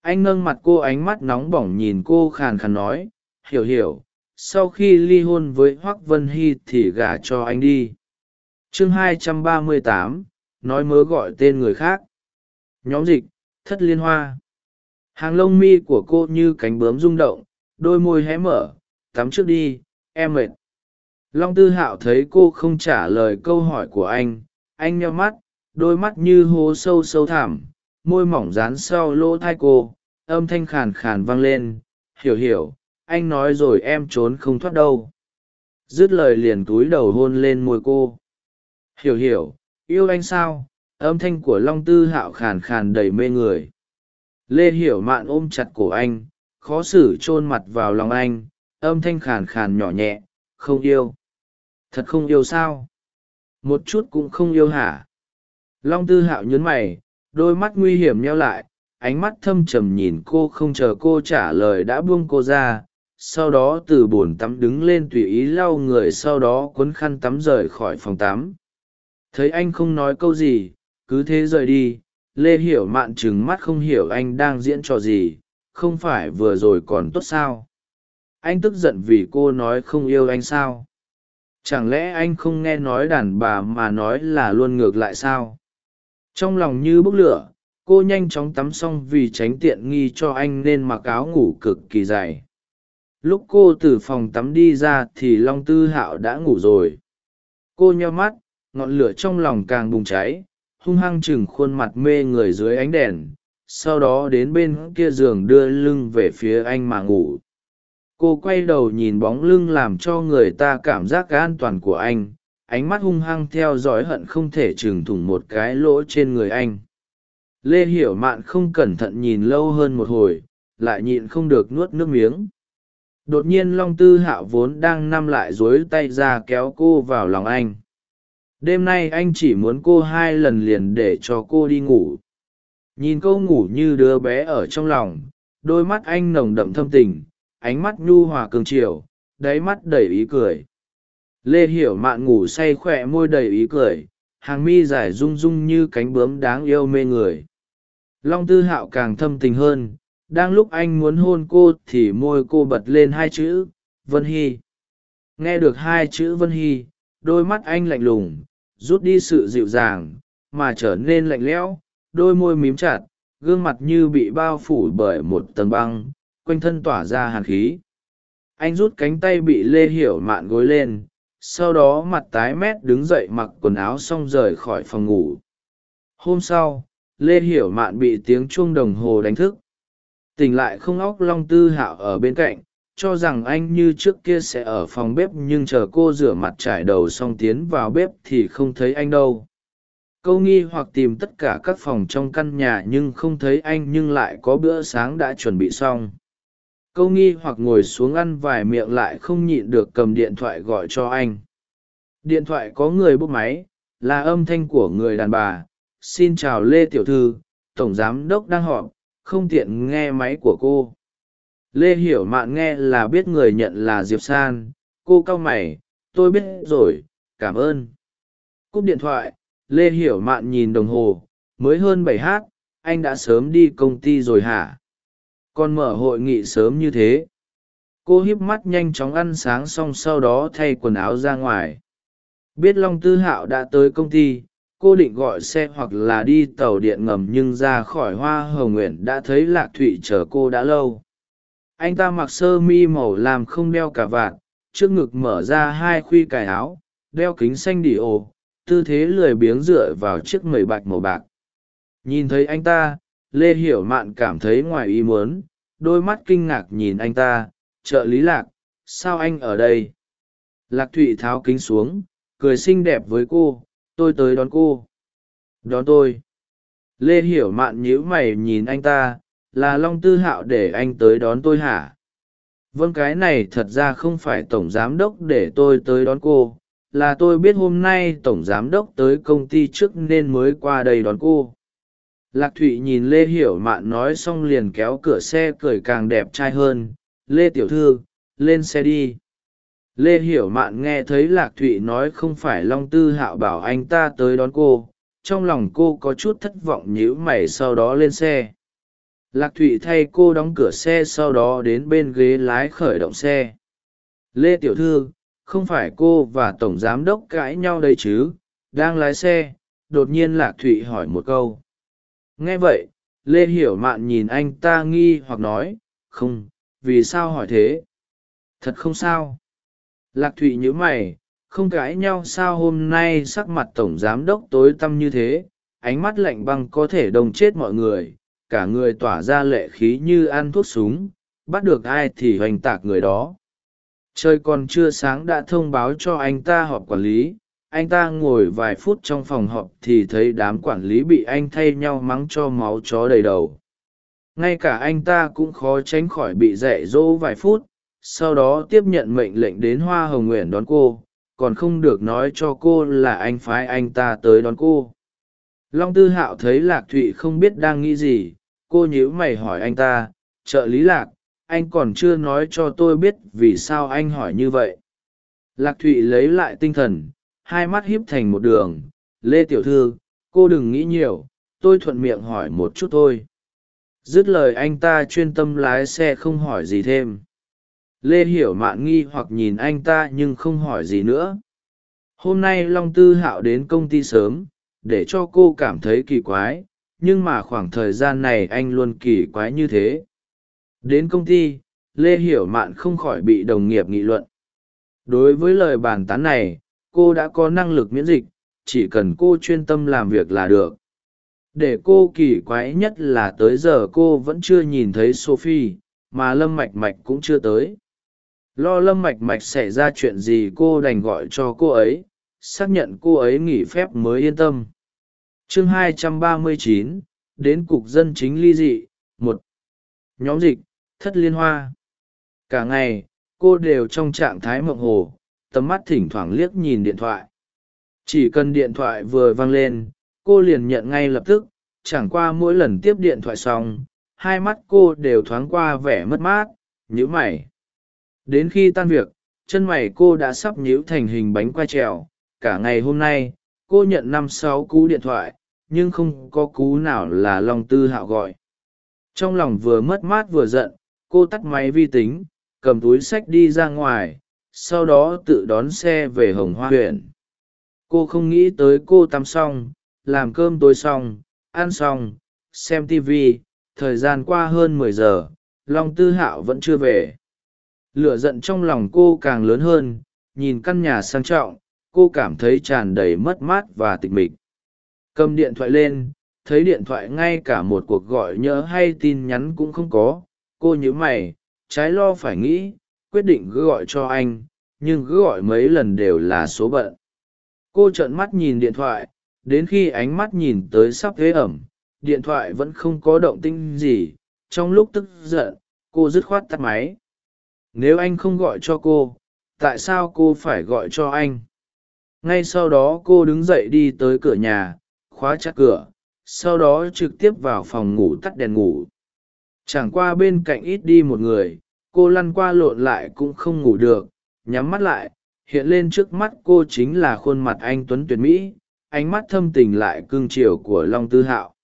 Anh nâng mặt cô ánh mắt nóng bỏng nhìn cô khàn khàn nói hiểu hiểu sau khi ly hôn với hoác vân hy thì gả cho anh đi. Chương 238, nói mớ gọi tên người khác. Nhóm dịch thất liên hoa. Hàng lông mi của cô như cánh bướm rung động đôi môi hé mở tắm trước đi em mệt long tư hạo thấy cô không trả lời câu hỏi của anh anh nheo mắt, đôi mắt như hố sâu sâu thẳm, môi mỏng dán sau lỗ thai cô, âm thanh khàn khàn vang lên, hiểu hiểu, anh nói rồi em trốn không thoát đâu. Dứt lời liền túi đầu hôn lên môi cô. Hiểu hiểu, yêu anh sao? Âm thanh của long tư hạo khàn khàn đầy mê người. Lê hiểu mạn ôm chặt cổ anh, khó xử t r ô n mặt vào lòng anh, âm thanh khàn khàn nhỏ nhẹ, không yêu thật không yêu sao? Một chút cũng không yêu hả? Long tư hạo nhớn mày, đôi mắt nguy hiểm nheo lại, ánh mắt thâm trầm nhìn cô không chờ cô trả lời đã buông cô ra, sau đó từ bồn tắm đứng lên tùy ý lau người sau đó cuốn khăn tắm rời khỏi phòng tắm. Thấy anh không nói câu gì, cứ thế rời đi, lê hiểu mạn chừng mắt không hiểu anh đang diễn trò gì, không phải vừa rồi còn tốt sao? Anh tức giận vì cô nói không yêu anh sao? Chẳng lẽ anh không nghe nói đàn bà mà nói là luôn ngược lại sao? Trong lòng như bốc lửa, cô nhanh chóng tắm xong vì tránh tiện nghi cho anh nên mặc áo ngủ cực kỳ dày. Lúc cô từ phòng tắm đi ra thì long tư hạo đã ngủ rồi. Cô nheo mắt, ngọn lửa trong lòng càng bùng cháy, hung hăng chừng khuôn mặt mê người dưới ánh đèn, sau đó đến bên kia giường đưa lưng về phía anh mà ngủ cô quay đầu nhìn bóng lưng làm cho người ta cảm giác an toàn của anh, ánh mắt hung hăng theo dõi hận không thể trừng thủng một cái lỗ trên người anh. Lê hiểu mạn không cẩn thận nhìn lâu hơn một hồi, lại nhịn không được nuốt nước miếng. Đột nhiên long tư hạo vốn đang nằm lại dối tay ra kéo cô vào lòng anh. Đêm nay anh chỉ muốn cô hai lần liền để cho cô đi ngủ. Nhìn cô ngủ như đứa bé ở trong lòng, đôi mắt anh nồng đậm thâm tình ánh mắt nhu hòa cường chiều, đáy mắt đầy ý cười. Lê hiểu mạn ngủ say khỏe môi đầy ý cười, hàng mi dài rung rung như cánh bướm đáng yêu mê người. Long tư hạo càng thâm tình hơn, đang lúc anh muốn hôn cô thì môi cô bật lên hai chữ, vân hy. Nghe được hai chữ vân hy đôi mắt anh lạnh lùng, rút đi sự dịu dàng, mà trở nên lạnh lẽo, đôi môi mím chặt, gương mặt như bị bao phủ bởi một tầng băng quanh thân tỏa ra hàn khí. Anh rút cánh tay bị lê hiểu mạn gối lên, sau đó mặt tái mét đứng dậy mặc quần áo xong rời khỏi phòng ngủ. Hôm sau, lê hiểu mạn bị tiếng chuông đồng hồ đánh thức. Tỉnh lại không óc long tư hạo ở bên cạnh, cho rằng anh như trước kia sẽ ở phòng bếp nhưng chờ cô rửa mặt trải đầu xong tiến vào bếp thì không thấy anh đâu. Câu nghi hoặc tìm tất cả các phòng trong căn nhà nhưng không thấy anh nhưng lại có bữa sáng đã chuẩn bị xong câu nghi hoặc ngồi xuống ăn vài miệng lại không nhịn được cầm điện thoại gọi cho anh. Điện thoại có người bốc máy, là âm thanh của người đàn bà. Xin chào lê tiểu thư, tổng giám đốc đang họp, không tiện nghe máy của cô. Lê hiểu mạn nghe là biết người nhận là diệp san. Cô cau mày, tôi biết rồi, cảm ơn. Cúp điện thoại, lê hiểu mạn nhìn đồng hồ. Mới hơn bảy h anh đã sớm đi công ty rồi hả? Còn mở hội nghị sớm như thế. Cô híp mắt nhanh chóng ăn sáng xong sau đó thay quần áo ra ngoài. Biết long tư hạo đã tới công ty, cô định gọi xe hoặc là đi tàu điện ngầm nhưng ra khỏi hoa hồng nguyện đã thấy lạc thụy chờ cô đã lâu. Anh ta mặc sơ mi màu làm không đeo cả vạt, trước ngực mở ra hai khuy cài áo, đeo kính xanh đỉ ồ, tư thế lười biếng dựa vào chiếc mẩy bạch màu bạc. Nhìn thấy anh ta lê hiểu mạn cảm thấy ngoài ý muốn, đôi mắt kinh ngạc nhìn anh ta, trợ lý lạc, sao anh ở đây? Lạc thụy tháo kính xuống, cười xinh đẹp với cô, tôi tới đón cô. Đón tôi? Lê hiểu mạn nhíu mày nhìn anh ta, là long tư hạo để anh tới đón tôi hả? Vâng cái này thật ra không phải tổng giám đốc để tôi tới đón cô, là tôi biết hôm nay tổng giám đốc tới công ty trước nên mới qua đây đón cô lạc thụy nhìn lê hiểu mạn nói xong liền kéo cửa xe cười càng đẹp trai hơn. Lê tiểu thư, lên xe đi. Lê hiểu mạn nghe thấy lạc thụy nói không phải long tư hạo bảo anh ta tới đón cô, trong lòng cô có chút thất vọng nhíu mày sau đó lên xe. Lạc thụy thay cô đóng cửa xe sau đó đến bên ghế lái khởi động xe. Lê tiểu thư, không phải cô và tổng giám đốc cãi nhau đây chứ? Đang lái xe, đột nhiên lạc thụy hỏi một câu nghe vậy, lê hiểu mạn nhìn anh ta nghi hoặc nói, không, vì sao hỏi thế? Thật không sao. Lạc thụy nhớ mày, không cãi nhau sao hôm nay sắc mặt tổng giám đốc tối tăm như thế, ánh mắt lạnh băng có thể đông chết mọi người, cả người tỏa ra lệ khí như ăn thuốc súng, bắt được ai thì hoành tạc người đó. Trời còn chưa sáng đã thông báo cho anh ta họp quản lý anh ta ngồi vài phút trong phòng họp thì thấy đám quản lý bị anh thay nhau mắng cho máu chó đầy đầu. Ngay cả anh ta cũng khó tránh khỏi bị dạy dỗ vài phút, sau đó tiếp nhận mệnh lệnh đến hoa hồng nguyện đón cô, còn không được nói cho cô là anh phái anh ta tới đón cô. Long tư hạo thấy lạc thụy không biết đang nghĩ gì, cô nhíu mày hỏi anh ta, trợ lý lạc, anh còn chưa nói cho tôi biết vì sao anh hỏi như vậy? Lạc thụy lấy lại tinh thần hai mắt híp thành một đường. Lê tiểu thư, cô đừng nghĩ nhiều, tôi thuận miệng hỏi một chút thôi. Dứt lời anh ta chuyên tâm lái xe không hỏi gì thêm. Lê hiểu mạn nghi hoặc nhìn anh ta nhưng không hỏi gì nữa. Hôm nay long tư hạo đến công ty sớm, để cho cô cảm thấy kỳ quái, nhưng mà khoảng thời gian này anh luôn kỳ quái như thế. Đến công ty, lê hiểu mạn không khỏi bị đồng nghiệp nghị luận. Đối với lời bàn tán này cô đã có năng lực miễn dịch chỉ cần cô chuyên tâm làm việc là được. Để cô kỳ quái nhất là tới giờ cô vẫn chưa nhìn thấy sophie mà lâm mạch mạch cũng chưa tới. Lo lâm mạch mạch xảy ra chuyện gì cô đành gọi cho cô ấy xác nhận cô ấy nghỉ phép mới yên tâm. Chương 239, đến cục dân chính ly dị một. Nhóm dịch thất liên hoa. Cả ngày cô đều trong trạng thái mộng hồ tầm mắt thỉnh thoảng liếc nhìn điện thoại. Chỉ cần điện thoại vừa vang lên, cô liền nhận ngay lập tức, chẳng qua mỗi lần tiếp điện thoại xong, hai mắt cô đều thoáng qua vẻ mất mát, nhíu mày. Đến khi tan việc, chân mày cô đã sắp nhíu thành hình bánh quai trèo. Cả ngày hôm nay, cô nhận năm sáu cú điện thoại, nhưng không có cú nào là long tư hạo gọi. Trong lòng vừa mất mát vừa giận, cô tắt máy vi tính, cầm túi sách đi ra ngoài sau đó tự đón xe về hồng hoa huyện. Cô không nghĩ tới cô tắm xong, làm cơm tối xong, ăn xong, xem tv thời gian qua hơn mười giờ, long tư hạo vẫn chưa về. Lửa giận trong lòng cô càng lớn hơn, nhìn căn nhà sang trọng, cô cảm thấy tràn đầy mất mát và tịch mịch. Cầm điện thoại lên, thấy điện thoại ngay cả một cuộc gọi nhỡ hay tin nhắn cũng không có, cô nhớ mày, trái lo phải nghĩ, quyết định gọi cho anh nhưng cứ gọi mấy lần đều là số bận. Cô trợn mắt nhìn điện thoại, đến khi ánh mắt nhìn tới sắp ghế ẩm, điện thoại vẫn không có động tinh gì, trong lúc tức giận, cô dứt khoát tắt máy. Nếu anh không gọi cho cô, tại sao cô phải gọi cho anh? Ngay sau đó cô đứng dậy đi tới cửa nhà, khóa chặt cửa, sau đó trực tiếp vào phòng ngủ tắt đèn ngủ. Chẳng qua bên cạnh ít đi một người, cô lăn qua lộn lại cũng không ngủ được nhắm mắt lại, hiện lên trước mắt cô chính là khuôn mặt anh tuấn tuyệt mỹ, ánh mắt thâm tình lại cương triều của long tư hạo.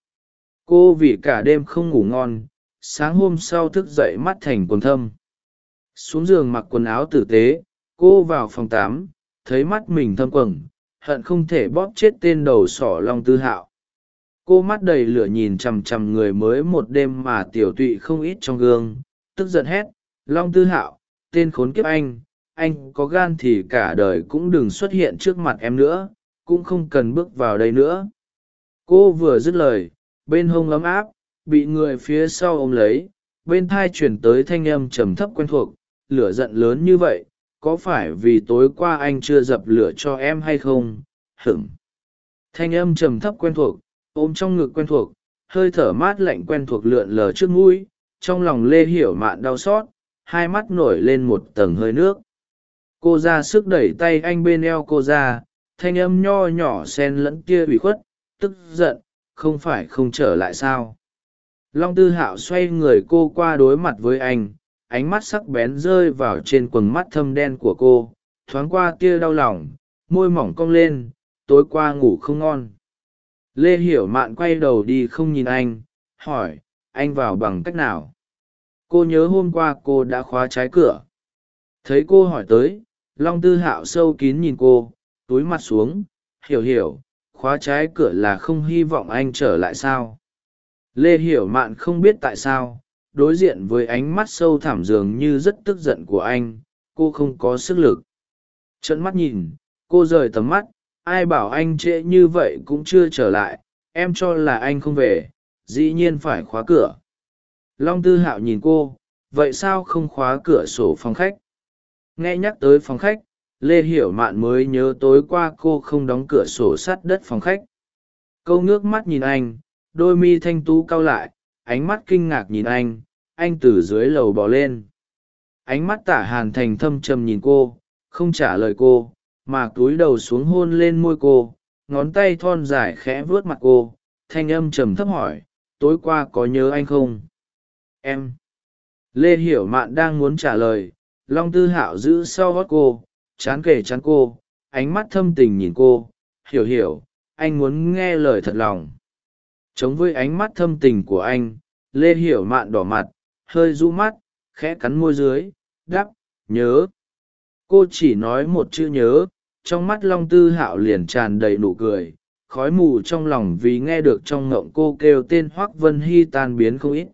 Cô vì cả đêm không ngủ ngon, sáng hôm sau thức dậy mắt thành quần thâm. Xuống giường mặc quần áo tử tế, cô vào phòng tám, thấy mắt mình thâm quầng, hận không thể bóp chết tên đầu sỏ long tư hạo. Cô mắt đầy lửa nhìn chằm chằm người mới một đêm mà tiểu tụy không ít trong gương, tức giận hét, long tư hạo, tên khốn kiếp anh anh có gan thì cả đời cũng đừng xuất hiện trước mặt em nữa, cũng không cần bước vào đây nữa. Cô vừa dứt lời, bên hông ấm áp, bị người phía sau ôm lấy, bên thai chuyển tới thanh âm trầm thấp quen thuộc, lửa giận lớn như vậy, có phải vì tối qua anh chưa dập lửa cho em hay không? Hửng thanh âm trầm thấp quen thuộc, ôm trong ngực quen thuộc, hơi thở mát lạnh quen thuộc lượn lờ trước mũi, trong lòng lê hiểu mạn đau xót, hai mắt nổi lên một tầng hơi nước cô ra sức đẩy tay anh bên eo cô ra, thanh âm nho nhỏ sen lẫn kia ủy khuất, tức giận, không phải không trở lại sao? Long tư hạo xoay người cô qua đối mặt với anh, ánh mắt sắc bén rơi vào trên quần mắt thâm đen của cô, thoáng qua tia đau lòng, môi mỏng cong lên, tối qua ngủ không ngon. Lê hiểu mạn quay đầu đi không nhìn anh, hỏi, anh vào bằng cách nào? Cô nhớ hôm qua cô đã khóa trái cửa. Thấy cô hỏi tới long tư hạo sâu kín nhìn cô, túi mặt xuống, hiểu hiểu, khóa trái cửa là không hy vọng anh trở lại sao? Lê hiểu mạn không biết tại sao, đối diện với ánh mắt sâu thẳm dường như rất tức giận của anh, cô không có sức lực. Trận mắt nhìn, cô rời tầm mắt, ai bảo anh trễ như vậy cũng chưa trở lại, em cho là anh không về, dĩ nhiên phải khóa cửa. Long tư hạo nhìn cô, vậy sao không khóa cửa sổ phòng khách? Nghe nhắc tới phòng khách, lê hiểu mạn mới nhớ tối qua cô không đóng cửa sổ sắt đất phòng khách. Câu nước mắt nhìn anh, đôi mi thanh tú cau lại, ánh mắt kinh ngạc nhìn anh anh từ dưới lầu bỏ lên. Ánh mắt tả hàn thành thâm trầm nhìn cô, không trả lời cô, mà cúi đầu xuống hôn lên môi cô, ngón tay thon dài khẽ vuốt mặt cô, thanh âm trầm thấp hỏi, tối qua có nhớ anh không? Em. Lê hiểu mạn đang muốn trả lời long tư hạo giữ sau gót cô, chán kể chán cô, ánh mắt thâm tình nhìn cô, hiểu hiểu, anh muốn nghe lời thật lòng. Chống với ánh mắt thâm tình của anh, lê hiểu mạn đỏ mặt, hơi rũ mắt, khẽ cắn môi dưới đắp nhớ. Cô chỉ nói một chữ nhớ trong mắt long tư hạo liền tràn đầy nụ cười, khói mù trong lòng vì nghe được trong ngộng cô kêu tên hoác vân hy tan biến không ít.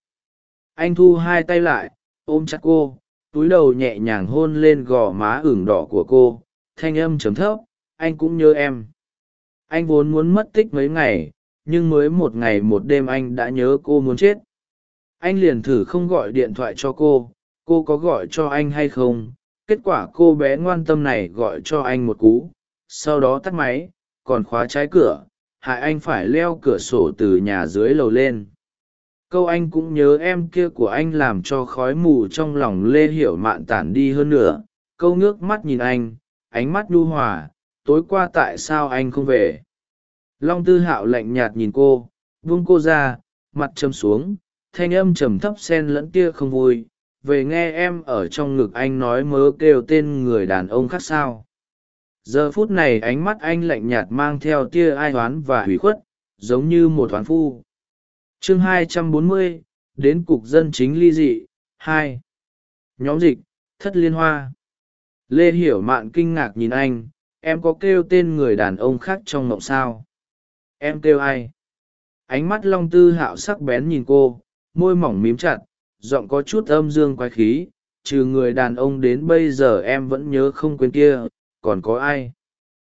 Anh thu hai tay lại, ôm chặt cô túi đầu nhẹ nhàng hôn lên gò má ửng đỏ của cô, thanh âm chấm thấp, anh cũng nhớ em. Anh vốn muốn mất tích mấy ngày, nhưng mới một ngày một đêm anh đã nhớ cô muốn chết. Anh liền thử không gọi điện thoại cho cô cô có gọi cho anh hay không? Kết quả cô bé ngoan tâm này gọi cho anh một cú, sau đó tắt máy, còn khóa trái cửa, hại anh phải leo cửa sổ từ nhà dưới lầu lên câu anh cũng nhớ em kia của anh làm cho khói mù trong lòng lê hiểu mạn tản đi hơn nữa câu ngước mắt nhìn anh, ánh mắt nhu hòa, tối qua tại sao anh không về? Long tư hạo lạnh nhạt nhìn cô vung cô ra, mặt châm xuống, thanh âm trầm thấp sen lẫn tia không vui. Về nghe em ở trong ngực anh nói mớ kêu tên người đàn ông khác sao? Giờ phút này ánh mắt anh lạnh nhạt mang theo tia ai oán và hủy khuất, giống như một toán phu chương 240, đến cục dân chính ly dị hai. Nhóm dịch thất liên hoa. Lê hiểu mạn kinh ngạc nhìn anh em có kêu tên người đàn ông khác trong mộng sao? Em kêu ai? Ánh mắt long tư hạo sắc bén nhìn cô môi mỏng mím chặt giọng có chút âm dương quái khí trừ người đàn ông đến bây giờ em vẫn nhớ không quên kia còn có ai?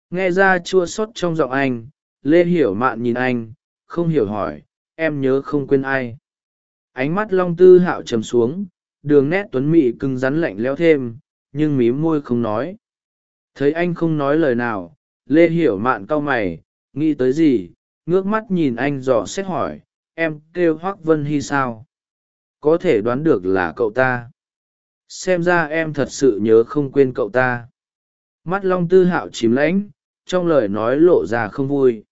Nghe ra chua xót trong giọng anh lê hiểu mạn nhìn anh không hiểu hỏi em nhớ không quên ai. Ánh mắt long tư hạo trầm xuống, đường nét tuấn mị cứng rắn lạnh lẽo thêm, nhưng mím môi không nói. Thấy anh không nói lời nào, lê hiểu mạn cau mày, nghĩ tới gì, ngước mắt nhìn anh dò xét hỏi, em kêu hoác vân hy sao? Có thể đoán được là cậu ta. Xem ra em thật sự nhớ không quên cậu ta. Mắt long tư hạo chìm lãnh, trong lời nói lộ ra không vui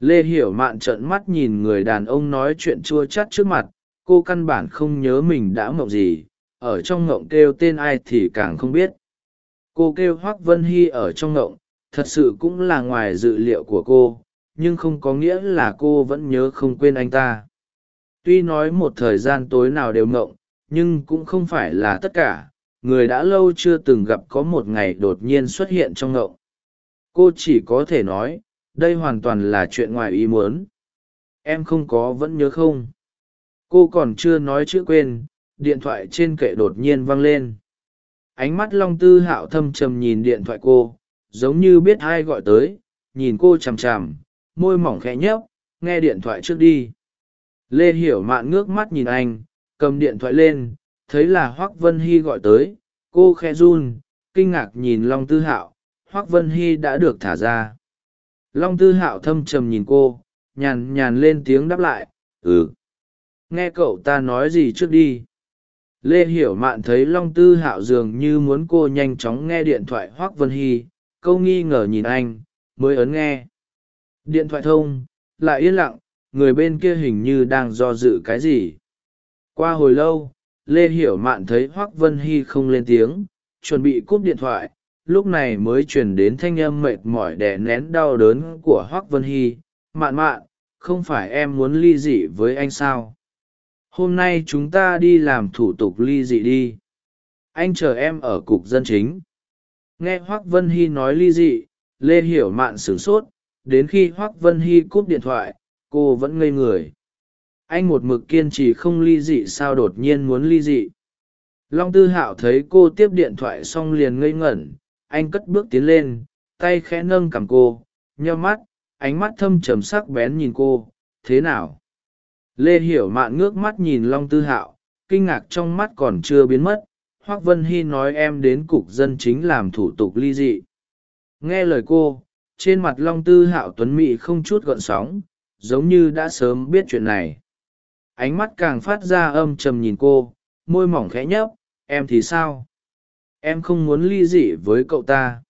lê hiểu mạn trợn mắt nhìn người đàn ông nói chuyện chua chắt trước mặt, cô căn bản không nhớ mình đã mộng gì, ở trong ngộng kêu tên ai thì càng không biết. Cô kêu hoác vân hy ở trong ngộng, thật sự cũng là ngoài dự liệu của cô, nhưng không có nghĩa là cô vẫn nhớ không quên anh ta. Tuy nói một thời gian tối nào đều ngộng, nhưng cũng không phải là tất cả, người đã lâu chưa từng gặp có một ngày đột nhiên xuất hiện trong ngộng. Cô chỉ có thể nói đây hoàn toàn là chuyện ngoài ý muốn. Em không có vẫn nhớ không? Cô còn chưa nói chữ quên, điện thoại trên kệ đột nhiên vang lên. Ánh mắt long tư hạo thâm trầm nhìn điện thoại cô, giống như biết ai gọi tới, nhìn cô chằm chằm, môi mỏng khẽ nhấp, nghe điện thoại trước đi. Lê hiểu mạn ngước mắt nhìn anh, cầm điện thoại lên, thấy là hoác vân hy gọi tới, cô khe run, kinh ngạc nhìn long tư hạo hoác vân hy đã được thả ra long tư hạo thâm trầm nhìn cô, nhàn nhàn lên tiếng đáp lại ừ. Nghe cậu ta nói gì trước đi? Lê hiểu mạn thấy long tư hạo dường như muốn cô nhanh chóng nghe điện thoại hoác vân hy, câu nghi ngờ nhìn anh, mới ấn nghe. Điện thoại thông, lại yên lặng, người bên kia hình như đang do dự cái gì. Qua hồi lâu, lê hiểu mạn thấy hoác vân hy không lên tiếng, chuẩn bị cúp điện thoại lúc này mới truyền đến thanh âm mệt mỏi đè nén đau đớn của hoác vân hy. Mạn mạn, không phải em muốn ly dị với anh sao? Hôm nay chúng ta đi làm thủ tục ly dị đi. Anh chờ em ở cục dân chính. Nghe hoác vân hy nói ly dị, lê hiểu mạn sửng sốt. Đến khi hoác vân hy cúp điện thoại, cô vẫn ngây người. Anh một mực kiên trì không ly dị sao đột nhiên muốn ly dị. Long tư hạo thấy cô tiếp điện thoại xong liền ngây ngẩn anh cất bước tiến lên, tay khẽ nâng cằm cô, nheo mắt, ánh mắt thâm trầm sắc bén nhìn cô, thế nào? Lê hiểu mạn ngước mắt nhìn long tư hạo, kinh ngạc trong mắt còn chưa biến mất, hoác vân hy nói em đến cục dân chính làm thủ tục ly dị. Nghe lời cô, trên mặt long tư hạo tuấn mị không chút gợn sóng, giống như đã sớm biết chuyện này. Ánh mắt càng phát ra âm trầm nhìn cô, môi mỏng khẽ nhấp, em thì sao? Em không muốn ly dị với cậu ta.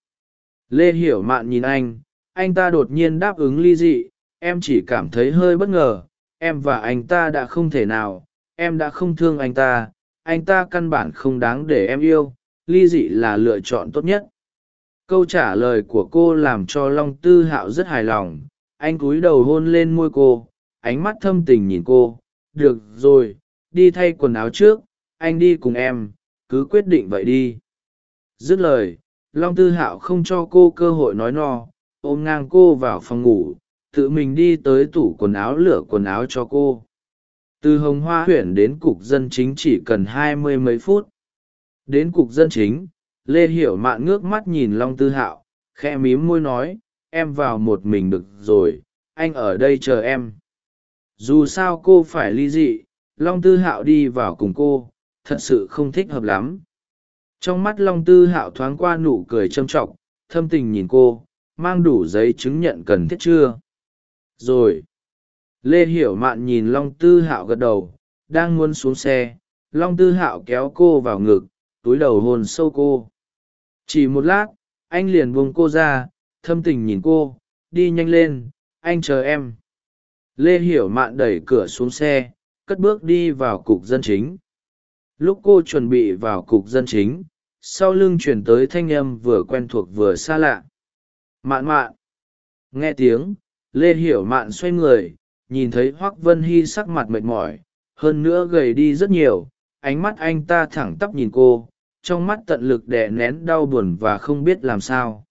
Lê hiểu mạn nhìn anh anh ta đột nhiên đáp ứng ly dị, em chỉ cảm thấy hơi bất ngờ, em và anh ta đã không thể nào, em đã không thương anh ta anh ta căn bản không đáng để em yêu, ly dị là lựa chọn tốt nhất. Câu trả lời của cô làm cho long tư hạo rất hài lòng, anh cúi đầu hôn lên môi cô, ánh mắt thâm tình nhìn cô, được rồi, đi thay quần áo trước, anh đi cùng em, cứ quyết định vậy đi dứt lời, long tư hạo không cho cô cơ hội nói no, ôm ngang cô vào phòng ngủ, tự mình đi tới tủ quần áo lửa quần áo cho cô. Từ hồng hoa huyện đến cục dân chính chỉ cần hai mươi mấy phút. Đến cục dân chính, lê hiểu mạn ngước mắt nhìn long tư hạo khe mím môi nói, em vào một mình được rồi, anh ở đây chờ em. Dù sao cô phải ly dị, long tư hạo đi vào cùng cô, thật sự không thích hợp lắm trong mắt long tư hạo thoáng qua nụ cười châm t r ọ c thâm tình nhìn cô, mang đủ giấy chứng nhận cần thiết chưa? Rồi. Lê hiểu mạn nhìn long tư hạo gật đầu, đang muốn xuống xe, long tư hạo kéo cô vào ngực, túi đầu hôn sâu cô. Chỉ một lát, anh liền buông cô ra, thâm tình nhìn cô, đi nhanh lên, anh chờ em. Lê hiểu mạn đẩy cửa xuống xe, cất bước đi vào cục dân chính. Lúc cô chuẩn bị vào cục dân chính sau lưng chuyển tới thanh âm vừa quen thuộc vừa xa lạ. Mạn mạn. Nghe tiếng lê hiểu mạn xoay người nhìn thấy hoác vân hy sắc mặt mệt mỏi hơn nữa gầy đi rất nhiều ánh mắt anh ta thẳng tắp nhìn cô trong mắt tận lực đè nén đau buồn và không biết làm sao.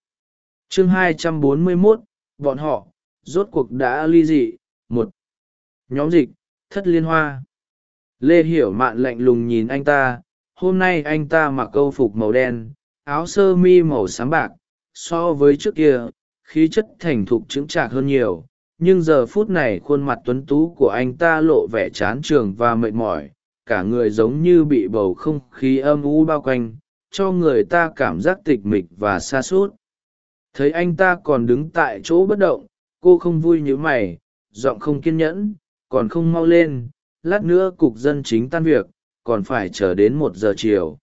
Chương 241, bọn họ rốt cuộc đã ly dị một. Nhóm dịch thất liên hoa. Lê hiểu mạn lạnh lùng nhìn anh ta hôm nay anh ta mặc câu phục màu đen, áo sơ mi màu sáng bạc, so với trước kia, khí chất thành thục chững chạc hơn nhiều. Nhưng giờ phút này khuôn mặt tuấn tú của anh ta lộ vẻ chán trường và mệt mỏi, cả người giống như bị bầu không khí âm u bao quanh, cho người ta cảm giác tịch mịch và xa suốt thấy anh ta còn đứng tại chỗ bất động, cô không vui như mày, giọng không kiên nhẫn, còn không mau lên, lát nữa cục dân chính tan việc còn phải chờ đến một giờ chiều.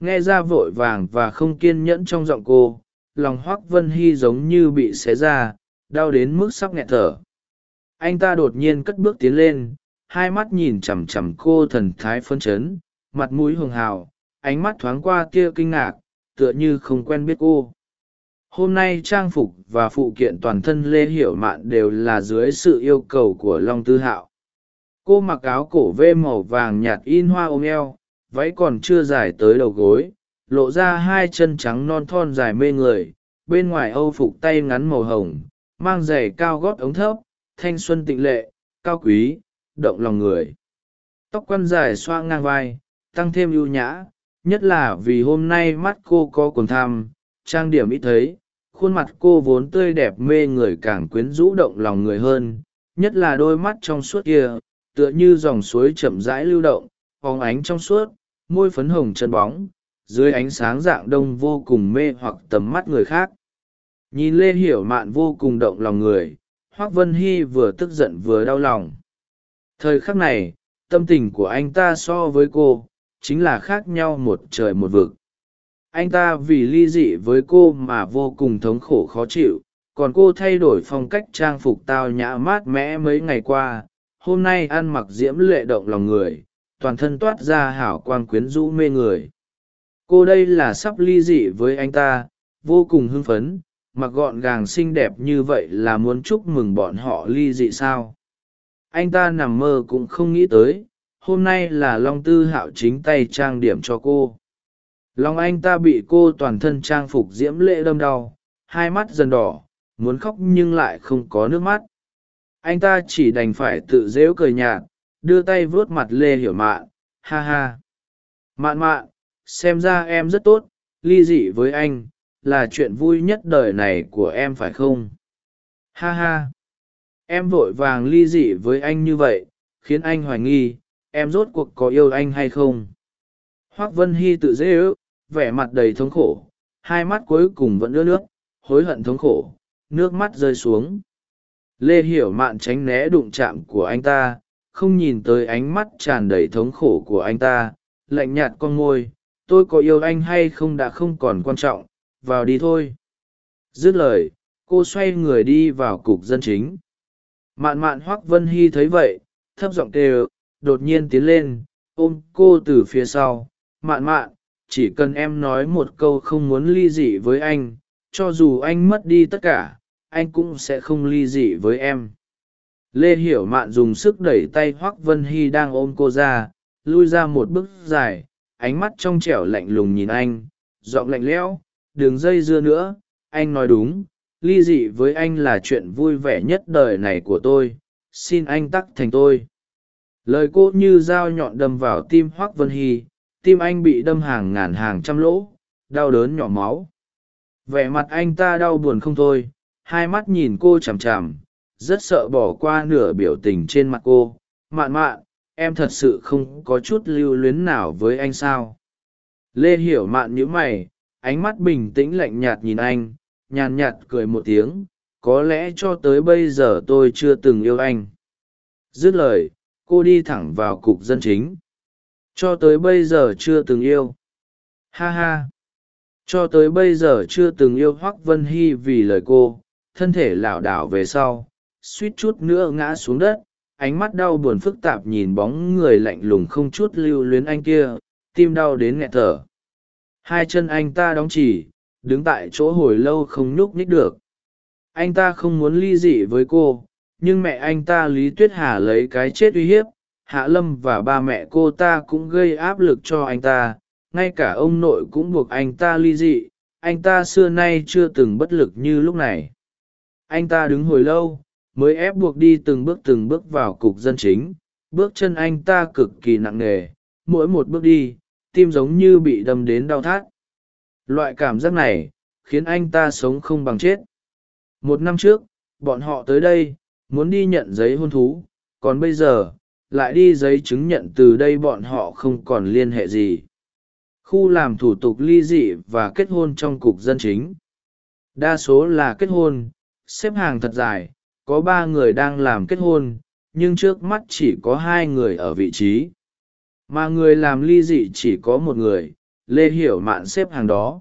Nghe ra vội vàng và không kiên nhẫn trong giọng cô, lòng hoác vân hy giống như bị xé ra, đau đến mức sắp nghẹt thở. Anh ta đột nhiên cất bước tiến lên, hai mắt nhìn chằm chằm cô thần thái phân chấn, mặt mũi hường hào, ánh mắt thoáng qua tia kinh ngạc, tựa như không quen biết cô. Hôm nay trang phục và phụ kiện toàn thân lê hiểu mạn đều là dưới sự yêu cầu của long tư hạo cô mặc áo cổ vê màu vàng nhạt in hoa ôm eo, váy còn chưa dài tới đầu gối, lộ ra hai chân trắng non thon dài mê người, bên ngoài âu phục tay ngắn màu hồng, mang giày cao gót ống thấp, thanh xuân tịnh lệ, cao quý, động lòng người. Tóc quăn dài xoa ngang vai, tăng thêm ưu nhã, nhất là vì hôm nay mắt cô có quần tham, trang điểm ít thấy, khuôn mặt cô vốn tươi đẹp mê người càng quyến rũ động lòng người hơn, nhất là đôi mắt trong suốt kia tựa như dòng suối chậm rãi lưu động, phóng ánh trong suốt, môi phấn hồng chân bóng, dưới ánh sáng dạng đông vô cùng mê hoặc tầm mắt người khác. Nhìn lê hiểu mạn vô cùng động lòng người, hoác vân hy vừa tức giận vừa đau lòng. Thời khắc này, tâm tình của anh ta so với cô, chính là khác nhau một trời một vực. Anh ta vì ly dị với cô mà vô cùng thống khổ khó chịu, còn cô thay đổi phong cách trang phục tao nhã mát mẽ mấy ngày qua hôm nay ăn mặc diễm lệ động lòng người, toàn thân toát ra hảo quang quyến rũ mê người. Cô đây là sắp ly dị với anh ta, vô cùng hưng phấn, mặc gọn gàng xinh đẹp như vậy là muốn chúc mừng bọn họ ly dị sao? Anh ta nằm mơ cũng không nghĩ tới, hôm nay là long tư hạo chính tay trang điểm cho cô. Lòng anh ta bị cô toàn thân trang phục diễm lệ đâm đau, hai mắt dần đỏ, muốn khóc nhưng lại không có nước mắt anh ta chỉ đành phải tự dễu cười nhạt, đưa tay vuốt mặt lê hiểu mạn, ha ha. Mạn mạn, xem ra em rất tốt, ly dị với anh, là chuyện vui nhất đời này của em phải không? Ha ha. Em vội vàng ly dị với anh như vậy, khiến anh hoài nghi, em rốt cuộc có yêu anh hay không? Hoác vân hy tự dễ ước vẻ mặt đầy thống khổ, hai mắt cuối cùng vẫn ướt nước, hối hận thống khổ, nước mắt rơi xuống lê hiểu mạn tránh né đụng chạm của anh ta, không nhìn tới ánh mắt tràn đầy thống khổ của anh ta, lạnh nhạt con môi, tôi có yêu anh hay không đã không còn quan trọng, vào đi thôi. Dứt lời, cô xoay người đi vào cục dân chính. Mạn mạn hoác vân hy thấy vậy, thấp giọng kêu, đột nhiên tiến lên, ôm cô từ phía sau. Mạn mạn, chỉ cần em nói một câu không muốn ly dị với anh, cho dù anh mất đi tất cả anh cũng sẽ không ly dị với em. Lê hiểu mạn dùng sức đẩy tay hoác vân hy đang ôm cô ra, lui ra một bước dài, ánh mắt trong trẻo lạnh lùng nhìn anh, giọng lạnh lẽo đường dây dưa nữa, anh nói đúng, ly dị với anh là chuyện vui vẻ nhất đời này của tôi, xin anh tắc thành tôi. Lời cô như dao nhọn đâm vào tim hoác vân hy, tim anh bị đâm hàng ngàn hàng trăm lỗ, đau đớn nhỏ máu. Vẻ mặt anh ta đau buồn không thôi hai mắt nhìn cô chằm chằm, rất sợ bỏ qua nửa biểu tình trên mặt cô. Mạn mạn, em thật sự không có chút lưu luyến nào với anh sao? Lê hiểu mạn nhíu mày, ánh mắt bình tĩnh lạnh nhạt nhìn anh, nhàn nhạt cười một tiếng, có lẽ cho tới bây giờ tôi chưa từng yêu anh. Dứt lời, cô đi thẳng vào cục dân chính. Cho tới bây giờ chưa từng yêu. Ha ha. Cho tới bây giờ chưa từng yêu hoác vân hy vì lời cô thân thể lảo đảo về sau, suýt chút nữa ngã xuống đất, ánh mắt đau buồn phức tạp nhìn bóng người lạnh lùng không chút lưu luyến anh kia, tim đau đến nghẹt thở. Hai chân anh ta đóng chỉ, đứng tại chỗ hồi lâu không nhúc nhích được. Anh ta không muốn ly dị với cô, nhưng mẹ anh ta lý tuyết hà lấy cái chết uy hiếp, hạ lâm và ba mẹ cô ta cũng gây áp lực cho anh ta, ngay cả ông nội cũng buộc anh ta ly dị, anh ta xưa nay chưa từng bất lực như lúc này anh ta đứng hồi lâu, mới ép buộc đi từng bước từng bước vào cục dân chính. Bước chân anh ta cực kỳ nặng nề, mỗi một bước đi, tim giống như bị đâm đến đau thắt. Loại cảm giác này, khiến anh ta sống không bằng chết. Một năm trước, bọn họ tới đây, muốn đi nhận giấy hôn thú. Còn bây giờ, lại đi giấy chứng nhận từ đây bọn họ không còn liên hệ gì. Khu làm thủ tục ly dị và kết hôn trong cục dân chính. Đa số là kết hôn xếp hàng thật dài, có ba người đang làm kết hôn, nhưng trước mắt chỉ có hai người ở vị trí. Mà người làm ly dị chỉ có một người, lê hiểu mạn xếp hàng đó.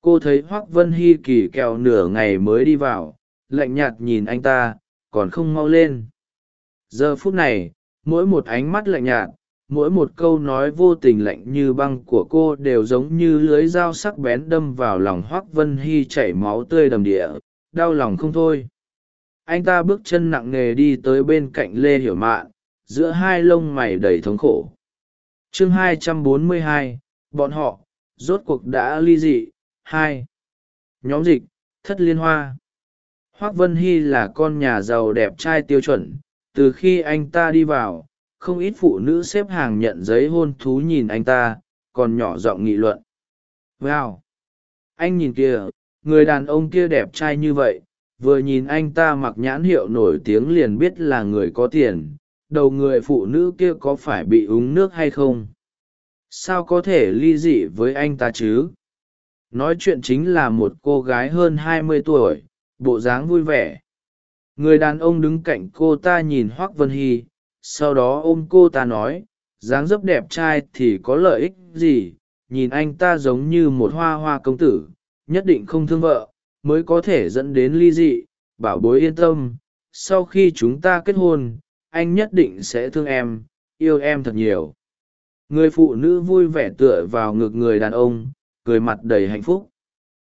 Cô thấy hoác vân hy kỳ kèo nửa ngày mới đi vào, lạnh nhạt nhìn anh ta, còn không mau lên. Giờ phút này, mỗi một ánh mắt lạnh nhạt, mỗi một câu nói vô tình lạnh như băng của cô đều giống như lưới dao sắc bén đâm vào lòng hoác vân hy chảy máu tươi đầm địa đau lòng không thôi. Anh ta bước chân nặng nề đi tới bên cạnh lê hiểu mạn giữa hai lông mày đầy thống khổ. Chương 242, bọn họ rốt cuộc đã ly dị. Hai nhóm dịch thất liên hoa. Hoác vân hy là con nhà giàu đẹp trai tiêu chuẩn. Từ khi anh ta đi vào không ít phụ nữ xếp hàng nhận giấy hôn thú nhìn anh ta còn nhỏ giọng nghị luận. Wow. Anh nhìn kìa người đàn ông kia đẹp trai như vậy, vừa nhìn anh ta mặc nhãn hiệu nổi tiếng liền biết là người có tiền. Đầu người phụ nữ kia có phải bị uống nước hay không? Sao có thể ly dị với anh ta chứ? Nói chuyện chính là một cô gái hơn hai mươi tuổi, bộ dáng vui vẻ. Người đàn ông đứng cạnh cô ta nhìn hoác vân hy, sau đó ôm cô ta nói, dáng dấp đẹp trai thì có lợi ích gì? Nhìn anh ta giống như một hoa hoa công tử nhất định không thương vợ, mới có thể dẫn đến ly dị. Bảo bối yên tâm, sau khi chúng ta kết hôn, anh nhất định sẽ thương em, yêu em thật nhiều. Người phụ nữ vui vẻ tựa vào ngực người đàn ông, cười mặt đầy hạnh phúc.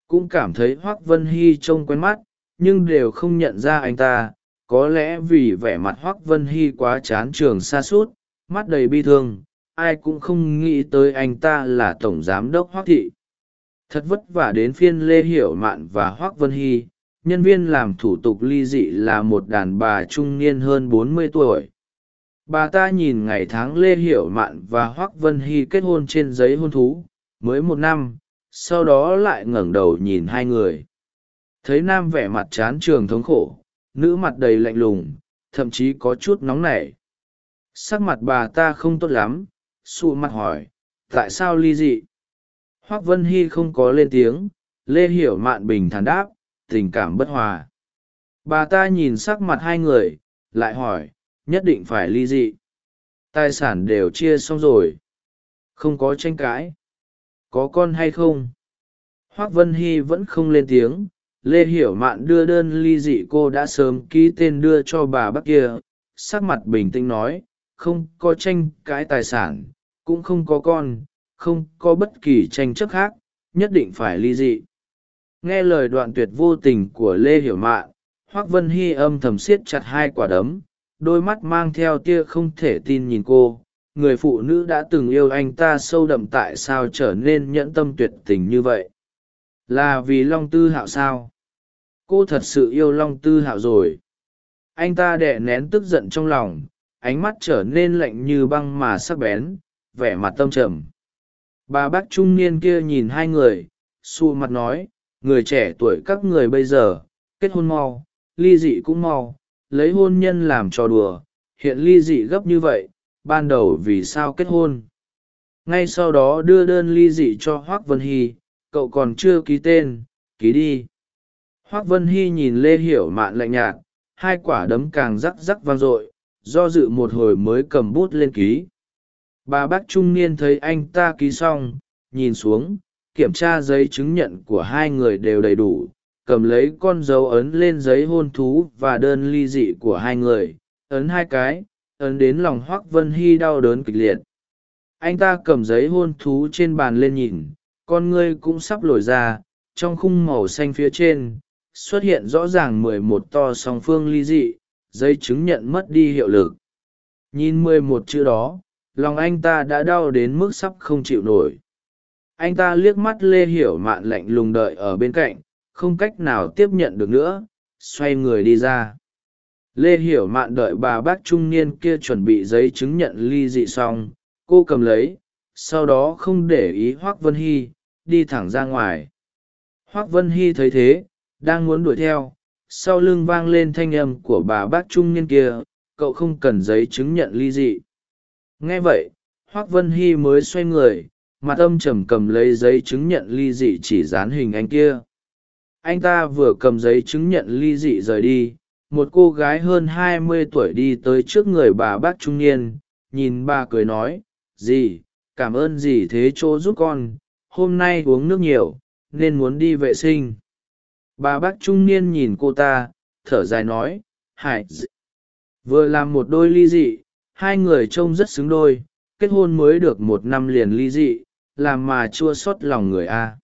Cũng cảm thấy hoác vân hy trông quen mắt, nhưng đều không nhận ra anh ta. Có lẽ vì vẻ mặt hoác vân hy quá chán trường xa suốt, mắt đầy bi thương, ai cũng không nghĩ tới anh ta là tổng giám đốc hoác thị thật vất vả đến phiên lê hiểu mạn và hoác vân hy, nhân viên làm thủ tục ly dị là một đàn bà trung niên hơn bốn mươi tuổi. Bà ta nhìn ngày tháng lê hiểu mạn và hoác vân hy kết hôn trên giấy hôn thú, mới một năm, sau đó lại ngẩng đầu nhìn hai người. Thấy nam vẻ mặt chán trường thống khổ, nữ mặt đầy lạnh lùng, thậm chí có chút nóng nảy. Sắc mặt bà ta không tốt lắm, sụ mặt hỏi, tại sao ly dị? Hoác vân hy không có lên tiếng, lê hiểu mạn bình thản đáp, tình cảm bất hòa. Bà ta nhìn sắc mặt hai người, lại hỏi, nhất định phải ly dị. Tài sản đều chia xong rồi. Không có tranh cãi. Có con hay không? Hoác vân hy vẫn không lên tiếng. Lê hiểu mạn đưa đơn ly dị cô đã sớm ký tên đưa cho bà bác kia. Sắc mặt bình tĩnh nói, không có tranh cãi tài sản, cũng không có con không có bất kỳ tranh chấp khác, nhất định phải ly dị. Nghe lời đoạn tuyệt vô tình của lê hiểu mạn, hoác vân hy âm thầm siết chặt hai quả đấm, đôi mắt mang theo tia không thể tin nhìn cô. Người phụ nữ đã từng yêu anh ta sâu đậm tại sao trở nên nhẫn tâm tuyệt tình như vậy? Là vì long tư hạo sao? Cô thật sự yêu long tư hạo rồi. Anh ta đẻ nén tức giận trong lòng, ánh mắt trở nên lạnh như băng mà sắc bén, vẻ mặt tâm trầm bà bác trung niên kia nhìn hai người, xù mặt nói, người trẻ tuổi các người bây giờ, kết hôn mau, ly dị cũng mau, lấy hôn nhân làm trò đùa, hiện ly dị gấp như vậy, ban đầu vì sao kết hôn? Ngay sau đó đưa đơn ly dị cho hoác vân hy, cậu còn chưa ký tên, ký đi. Hoác vân hy nhìn lê hiểu mạn lạnh nhạt, hai quả đấm càng rắc rắc vang dội, do dự một hồi mới cầm bút lên ký bà bác trung niên thấy anh ta ký xong, nhìn xuống, kiểm tra giấy chứng nhận của hai người đều đầy đủ, cầm lấy con dấu ấn lên giấy hôn thú và đơn ly dị của hai người, ấn hai cái, ấn đến lòng hoác vân hy đau đớn kịch liệt. Anh ta cầm giấy hôn thú trên bàn lên nhìn, con ngươi cũng sắp lồi ra, trong khung màu xanh phía trên, xuất hiện rõ ràng mười một to song phương ly dị, giấy chứng nhận mất đi hiệu lực. Nhìn mười một chữ đó lòng anh ta đã đau đến mức sắp không chịu nổi. Anh ta liếc mắt lê hiểu mạn lạnh lùng đợi ở bên cạnh, không cách nào tiếp nhận được nữa, xoay người đi ra. Lê hiểu mạn đợi bà bác trung niên kia chuẩn bị giấy chứng nhận ly dị xong, cô cầm lấy, sau đó không để ý hoác vân hy, đi thẳng ra ngoài. Hoác vân hy thấy thế, đang muốn đuổi theo, sau lưng vang lên thanh âm của bà bác trung niên kia, cậu không cần giấy chứng nhận ly dị nghe vậy, hoác vân hy mới xoay người, mặt âm trầm cầm lấy giấy chứng nhận ly dị chỉ dán hình anh kia. Anh ta vừa cầm giấy chứng nhận ly dị rời đi, một cô gái hơn hai mươi tuổi đi tới trước người bà bác trung niên, nhìn bà cười nói, dì, cảm ơn dì thế chỗ giúp con, hôm nay uống nước nhiều, nên muốn đi vệ sinh. Bà bác trung niên nhìn cô ta, thở dài nói hải vừa làm một đôi ly dị hai người trông rất xứng đôi, kết hôn mới được một năm liền ly dị, làm mà chua xót lòng người a.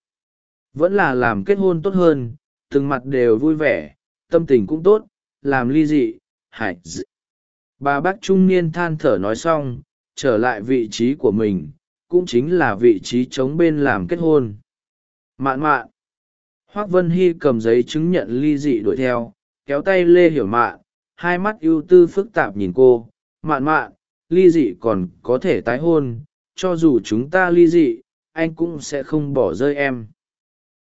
Vẫn là làm kết hôn tốt hơn, từng mặt đều vui vẻ, tâm tình cũng tốt, làm ly dị hải d... bà bác trung niên than thở nói xong, trở lại vị trí của mình, cũng chính là vị trí chống bên làm kết hôn. Mạn mạn. Hoác vân hy cầm giấy chứng nhận ly dị đuổi theo, kéo tay lê hiểu mạn, hai mắt ưu tư phức tạp nhìn cô mạn mạn ly dị còn có thể tái hôn cho dù chúng ta ly dị anh cũng sẽ không bỏ rơi em.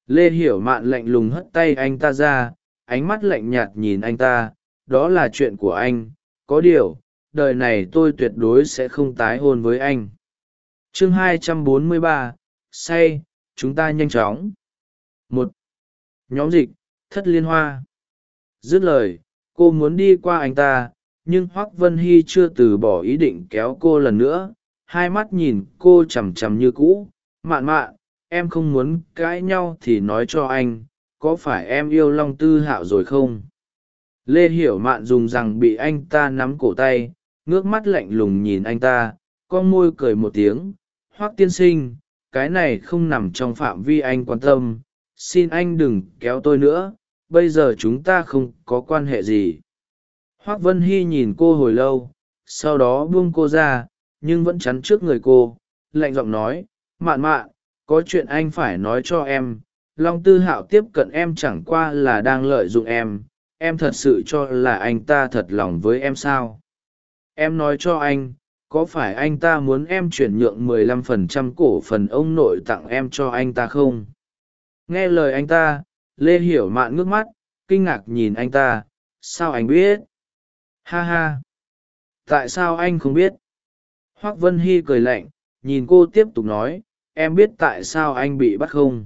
Lê hiểu mạn lạnh lùng hất tay anh ta ra ánh mắt lạnh nhạt nhìn anh ta đó là chuyện của anh có điều đời này tôi tuyệt đối sẽ không tái hôn với anh. Chương 243, say chúng ta nhanh chóng. Một nhóm dịch thất liên hoa. Dứt lời cô muốn đi qua anh ta nhưng hoác vân hy chưa từ bỏ ý định kéo cô lần nữa. Hai mắt nhìn cô chằm chằm như cũ. Mạn mạn, em không muốn cãi nhau thì nói cho anh, có phải em yêu long tư hạo rồi không? Lê hiểu mạn dùng rằng bị anh ta nắm cổ tay, ngước mắt lạnh lùng nhìn anh ta con môi cười một tiếng. Hoác tiên sinh, cái này không nằm trong phạm vi anh quan tâm. Xin anh đừng kéo tôi nữa, bây giờ chúng ta không có quan hệ gì hoác vân hy nhìn cô hồi lâu, sau đó buông cô ra, nhưng vẫn chắn trước người cô, lạnh giọng nói, mạn mạn, có chuyện anh phải nói cho em. Long tư hạo tiếp cận em chẳng qua là đang lợi dụng em. Em thật sự cho là anh ta thật lòng với em sao? Em nói cho anh, có phải anh ta muốn em chuyển nhượng 15% cổ phần ông nội tặng em cho anh ta không? Nghe lời anh ta, lê hiểu mạn ngước mắt, kinh ngạc nhìn anh ta. Sao anh biết? Ha ha. Tại sao anh không biết? Hoác vân hy cười lạnh, nhìn cô tiếp tục nói, em biết tại sao anh bị bắt không?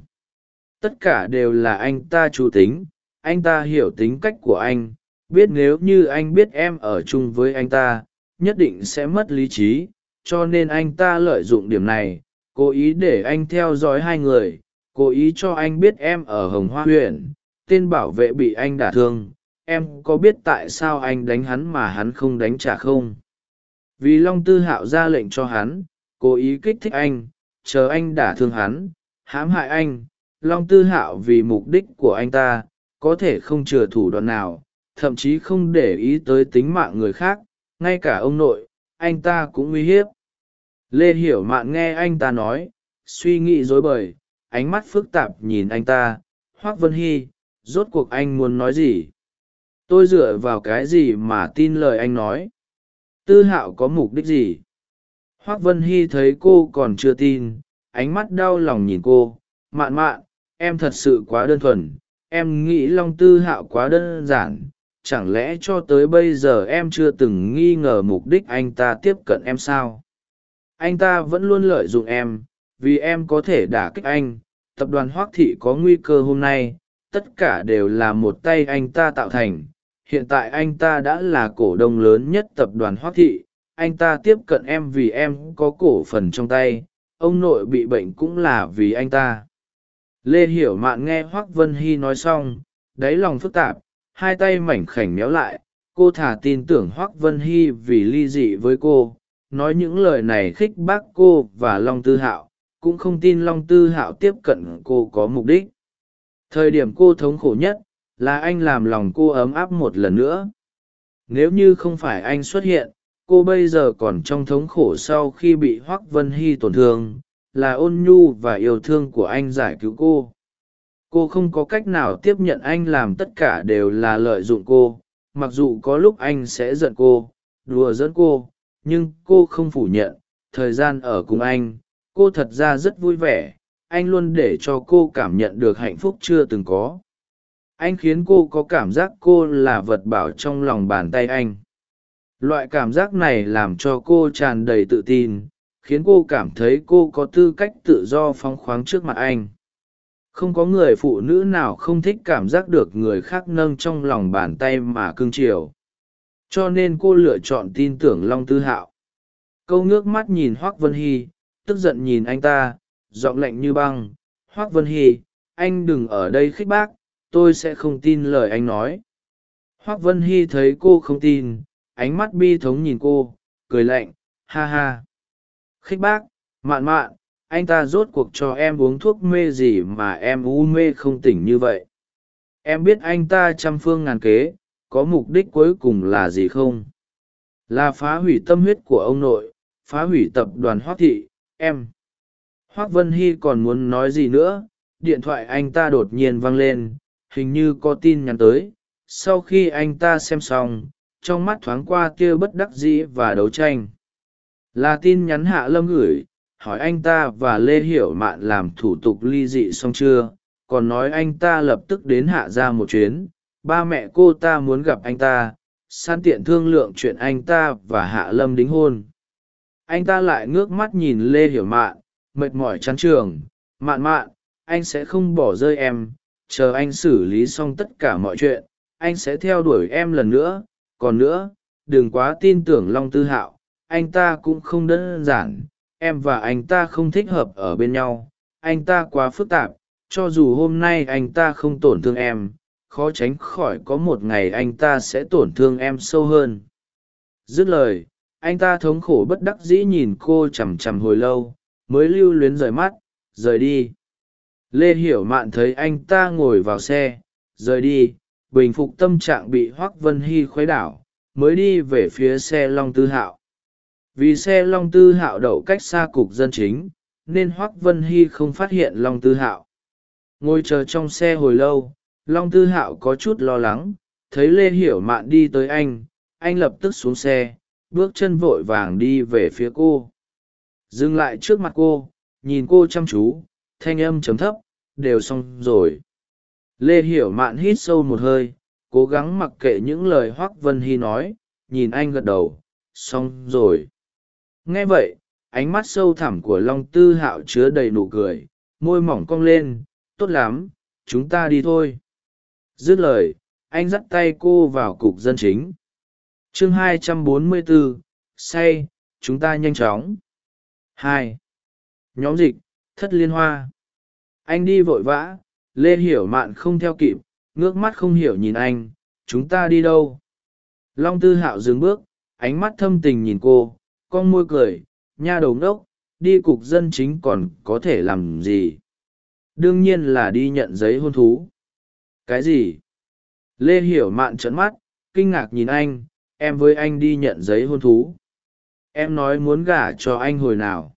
Tất cả đều là anh ta chủ tính, anh ta hiểu tính cách của anh, biết nếu như anh biết em ở chung với anh ta, nhất định sẽ mất lý trí, cho nên anh ta lợi dụng điểm này, cố ý để anh theo dõi hai người, cố ý cho anh biết em ở hồng hoa huyện tên bảo vệ bị anh đả thương em có biết tại sao anh đánh hắn mà hắn không đánh trả không? Vì long tư hạo ra lệnh cho hắn, cố ý kích thích anh, chờ anh đả thương hắn, hãm hại anh. Long tư hạo vì mục đích của anh ta, có thể không chừa thủ đoạn nào, thậm chí không để ý tới tính mạng người khác, ngay cả ông nội, anh ta cũng uy hiếp. Lê hiểu mạn nghe anh ta nói, suy nghĩ rối bời, ánh mắt phức tạp nhìn anh ta. Hoác vân hy, rốt cuộc anh muốn nói gì? Tôi dựa vào cái gì mà tin lời anh nói? Tư hạo có mục đích gì? Hoác vân hy thấy cô còn chưa tin, ánh mắt đau lòng nhìn cô. Mạn mạn, em thật sự quá đơn thuần. Em nghĩ long tư hạo quá đơn giản. Chẳng lẽ cho tới bây giờ em chưa từng nghi ngờ mục đích anh ta tiếp cận em sao? Anh ta vẫn luôn lợi dụng em, vì em có thể đả kích anh. Tập đoàn hoác thị có nguy cơ hôm nay. Tất cả đều là một tay anh ta tạo thành hiện tại anh ta đã là cổ đông lớn nhất tập đoàn hoác thị, anh ta tiếp cận em vì em có cổ phần trong tay, ông nội bị bệnh cũng là vì anh ta. Lê hiểu mạn nghe hoác vân hy nói xong, đáy lòng phức tạp, hai tay mảnh khảnh méo lại, cô thả tin tưởng hoác vân hy vì ly dị với cô, nói những lời này khích bác cô và long tư hạo, cũng không tin long tư hạo tiếp cận cô có mục đích. Thời điểm cô thống khổ nhất là anh làm lòng cô ấm áp một lần nữa. Nếu như không phải anh xuất hiện, cô bây giờ còn trong thống khổ sau khi bị hoác vân hy tổn thương, là ôn nhu và yêu thương của anh giải cứu cô. Cô không có cách nào tiếp nhận anh làm tất cả đều là lợi dụng cô, mặc dù có lúc anh sẽ giận cô, đùa dẫn cô, nhưng cô không phủ nhận, thời gian ở cùng anh, cô thật ra rất vui vẻ, anh luôn để cho cô cảm nhận được hạnh phúc chưa từng có anh khiến cô có cảm giác cô là vật bảo trong lòng bàn tay anh. Loại cảm giác này làm cho cô tràn đầy tự tin, khiến cô cảm thấy cô có tư cách tự do phóng khoáng trước mặt anh. Không có người phụ nữ nào không thích cảm giác được người khác nâng trong lòng bàn tay mà cưng chiều. Cho nên cô lựa chọn tin tưởng long tư hạo. Câu ngước mắt nhìn hoác vân hy, tức giận nhìn anh ta, giọng lạnh như băng. Hoác vân hy, anh đừng ở đây khích bác tôi sẽ không tin lời anh nói. Hoác vân hy thấy cô không tin, ánh mắt bi thống nhìn cô, cười lạnh, ha ha. Khích bác, mạn mạn, anh ta rốt cuộc cho em uống thuốc mê gì mà em u mê không tỉnh như vậy. Em biết anh ta trăm phương ngàn kế, có mục đích cuối cùng là gì không? Là phá hủy tâm huyết của ông nội, phá hủy tập đoàn hoác thị, em. Hoác vân hy còn muốn nói gì nữa, điện thoại anh ta đột nhiên vang lên hình như có tin nhắn tới. Sau khi anh ta xem xong, trong mắt thoáng qua tia bất đắc dĩ và đấu tranh. Là tin nhắn hạ lâm gửi, hỏi anh ta và lê hiểu mạn làm thủ tục ly dị xong chưa? Còn nói anh ta lập tức đến hạ ra một chuyến. Ba mẹ cô ta muốn gặp anh ta, san tiện thương lượng chuyện anh ta và hạ lâm đính hôn. Anh ta lại ngước mắt nhìn lê hiểu mạn, mệt mỏi chán trường. Mạn mạn, anh sẽ không bỏ rơi em chờ anh xử lý xong tất cả mọi chuyện, anh sẽ theo đuổi em lần nữa. Còn nữa, đừng quá tin tưởng long tư hạo, anh ta cũng không đơn giản. Em và anh ta không thích hợp ở bên nhau. Anh ta quá phức tạp, cho dù hôm nay anh ta không tổn thương em, khó tránh khỏi có một ngày anh ta sẽ tổn thương em sâu hơn. Dứt lời, anh ta thống khổ bất đắc dĩ nhìn cô chằm chằm hồi lâu, mới lưu luyến rời mắt, rời đi lê hiểu mạn thấy anh ta ngồi vào xe, rời đi, bình phục tâm trạng bị hoác vân hy khuấy đảo, mới đi về phía xe long tư hạo. Vì xe long tư hạo đậu cách xa cục dân chính, nên hoác vân hy không phát hiện long tư hạo. Ngồi chờ trong xe hồi lâu, long tư hạo có chút lo lắng, thấy lê hiểu mạn đi tới anh anh lập tức xuống xe, bước chân vội vàng đi về phía cô. Dừng lại trước mặt cô, nhìn cô chăm chú, thanh âm chấm thấp đều xong rồi. Lê hiểu mạn hít sâu một hơi cố gắng mặc kệ những lời hoác vân hy nói nhìn anh gật đầu xong rồi. Nghe vậy ánh mắt sâu thẳm của long tư hạo chứa đầy nụ cười môi mỏng cong lên tốt lắm chúng ta đi thôi. Dứt lời anh dắt tay cô vào cục dân chính. Chương 244, say chúng ta nhanh chóng. Hai. Nhóm dịch thất liên hoa anh đi vội vã, lê hiểu mạn không theo kịp, ngước mắt không hiểu nhìn anh, chúng ta đi đâu? Long tư hạo dừng bước, ánh mắt thâm tình nhìn cô, con môi cười, nha đầu ngốc, đi cục dân chính còn có thể làm gì? Đương nhiên là đi nhận giấy hôn thú. Cái gì? Lê hiểu mạn trấn mắt, kinh ngạc nhìn anh, em với anh đi nhận giấy hôn thú? Em nói muốn gả cho anh hồi nào?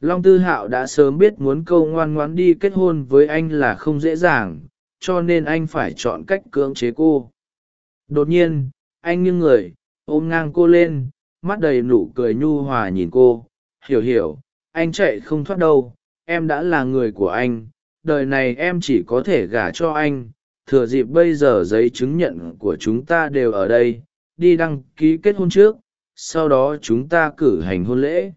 Long tư hạo đã sớm biết muốn câu ngoan ngoãn đi kết hôn với anh là không dễ dàng, cho nên anh phải chọn cách cưỡng chế cô. Đột nhiên, anh nghiêng người, ôm ngang cô lên, mắt đầy nụ cười nhu hòa nhìn cô. Hiểu hiểu, anh chạy không thoát đâu, em đã là người của anh, đời này em chỉ có thể gả cho anh. Thừa dịp bây giờ giấy chứng nhận của chúng ta đều ở đây, đi đăng ký kết hôn trước, sau đó chúng ta cử hành hôn lễ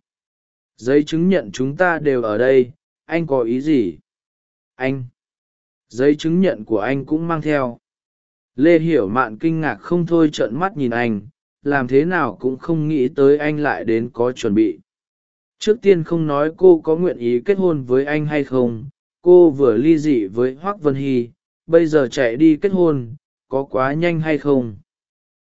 giấy chứng nhận chúng ta đều ở đây, anh có ý gì? Anh, giấy chứng nhận của anh cũng mang theo. Lê hiểu mạn kinh ngạc không thôi trợn mắt nhìn anh, làm thế nào cũng không nghĩ tới anh lại đến có chuẩn bị. Trước tiên không nói cô có nguyện ý kết hôn với anh hay không, cô vừa ly dị với hoác vân hy, bây giờ chạy đi kết hôn, có quá nhanh hay không?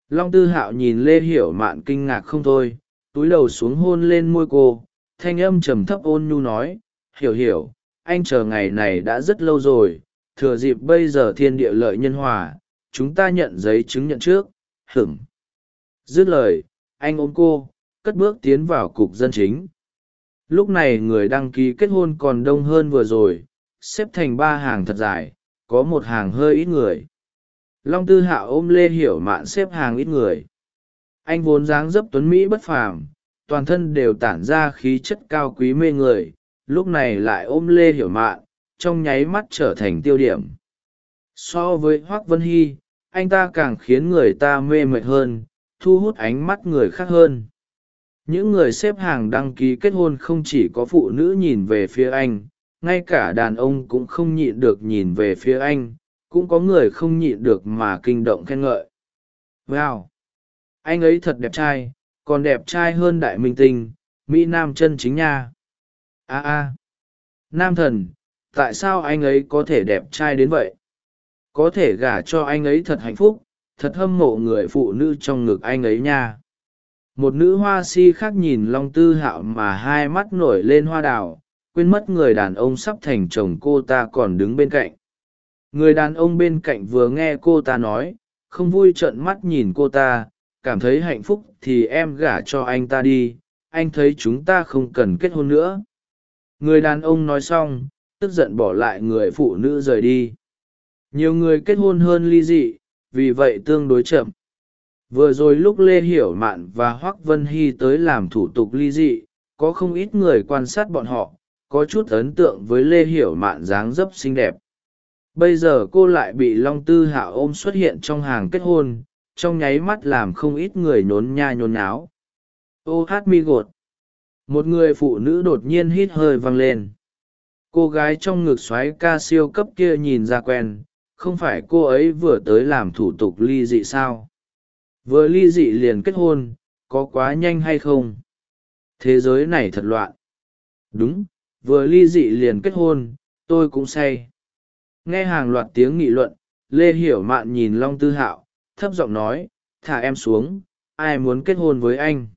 Long tư hạo nhìn lê hiểu mạn kinh ngạc không thôi, túi đầu xuống hôn lên môi cô thanh âm trầm thấp ôn nhu nói, hiểu hiểu, anh chờ ngày này đã rất lâu rồi, thừa dịp bây giờ thiên địa lợi nhân hòa, chúng ta nhận giấy chứng nhận trước. Hửng dứt lời, anh ôm cô, cất bước tiến vào cục dân chính. Lúc này người đăng ký kết hôn còn đông hơn vừa rồi, xếp thành ba hàng thật dài, có một hàng hơi ít người. Long tư hạo ôm lê hiểu mạn xếp hàng ít người. Anh vốn dáng dấp tuấn mỹ bất phàm toàn thân đều tản ra khí chất cao quý mê người, lúc này lại ôm lê hiểu mạn, trong nháy mắt trở thành tiêu điểm. So với hoác vân hy, anh ta càng khiến người ta mê mệt hơn, thu hút ánh mắt người khác hơn. Những người xếp hàng đăng ký kết hôn không chỉ có phụ nữ nhìn về phía anh, ngay cả đàn ông cũng không nhịn được nhìn về phía anh, cũng có người không nhịn được mà kinh động khen ngợi. Wow! Anh ấy thật đẹp trai còn đẹp trai hơn đại minh tinh, mỹ nam chân chính nha. A a. Nam thần, tại sao anh ấy có thể đẹp trai đến vậy? Có thể gả cho anh ấy thật hạnh phúc, thật hâm mộ người phụ nữ trong ngực anh ấy nha. Một nữ hoa si khác nhìn long tư hạo mà hai mắt nổi lên hoa đào, quên mất người đàn ông sắp thành chồng cô ta còn đứng bên cạnh. Người đàn ông bên cạnh vừa nghe cô ta nói, không vui trợn mắt nhìn cô ta cảm thấy hạnh phúc thì em gả cho anh ta đi, anh thấy chúng ta không cần kết hôn nữa. Người đàn ông nói xong, tức giận bỏ lại người phụ nữ rời đi. Nhiều người kết hôn hơn ly dị, vì vậy tương đối chậm. Vừa rồi lúc lê hiểu mạn và hoác vân hy tới làm thủ tục ly dị, có không ít người quan sát bọn họ, có chút ấn tượng với lê hiểu mạn dáng dấp xinh đẹp. Bây giờ cô lại bị long tư hạ ôm xuất hiện trong hàng kết hôn trong nháy mắt làm không ít người nhốn nha nhốn náo ô hát mi gột. Một người phụ nữ đột nhiên hít hơi văng lên. Cô gái trong ngực xoáy ca siêu cấp kia nhìn ra quen, không phải cô ấy vừa tới làm thủ tục ly dị sao? Vừa ly dị liền kết hôn, có quá nhanh hay không? Thế giới này thật loạn. Đúng, vừa ly dị liền kết hôn, tôi cũng say. Nghe hàng loạt tiếng nghị luận, lê hiểu mạn nhìn long tư hạo thấp giọng nói, thả em xuống, ai muốn kết hôn với anh?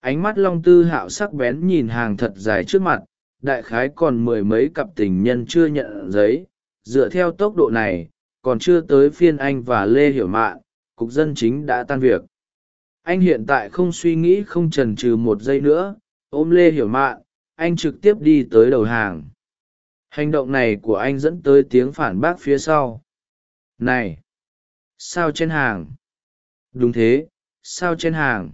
Ánh mắt long tư hạo sắc bén nhìn hàng thật dài trước mặt, đại khái còn mười mấy cặp tình nhân chưa nhận giấy, dựa theo tốc độ này, còn chưa tới phiên anh và lê hiểu mạn, cục dân chính đã tan việc. Anh hiện tại không suy nghĩ không trần trừ một giây nữa, ôm lê hiểu mạn, anh trực tiếp đi tới đầu hàng. Hành động này của anh dẫn tới tiếng phản bác phía sau. Này! Sao trên hàng? Đúng thế, sao trên hàng?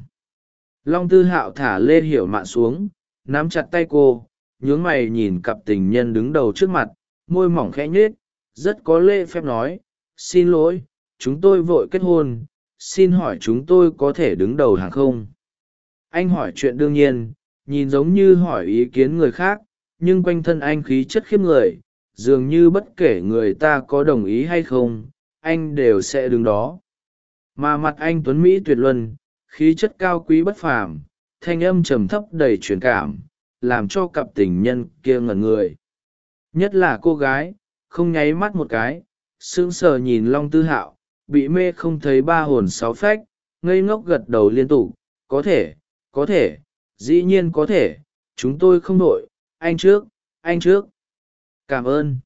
Long tư hạo thả lê hiểu mạn xuống, nắm chặt tay cô, nhướng mày nhìn cặp tình nhân đứng đầu trước mặt, môi mỏng khẽ nhết rất có lễ phép nói, xin lỗi, chúng tôi vội kết hôn, xin hỏi chúng tôi có thể đứng đầu hàng không? Anh hỏi chuyện đương nhiên, nhìn giống như hỏi ý kiến người khác, nhưng quanh thân anh khí chất khiếp người, dường như bất kể người ta có đồng ý hay không anh đều sẽ đứng đó. Mà mặt anh tuấn mỹ tuyệt luân, khí chất cao quý bất phàm, thanh âm trầm thấp đầy truyền cảm, làm cho cặp tình nhân kia ngẩn người. Nhất là cô gái, không nháy mắt một cái, sững sờ nhìn long tư hạo, bị mê không thấy ba hồn sáu phách, ngây ngốc gật đầu liên tục, có thể có thể, dĩ nhiên có thể, chúng tôi không đội, anh trước anh trước. Cảm ơn.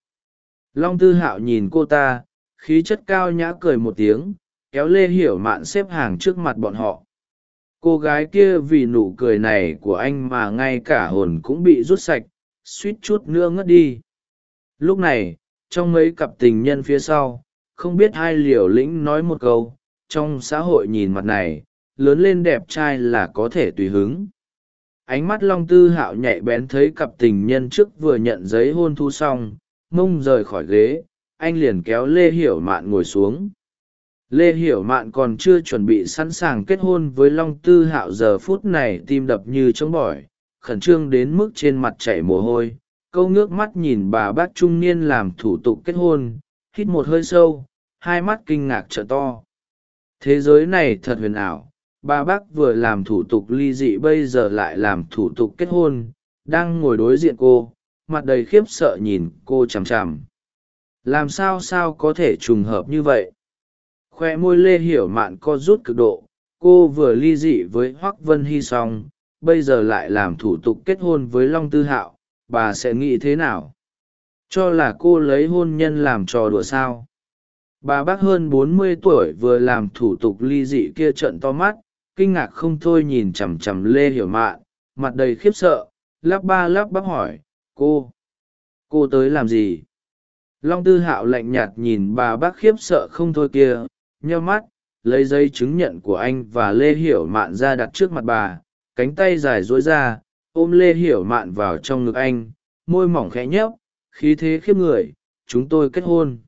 Long tư hạo nhìn cô ta khí chất cao nhã cười một tiếng, kéo lê hiểu mạn xếp hàng trước mặt bọn họ. Cô gái kia vì nụ cười này của anh mà ngay cả hồn cũng bị rút sạch, suýt chút nữa ngất đi. Lúc này, trong mấy cặp tình nhân phía sau, không biết hai liều lĩnh nói một câu, trong xã hội nhìn mặt này, lớn lên đẹp trai là có thể tùy hứng. Ánh mắt long tư hạo nhạy bén thấy cặp tình nhân trước vừa nhận giấy hôn thu xong, mông rời khỏi ghế anh liền kéo lê hiểu mạn ngồi xuống. Lê hiểu mạn còn chưa chuẩn bị sẵn sàng kết hôn với long tư hạo giờ phút này tim đập như trống bỏi, khẩn trương đến mức trên mặt chảy mồ hôi, câu ngước mắt nhìn bà bác trung niên làm thủ tục kết hôn, hít một hơi sâu, hai mắt kinh ngạc trợ to. Thế giới này thật huyền ảo, bà bác vừa làm thủ tục ly dị bây giờ lại làm thủ tục kết hôn, đang ngồi đối diện cô, mặt đầy khiếp sợ nhìn cô chằm chằm làm sao sao có thể trùng hợp như vậy? Khoe môi lê hiểu mạn co rút cực độ, cô vừa ly dị với hoác vân hy xong, bây giờ lại làm thủ tục kết hôn với long tư hạo, bà sẽ nghĩ thế nào? Cho là cô lấy hôn nhân làm trò đùa sao? Bà bác hơn bốn mươi tuổi vừa làm thủ tục ly dị kia trận to mắt, kinh ngạc không thôi nhìn chằm chằm lê hiểu mạn, mặt đầy khiếp sợ, lắp ba lắp bắp hỏi, cô cô tới làm gì? Long tư hạo lạnh nhạt nhìn bà bác khiếp sợ không thôi kia, nheo mắt, lấy giấy chứng nhận của anh và lê hiểu mạn ra đặt trước mặt bà, cánh tay dài dối ra, ôm lê hiểu mạn vào trong ngực anh, môi mỏng khẽ nhấp khí thế khiếp người, chúng tôi kết hôn.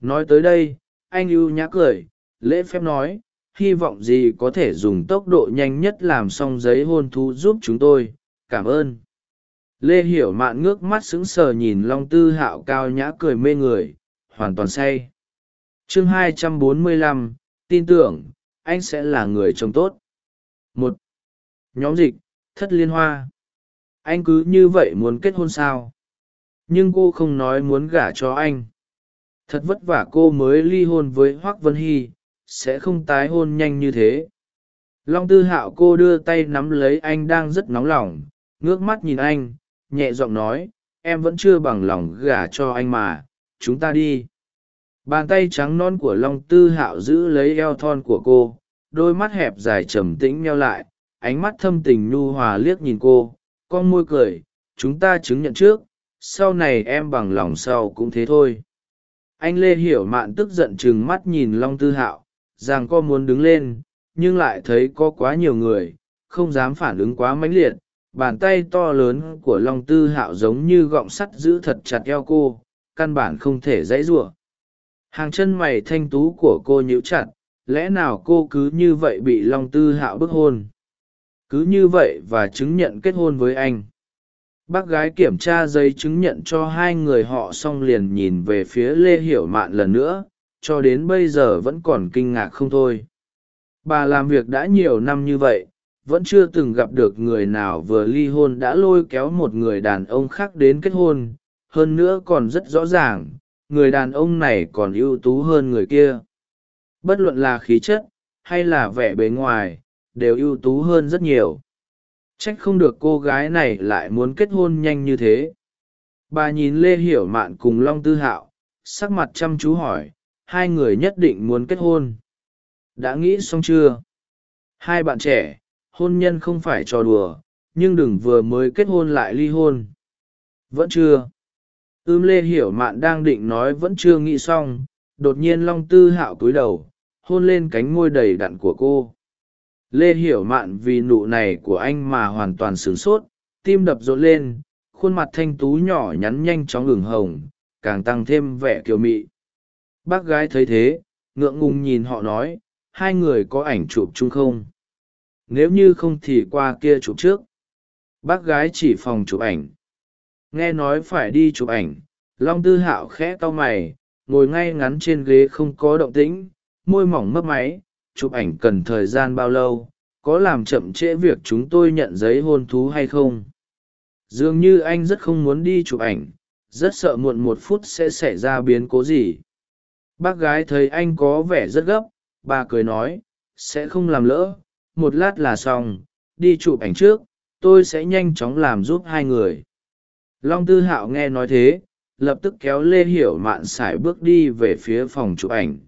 Nói tới đây, anh ưu nhã cười, lễ phép nói, hy vọng gì có thể dùng tốc độ nhanh nhất làm xong giấy hôn thú giúp chúng tôi, cảm ơn lê hiểu mạn ngước mắt sững sờ nhìn long tư hạo cao nhã cười mê người hoàn toàn say. Chương 245, tin tưởng anh sẽ là người chồng tốt. Một nhóm dịch thất liên hoa. Anh cứ như vậy muốn kết hôn sao? Nhưng cô không nói muốn gả cho anh. Thật vất vả cô mới ly hôn với hoác vân hy sẽ không tái hôn nhanh như thế. Long tư hạo cô đưa tay nắm lấy anh đang rất nóng lòng ngước mắt nhìn anh nhẹ giọng nói, em vẫn chưa bằng lòng gả cho anh mà, chúng ta đi. Bàn tay trắng non của long tư hạo giữ lấy eo thon của cô, đôi mắt hẹp dài trầm tĩnh meo lại, ánh mắt thâm tình nhu hòa liếc nhìn cô, con môi cười, chúng ta chứng nhận trước, sau này em bằng lòng sau cũng thế thôi. Anh lê hiểu mạn tức giận chừng mắt nhìn long tư hạo, rằng co muốn đứng lên, nhưng lại thấy có quá nhiều người, không dám phản ứng quá mãnh liệt bàn tay to lớn của long tư hạo giống như gọng sắt giữ thật chặt eo cô, căn bản không thể dãy giụa hàng chân mày thanh tú của cô nhíu chặt, lẽ nào cô cứ như vậy bị long tư hạo bức hôn? Cứ như vậy và chứng nhận kết hôn với anh. Bác gái kiểm tra giấy chứng nhận cho hai người họ xong liền nhìn về phía lê hiểu mạn lần nữa, cho đến bây giờ vẫn còn kinh ngạc không thôi. Bà làm việc đã nhiều năm như vậy vẫn chưa từng gặp được người nào vừa ly hôn đã lôi kéo một người đàn ông khác đến kết hôn. Hơn nữa còn rất rõ ràng, người đàn ông này còn ưu tú hơn người kia. Bất luận là khí chất, hay là vẻ bề ngoài, đều ưu tú hơn rất nhiều. Trách không được cô gái này lại muốn kết hôn nhanh như thế. Bà nhìn lê hiểu mạn cùng long tư hạo, sắc mặt chăm chú hỏi, hai người nhất định muốn kết hôn. Đã nghĩ xong chưa? Hai bạn trẻ hôn nhân không phải trò đùa, nhưng đừng vừa mới kết hôn lại ly hôn. Vẫn chưa. Ưm lê hiểu mạn đang định nói vẫn chưa nghĩ xong, đột nhiên long tư hạo cúi đầu, hôn lên cánh môi đầy đặn của cô. Lê hiểu mạn vì nụ này của anh mà hoàn toàn sửng sốt, tim đập rộn lên, khuôn mặt thanh tú nhỏ nhắn nhanh chóng ửng hồng, càng tăng thêm vẻ kiều mị. Bác gái thấy thế, ngượng ngùng nhìn họ nói, hai người có ảnh chụp chung không? Nếu như không thì qua kia chụp trước. Bác gái chỉ phòng chụp ảnh. Nghe nói phải đi chụp ảnh, long tư hạo khẽ cau mày, ngồi ngay ngắn trên ghế không có động tĩnh, môi mỏng mấp máy, chụp ảnh cần thời gian bao lâu, có làm chậm trễ việc chúng tôi nhận giấy hôn thú hay không? Dường như anh rất không muốn đi chụp ảnh, rất sợ muộn một phút sẽ xảy ra biến cố gì. Bác gái thấy anh có vẻ rất gấp, bà cười nói, sẽ không làm lỡ một lát là xong, đi chụp ảnh trước, tôi sẽ nhanh chóng làm giúp hai người. Long tư hạo nghe nói thế, lập tức kéo lê hiểu mạn x ả i bước đi về phía phòng chụp ảnh.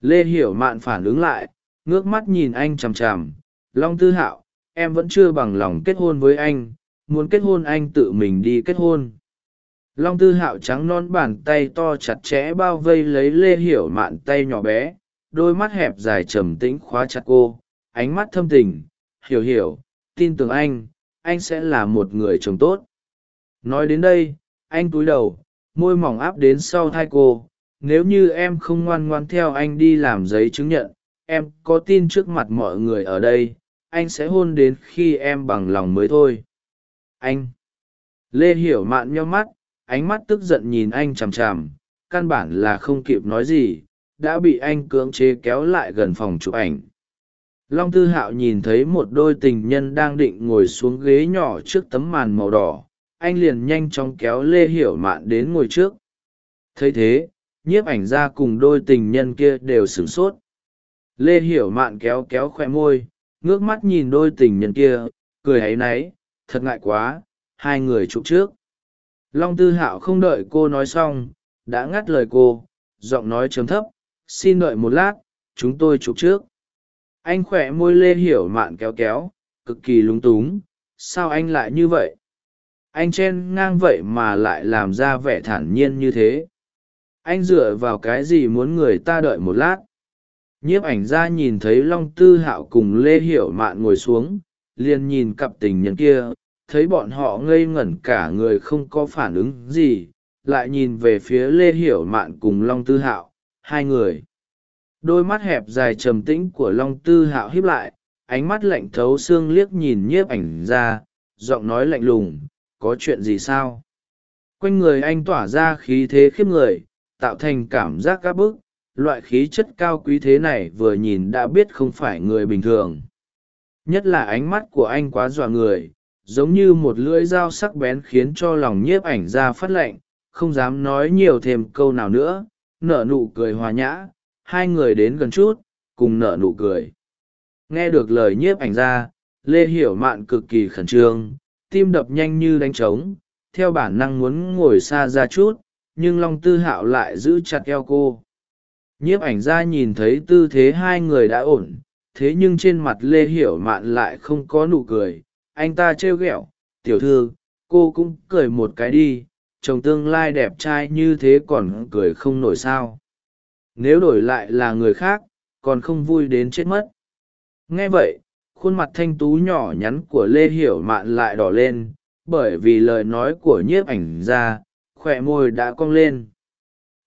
Lê hiểu mạn phản ứng lại, ngước mắt nhìn anh chằm chằm. Long tư hạo, em vẫn chưa bằng lòng kết hôn với anh, muốn kết hôn anh tự mình đi kết hôn. Long tư hạo trắng non bàn tay to chặt chẽ bao vây lấy lê hiểu mạn tay nhỏ bé, đôi mắt hẹp dài trầm tĩnh khóa chặt cô ánh mắt thâm tình, hiểu hiểu, tin tưởng anh anh sẽ là một người chồng tốt. Nói đến đây, anh cúi đầu, môi mỏng áp đến sau thai cô, nếu như em không ngoan ngoan theo anh đi làm giấy chứng nhận, em có tin trước mặt mọi người ở đây, anh sẽ hôn đến khi em bằng lòng mới thôi. Anh, lê hiểu mạn nhau mắt, ánh mắt tức giận nhìn anh chằm chằm, căn bản là không kịp nói gì, đã bị anh cưỡng chế kéo lại gần phòng chụp ảnh long tư hạo nhìn thấy một đôi tình nhân đang định ngồi xuống ghế nhỏ trước tấm màn màu đỏ, anh liền nhanh chóng kéo lê hiểu mạn đến ngồi trước. Thấy thế, nhiếp ảnh ra cùng đôi tình nhân kia đều sửng sốt. Lê hiểu mạn kéo kéo khoe môi, ngước mắt nhìn đôi tình nhân kia, cười áy náy, thật ngại quá, hai người chụp trước. Long tư hạo không đợi cô nói xong, đã ngắt lời cô, giọng nói chấm thấp, xin đợi một lát, chúng tôi chụp trước anh khỏe môi lê hiểu mạn kéo kéo, cực kỳ lúng túng. Sao anh lại như vậy? Anh chen ngang vậy mà lại làm ra vẻ thản nhiên như thế. Anh dựa vào cái gì muốn người ta đợi một lát? Nhiếp ảnh ra nhìn thấy long tư hạo cùng lê hiểu mạn ngồi xuống, liền nhìn cặp tình nhân kia, thấy bọn họ ngây ngẩn cả người không có phản ứng gì, lại nhìn về phía lê hiểu mạn cùng long tư hạo, hai người đôi mắt hẹp dài trầm tĩnh của long tư hạo hiếp lại ánh mắt lạnh thấu xương liếc nhìn nhiếp ảnh ra giọng nói lạnh lùng có chuyện gì sao? Quanh người anh tỏa ra khí thế khiếp người tạo thành cảm giác gáp bức loại khí chất cao quý thế này vừa nhìn đã biết không phải người bình thường. Nhất là ánh mắt của anh quá dọa người giống như một lưỡi dao sắc bén khiến cho lòng nhiếp ảnh ra phát lạnh, không dám nói nhiều thêm câu nào nữa nở nụ cười hòa nhã hai người đến gần chút, cùng nở nụ cười. Nghe được lời nhiếp ảnh ra, lê hiểu mạn cực kỳ khẩn trương, tim đập nhanh như đánh trống, theo bản năng muốn ngồi xa ra chút, nhưng long tư hạo lại giữ chặt eo cô. Nhiếp ảnh ra nhìn thấy tư thế hai người đã ổn, thế nhưng trên mặt lê hiểu mạn lại không có nụ cười. Anh ta trêu ghẹo, tiểu thư, cô cũng cười một cái đi, chồng tương lai đẹp trai như thế còn cười không nổi sao? Nếu đổi lại là người khác, còn không vui đến chết mất. Nghe vậy, khuôn mặt thanh tú nhỏ nhắn của lê hiểu mạn lại đỏ lên, bởi vì lời nói của nhiếp ảnh gia, khỏe môi đã cong lên.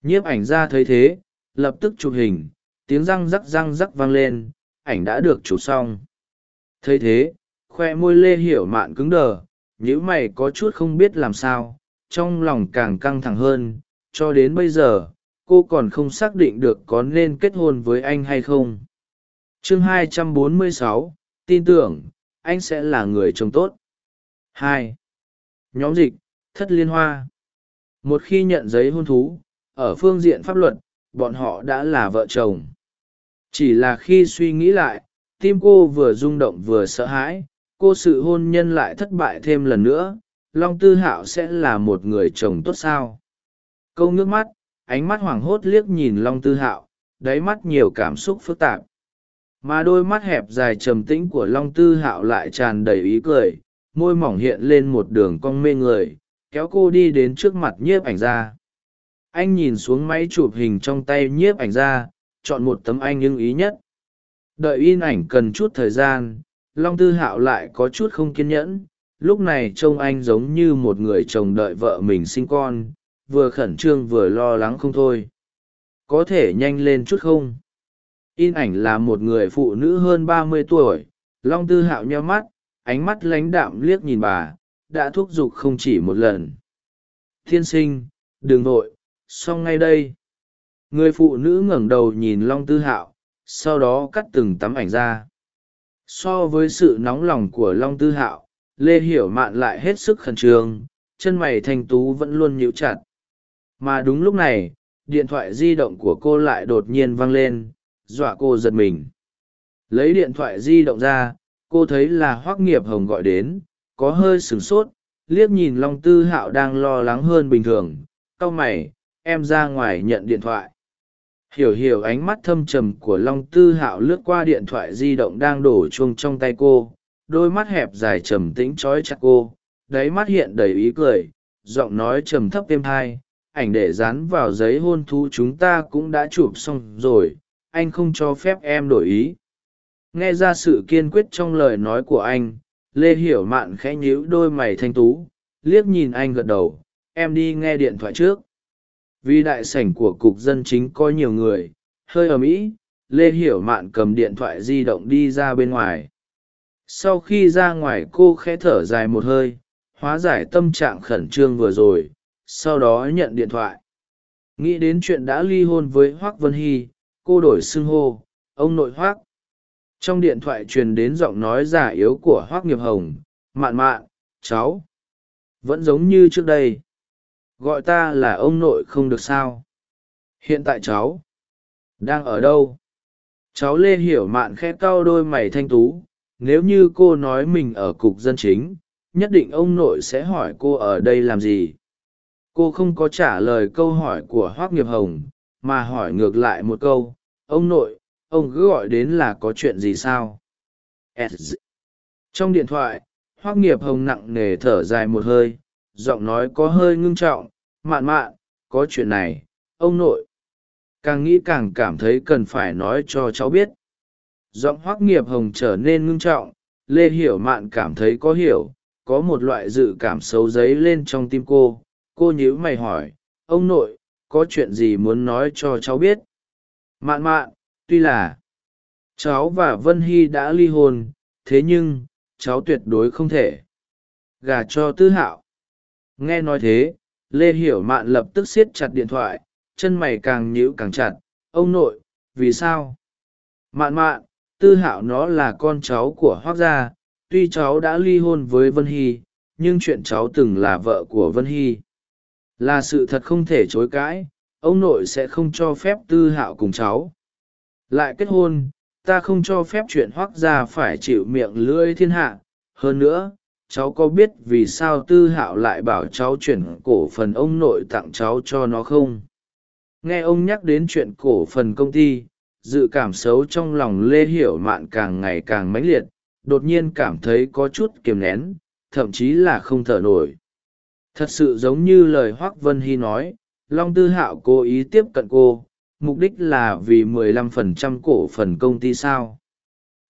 Nhiếp ảnh gia thấy thế, lập tức chụp hình, tiếng răng rắc răng rắc vang lên, ảnh đã được chụp xong. Thấy thế khoe môi lê hiểu mạn cứng đờ nhữ mày có chút không biết làm sao, trong lòng càng căng thẳng hơn, cho đến bây giờ cô còn không xác định được có nên kết hôn với anh hay không. Chương 246, tin tưởng anh sẽ là người chồng tốt. Hai. Nhóm dịch thất liên hoa. Một khi nhận giấy hôn thú ở phương diện pháp luật bọn họ đã là vợ chồng. Chỉ là khi suy nghĩ lại tim cô vừa rung động vừa sợ hãi cô sự hôn nhân lại thất bại thêm lần nữa long tư hạo sẽ là một người chồng tốt sao? Câu nước mắt ánh mắt hoảng hốt liếc nhìn long tư hạo, đáy mắt nhiều cảm xúc phức tạp. Mà đôi mắt hẹp dài trầm tĩnh của long tư hạo lại tràn đầy ý cười, môi mỏng hiện lên một đường cong mê người, kéo cô đi đến trước mặt nhiếp ảnh ra anh nhìn xuống máy chụp hình trong tay nhiếp ảnh ra chọn một tấm anh ưng ý nhất. Đợi in ảnh cần chút thời gian, long tư hạo lại có chút không kiên nhẫn. Lúc này trông anh giống như một người chồng đợi vợ mình sinh con vừa khẩn trương vừa lo lắng không thôi. Có thể nhanh lên chút không? In ảnh là một người phụ nữ hơn ba mươi tuổi, long tư hạo nheo mắt, ánh mắt lãnh đạm liếc nhìn bà, đã thúc giục không chỉ một lần. Thiên sinh, đừng vội, xong ngay đây. Người phụ nữ ngẩng đầu nhìn long tư hạo, sau đó cắt từng tấm ảnh ra. So với sự nóng lòng của long tư hạo, lê hiểu mạn lại hết sức khẩn trương, chân mày thanh tú vẫn luôn nhíu chặt mà đúng lúc này, điện thoại di động của cô lại đột nhiên vang lên, dọa cô giật mình. Lấy điện thoại di động ra, cô thấy là hoác nghiệp hồng gọi đến, có hơi sửng sốt, liếc nhìn long tư hạo đang lo lắng hơn bình thường, cau mày, em ra ngoài nhận điện thoại. Hiểu hiểu ánh mắt thâm trầm của long tư hạo lướt qua điện thoại di động đang đổ chuông trong tay cô, đôi mắt hẹp dài trầm tĩnh trói chặt cô, đáy mắt hiện đầy ý cười, giọng nói trầm thấp êm hai ảnh để dán vào giấy hôn thú chúng ta cũng đã chụp xong rồi, anh không cho phép em đổi ý. Nghe ra sự kiên quyết trong lời nói của anh, lê hiểu mạn khẽ nhíu đôi mày thanh tú, liếc nhìn anh gật đầu, em đi nghe điện thoại trước. Vì đại sảnh của cục dân chính có nhiều người, hơi ầm ĩ, lê hiểu mạn cầm điện thoại di động đi ra bên ngoài. Sau khi ra ngoài, cô khẽ thở dài một hơi, hóa giải tâm trạng khẩn trương vừa rồi sau đó nhận điện thoại. Nghĩ đến chuyện đã ly hôn với hoác vân hy, cô đổi xưng hô, ông nội hoác. Trong điện thoại truyền đến giọng nói giả yếu của hoác nghiệp hồng, mạn mạn, cháu, vẫn giống như trước đây. Gọi ta là ông nội không được sao. Hiện tại cháu đang ở đâu? Cháu lê hiểu mạn khẽ cau đôi mày thanh tú, nếu như cô nói mình ở cục dân chính, nhất định ông nội sẽ hỏi cô ở đây làm gì? Cô không có trả lời câu hỏi của hoác nghiệp hồng, mà hỏi ngược lại một câu, ông nội, ông cứ gọi đến là có chuyện gì sao? Trong điện thoại, hoác nghiệp hồng nặng nề thở dài một hơi, giọng nói có hơi ngưng trọng, mạn mạn, có chuyện này, ông nội. Càng nghĩ càng cảm thấy cần phải nói cho cháu biết. Giọng hoác nghiệp hồng trở nên ngưng trọng, lê hiểu mạn cảm thấy có hiểu, có một loại dự cảm xấu dấy lên trong tim cô cô nhíu mày hỏi, ông nội, có chuyện gì muốn nói cho cháu biết? Mạn mạn, tuy là cháu và vân hy đã ly hôn, thế nhưng cháu tuyệt đối không thể gả cho tư hạo. Nghe nói thế, lê hiểu mạn lập tức siết chặt điện thoại, chân mày càng nhíu càng chặt, ông nội, vì sao? Mạn mạn, tư hạo nó là con cháu của hoác gia, tuy cháu đã ly hôn với vân hy, nhưng chuyện cháu từng là vợ của vân hy là sự thật không thể chối cãi, ông nội sẽ không cho phép tư hạo cùng cháu. Lại kết hôn, ta không cho phép chuyện hoác gia phải chịu miệng lưỡi thiên hạ. Hơn nữa, cháu có biết vì sao tư hạo lại bảo cháu chuyển cổ phần ông nội tặng cháu cho nó không? Nghe ông nhắc đến chuyện cổ phần công ty, dự cảm xấu trong lòng lê hiểu mạn càng ngày càng mãnh liệt, đột nhiên cảm thấy có chút kiềm nén, thậm chí là không thở nổi thật sự giống như lời hoác vân hy nói, long tư hạo cố ý tiếp cận cô, mục đích là vì 15% cổ phần công ty sao.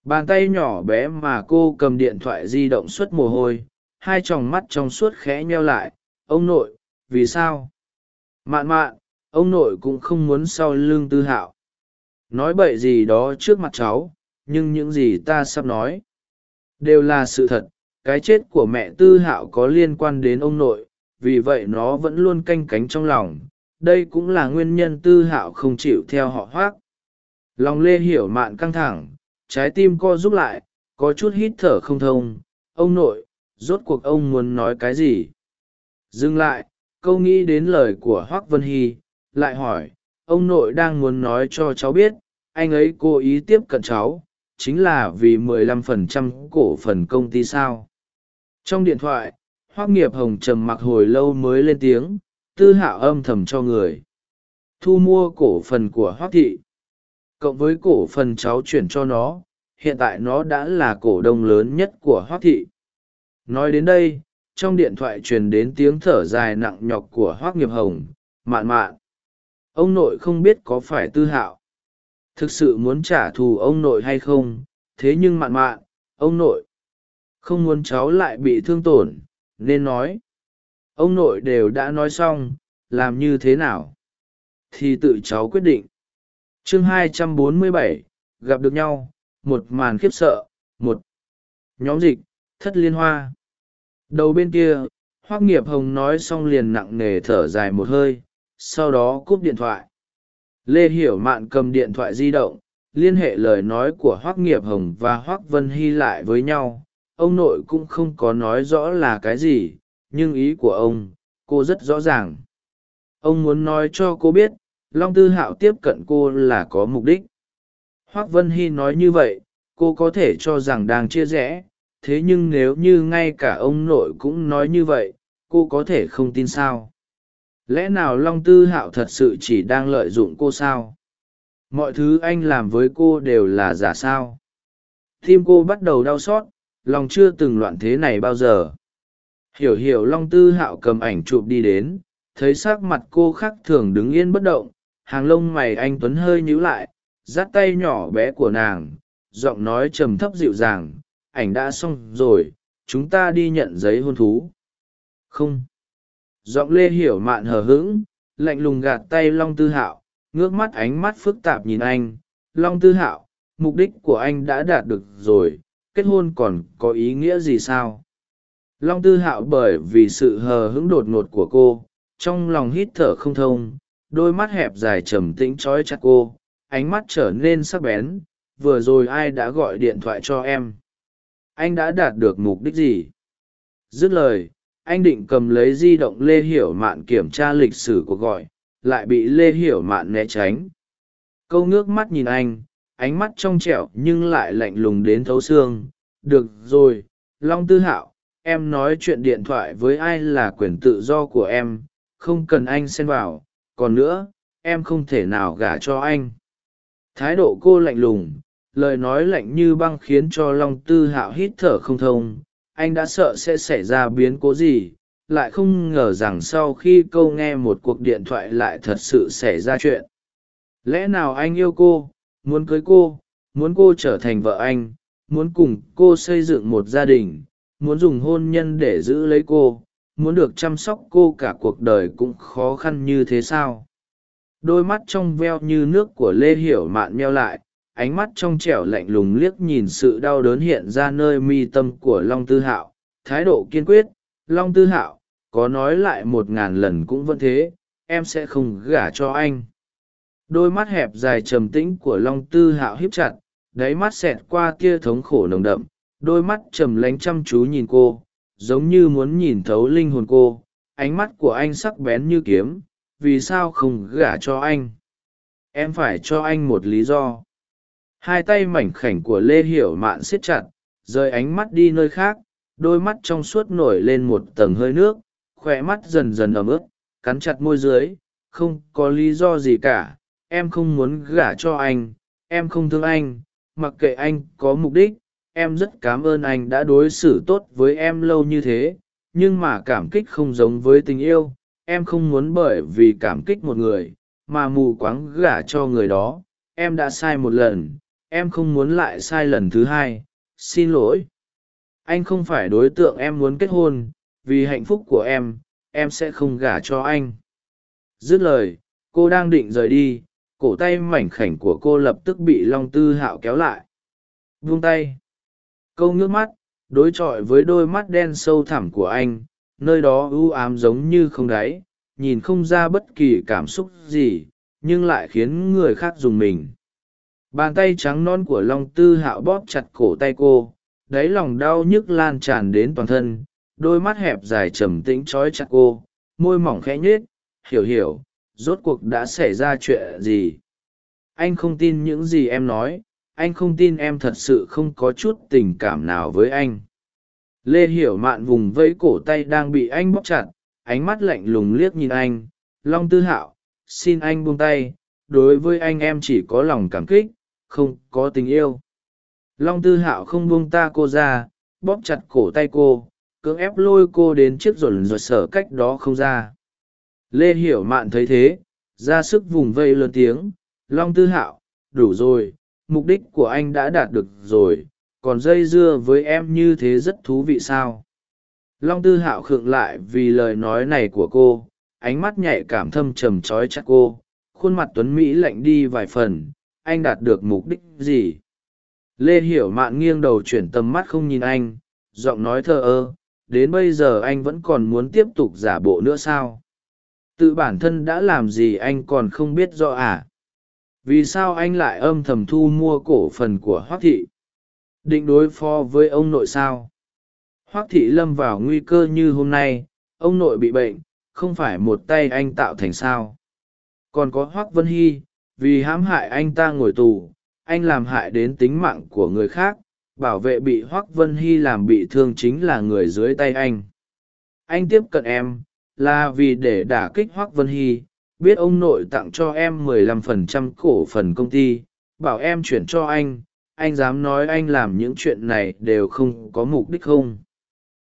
Bàn tay nhỏ bé mà cô cầm điện thoại di động suốt mồ hôi, hai t r ò n g mắt trong suốt khẽ nheo lại, ông nội, vì sao? Mạn mạn, ông nội cũng không muốn sau lưng tư hạo. Nói bậy gì đó trước mặt cháu, nhưng những gì ta sắp nói đều là sự thật. Cái chết của mẹ tư hạo có liên quan đến ông nội vì vậy nó vẫn luôn canh cánh trong lòng. Đây cũng là nguyên nhân tư hạo không chịu theo họ hoác. Lòng lê hiểu mạn căng thẳng, trái tim co giúp lại, có chút hít thở không thông. Ông nội, rốt cuộc ông muốn nói cái gì? Dừng lại, câu nghĩ đến lời của hoác vân hy, lại hỏi, ông nội đang muốn nói cho cháu biết, anh ấy cố ý tiếp cận cháu, chính là vì mười lăm phần trăm cổ phần công ty sao? Trong điện thoại hoác nghiệp hồng trầm mặc hồi lâu mới lên tiếng, tư hạo âm thầm cho người. Thu mua cổ phần của hoác thị. Cộng với cổ phần cháu chuyển cho nó, hiện tại nó đã là cổ đông lớn nhất của hoác thị. Nói đến đây, trong điện thoại truyền đến tiếng thở dài nặng nhọc của hoác nghiệp hồng, mạn mạn. Ông nội không biết có phải tư hạo. Thực sự muốn trả thù ông nội hay không, thế nhưng mạn mạn, ông nội không muốn cháu lại bị thương tổn nên nói. Ông nội đều đã nói xong làm như thế nào? Thì tự cháu quyết định. Chương 247, gặp được nhau một màn khiếp sợ một nhóm dịch thất liên hoa. Đầu bên kia hoác nghiệp hồng nói xong liền nặng nề thở dài một hơi sau đó cúp điện thoại. Lê hiểu mạn cầm điện thoại di động liên hệ lời nói của hoác nghiệp hồng và hoác vân hy lại với nhau ông nội cũng không có nói rõ là cái gì, nhưng ý của ông, cô rất rõ ràng. Ông muốn nói cho cô biết, long tư hạo tiếp cận cô là có mục đích. Hoác vân hy nói như vậy, cô có thể cho rằng đang chia rẽ, thế nhưng nếu như ngay cả ông nội cũng nói như vậy, cô có thể không tin sao? Lẽ nào long tư hạo thật sự chỉ đang lợi dụng cô sao? Mọi thứ anh làm với cô đều là giả sao? Tim cô bắt đầu đau xót lòng chưa từng loạn thế này bao giờ. Hiểu hiểu long tư hạo cầm ảnh chụp đi đến, thấy s ắ c mặt cô khác thường đứng yên bất động, hàng lông mày anh tuấn hơi nhíu lại, dắt tay nhỏ bé của nàng, giọng nói trầm thấp dịu dàng, ảnh đã xong rồi, chúng ta đi nhận giấy hôn thú. Không. Giọng lê hiểu mạn hờ hững, lạnh lùng gạt tay long tư hạo, ngước mắt ánh mắt phức tạp nhìn anh. Long tư hạo, mục đích của anh đã đạt được rồi kết hôn còn có ý nghĩa gì sao? Long tư hạo bởi vì sự hờ hững đột ngột của cô, trong lòng hít thở không thông, đôi mắt hẹp dài trầm tĩnh trói chặt cô, ánh mắt trở nên sắc bén, vừa rồi ai đã gọi điện thoại cho em? Anh đã đạt được mục đích gì? Dứt lời, anh định cầm lấy di động lê hiểu mạn kiểm tra lịch sử cuộc gọi, lại bị lê hiểu mạn né tránh. Câu nước mắt nhìn anh ánh mắt trong trẻo nhưng lại lạnh lùng đến thấu xương. Được rồi, long tư hạo, em nói chuyện điện thoại với ai là quyền tự do của em, không cần anh xen vào. Còn nữa, em không thể nào gả cho anh. Thái độ cô lạnh lùng, lời nói lạnh như băng khiến cho long tư hạo hít thở không thông. Anh đã sợ sẽ xảy ra biến cố gì, lại không ngờ rằng sau khi câu nghe một cuộc điện thoại lại thật sự xảy ra chuyện. Lẽ nào anh yêu cô? Muốn cưới cô, muốn cô trở thành vợ anh, muốn cùng cô xây dựng một gia đình, muốn dùng hôn nhân để giữ lấy cô, muốn được chăm sóc cô cả cuộc đời cũng khó khăn như thế sao? Đôi mắt trong veo như nước của lê hiểu mạn meo lại, ánh mắt trong trẻo lạnh lùng liếc nhìn sự đau đớn hiện ra nơi mi tâm của long tư hạo. Thái độ kiên quyết, long tư hạo, có nói lại một ngàn lần cũng vẫn thế, em sẽ không gả cho anh đôi mắt hẹp dài trầm tĩnh của long tư hạo hiếp chặt, đáy mắt xẹt qua tia thống khổ nồng đậm, đôi mắt trầm lánh chăm chú nhìn cô, giống như muốn nhìn thấu linh hồn cô. Ánh mắt của anh sắc bén như kiếm, vì sao không gả cho anh? Em phải cho anh một lý do. Hai tay mảnh khảnh của lê hiểu mạn siết chặt, rời ánh mắt đi nơi khác, đôi mắt trong suốt nổi lên một tầng hơi nước khoe mắt dần dần ấm ướt cắn chặt môi dưới, không có lý do gì cả em không muốn gả cho anh, em không thương anh, mặc kệ anh có mục đích, em rất cảm ơn anh đã đối xử tốt với em lâu như thế, nhưng mà cảm kích không giống với tình yêu, em không muốn bởi vì cảm kích một người, mà mù quáng gả cho người đó, em đã sai một lần, em không muốn lại sai lần thứ hai, xin lỗi. Anh không phải đối tượng em muốn kết hôn, vì hạnh phúc của em em sẽ không gả cho anh. Dứt lời, cô đang định rời đi cổ tay mảnh khảnh của cô lập tức bị long tư hạo kéo lại. Vung tay. Câu ngước mắt, đối chọi với đôi mắt đen sâu thẳm của anh, nơi đó ưu ám giống như không đáy, nhìn không ra bất kỳ cảm xúc gì, nhưng lại khiến người khác dùng mình. Bàn tay trắng non của long tư hạo bóp chặt cổ tay cô, đáy lòng đau nhức lan tràn đến toàn thân, đôi mắt hẹp dài trầm tĩnh trói chặt cô, môi mỏng khẽ nhết hiểu hiểu rốt cuộc đã xảy ra chuyện gì? Anh không tin những gì em nói, anh không tin em thật sự không có chút tình cảm nào với anh. Lê hiểu mạn vùng vẫy cổ tay đang bị anh bóp chặt, ánh mắt lạnh lùng liếc nhìn anh. Long tư hạo, xin anh buông tay, đối với anh em chỉ có lòng cảm kích, không có tình yêu. Long tư hạo không buông ta cô ra, bóp chặt cổ tay cô, cưỡng ép lôi cô đến chiếc rồn rột sở cách đó không ra lê hiểu mạn thấy thế, ra sức vùng vây lớn tiếng, long tư hạo, đủ rồi, mục đích của anh đã đạt được rồi, còn dây dưa với em như thế rất thú vị sao? Long tư hạo khựng lại vì lời nói này của cô, ánh mắt nhạy cảm thâm trầm trói chắc cô, khuôn mặt tuấn mỹ lạnh đi vài phần, anh đạt được mục đích gì? Lê hiểu mạn nghiêng đầu chuyển tầm mắt không nhìn anh, giọng nói thờ ơ, đến bây giờ anh vẫn còn muốn tiếp tục giả bộ nữa sao? Tự bản thân đã làm gì anh còn không biết rõ à? Vì sao anh lại âm thầm thu mua cổ phần của hoác thị? Định đối phó với ông nội sao? Hoác thị lâm vào nguy cơ như hôm nay, ông nội bị bệnh, không phải một tay anh tạo thành sao? Còn có hoác vân hy, vì hãm hại anh ta ngồi tù, anh làm hại đến tính mạng của người khác, bảo vệ bị hoác vân hy làm bị thương chính là người dưới tay anh. Anh tiếp cận em là vì để đả kích hoác vân hy, biết ông nội tặng cho em mười lăm phần trăm cổ phần công ty, bảo em chuyển cho anh anh dám nói anh làm những chuyện này đều không có mục đích không?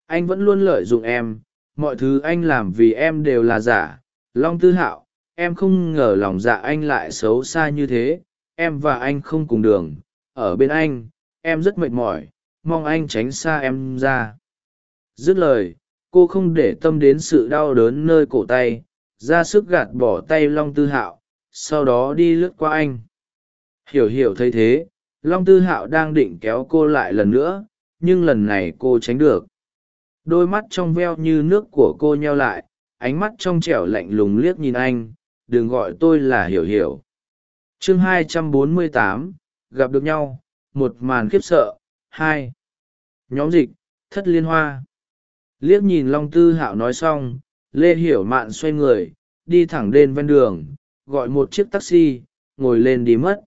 Anh vẫn luôn lợi dụng em, mọi thứ anh làm vì em đều là giả. Long tư hạo, em không ngờ lòng dạ anh lại xấu xa như thế, em và anh không cùng đường, ở bên anh, em rất mệt mỏi, mong anh tránh xa em ra. Dứt lời cô không để tâm đến sự đau đớn nơi cổ tay ra sức gạt bỏ tay long tư hạo sau đó đi lướt qua anh. Hiểu hiểu thấy thế long tư hạo đang định kéo cô lại lần nữa nhưng lần này cô tránh được. Đôi mắt trong veo như nước của cô nheo lại ánh mắt trong trẻo lạnh lùng liếc nhìn anh đừng gọi tôi là hiểu hiểu. Chương 248, gặp được nhau một màn khiếp sợ. Hai. Nhóm dịch thất liên hoa liếc nhìn long tư hạo nói xong, lê hiểu mạn xoay người, đi thẳng đến ven đường, gọi một chiếc taxi, ngồi lên đi mất.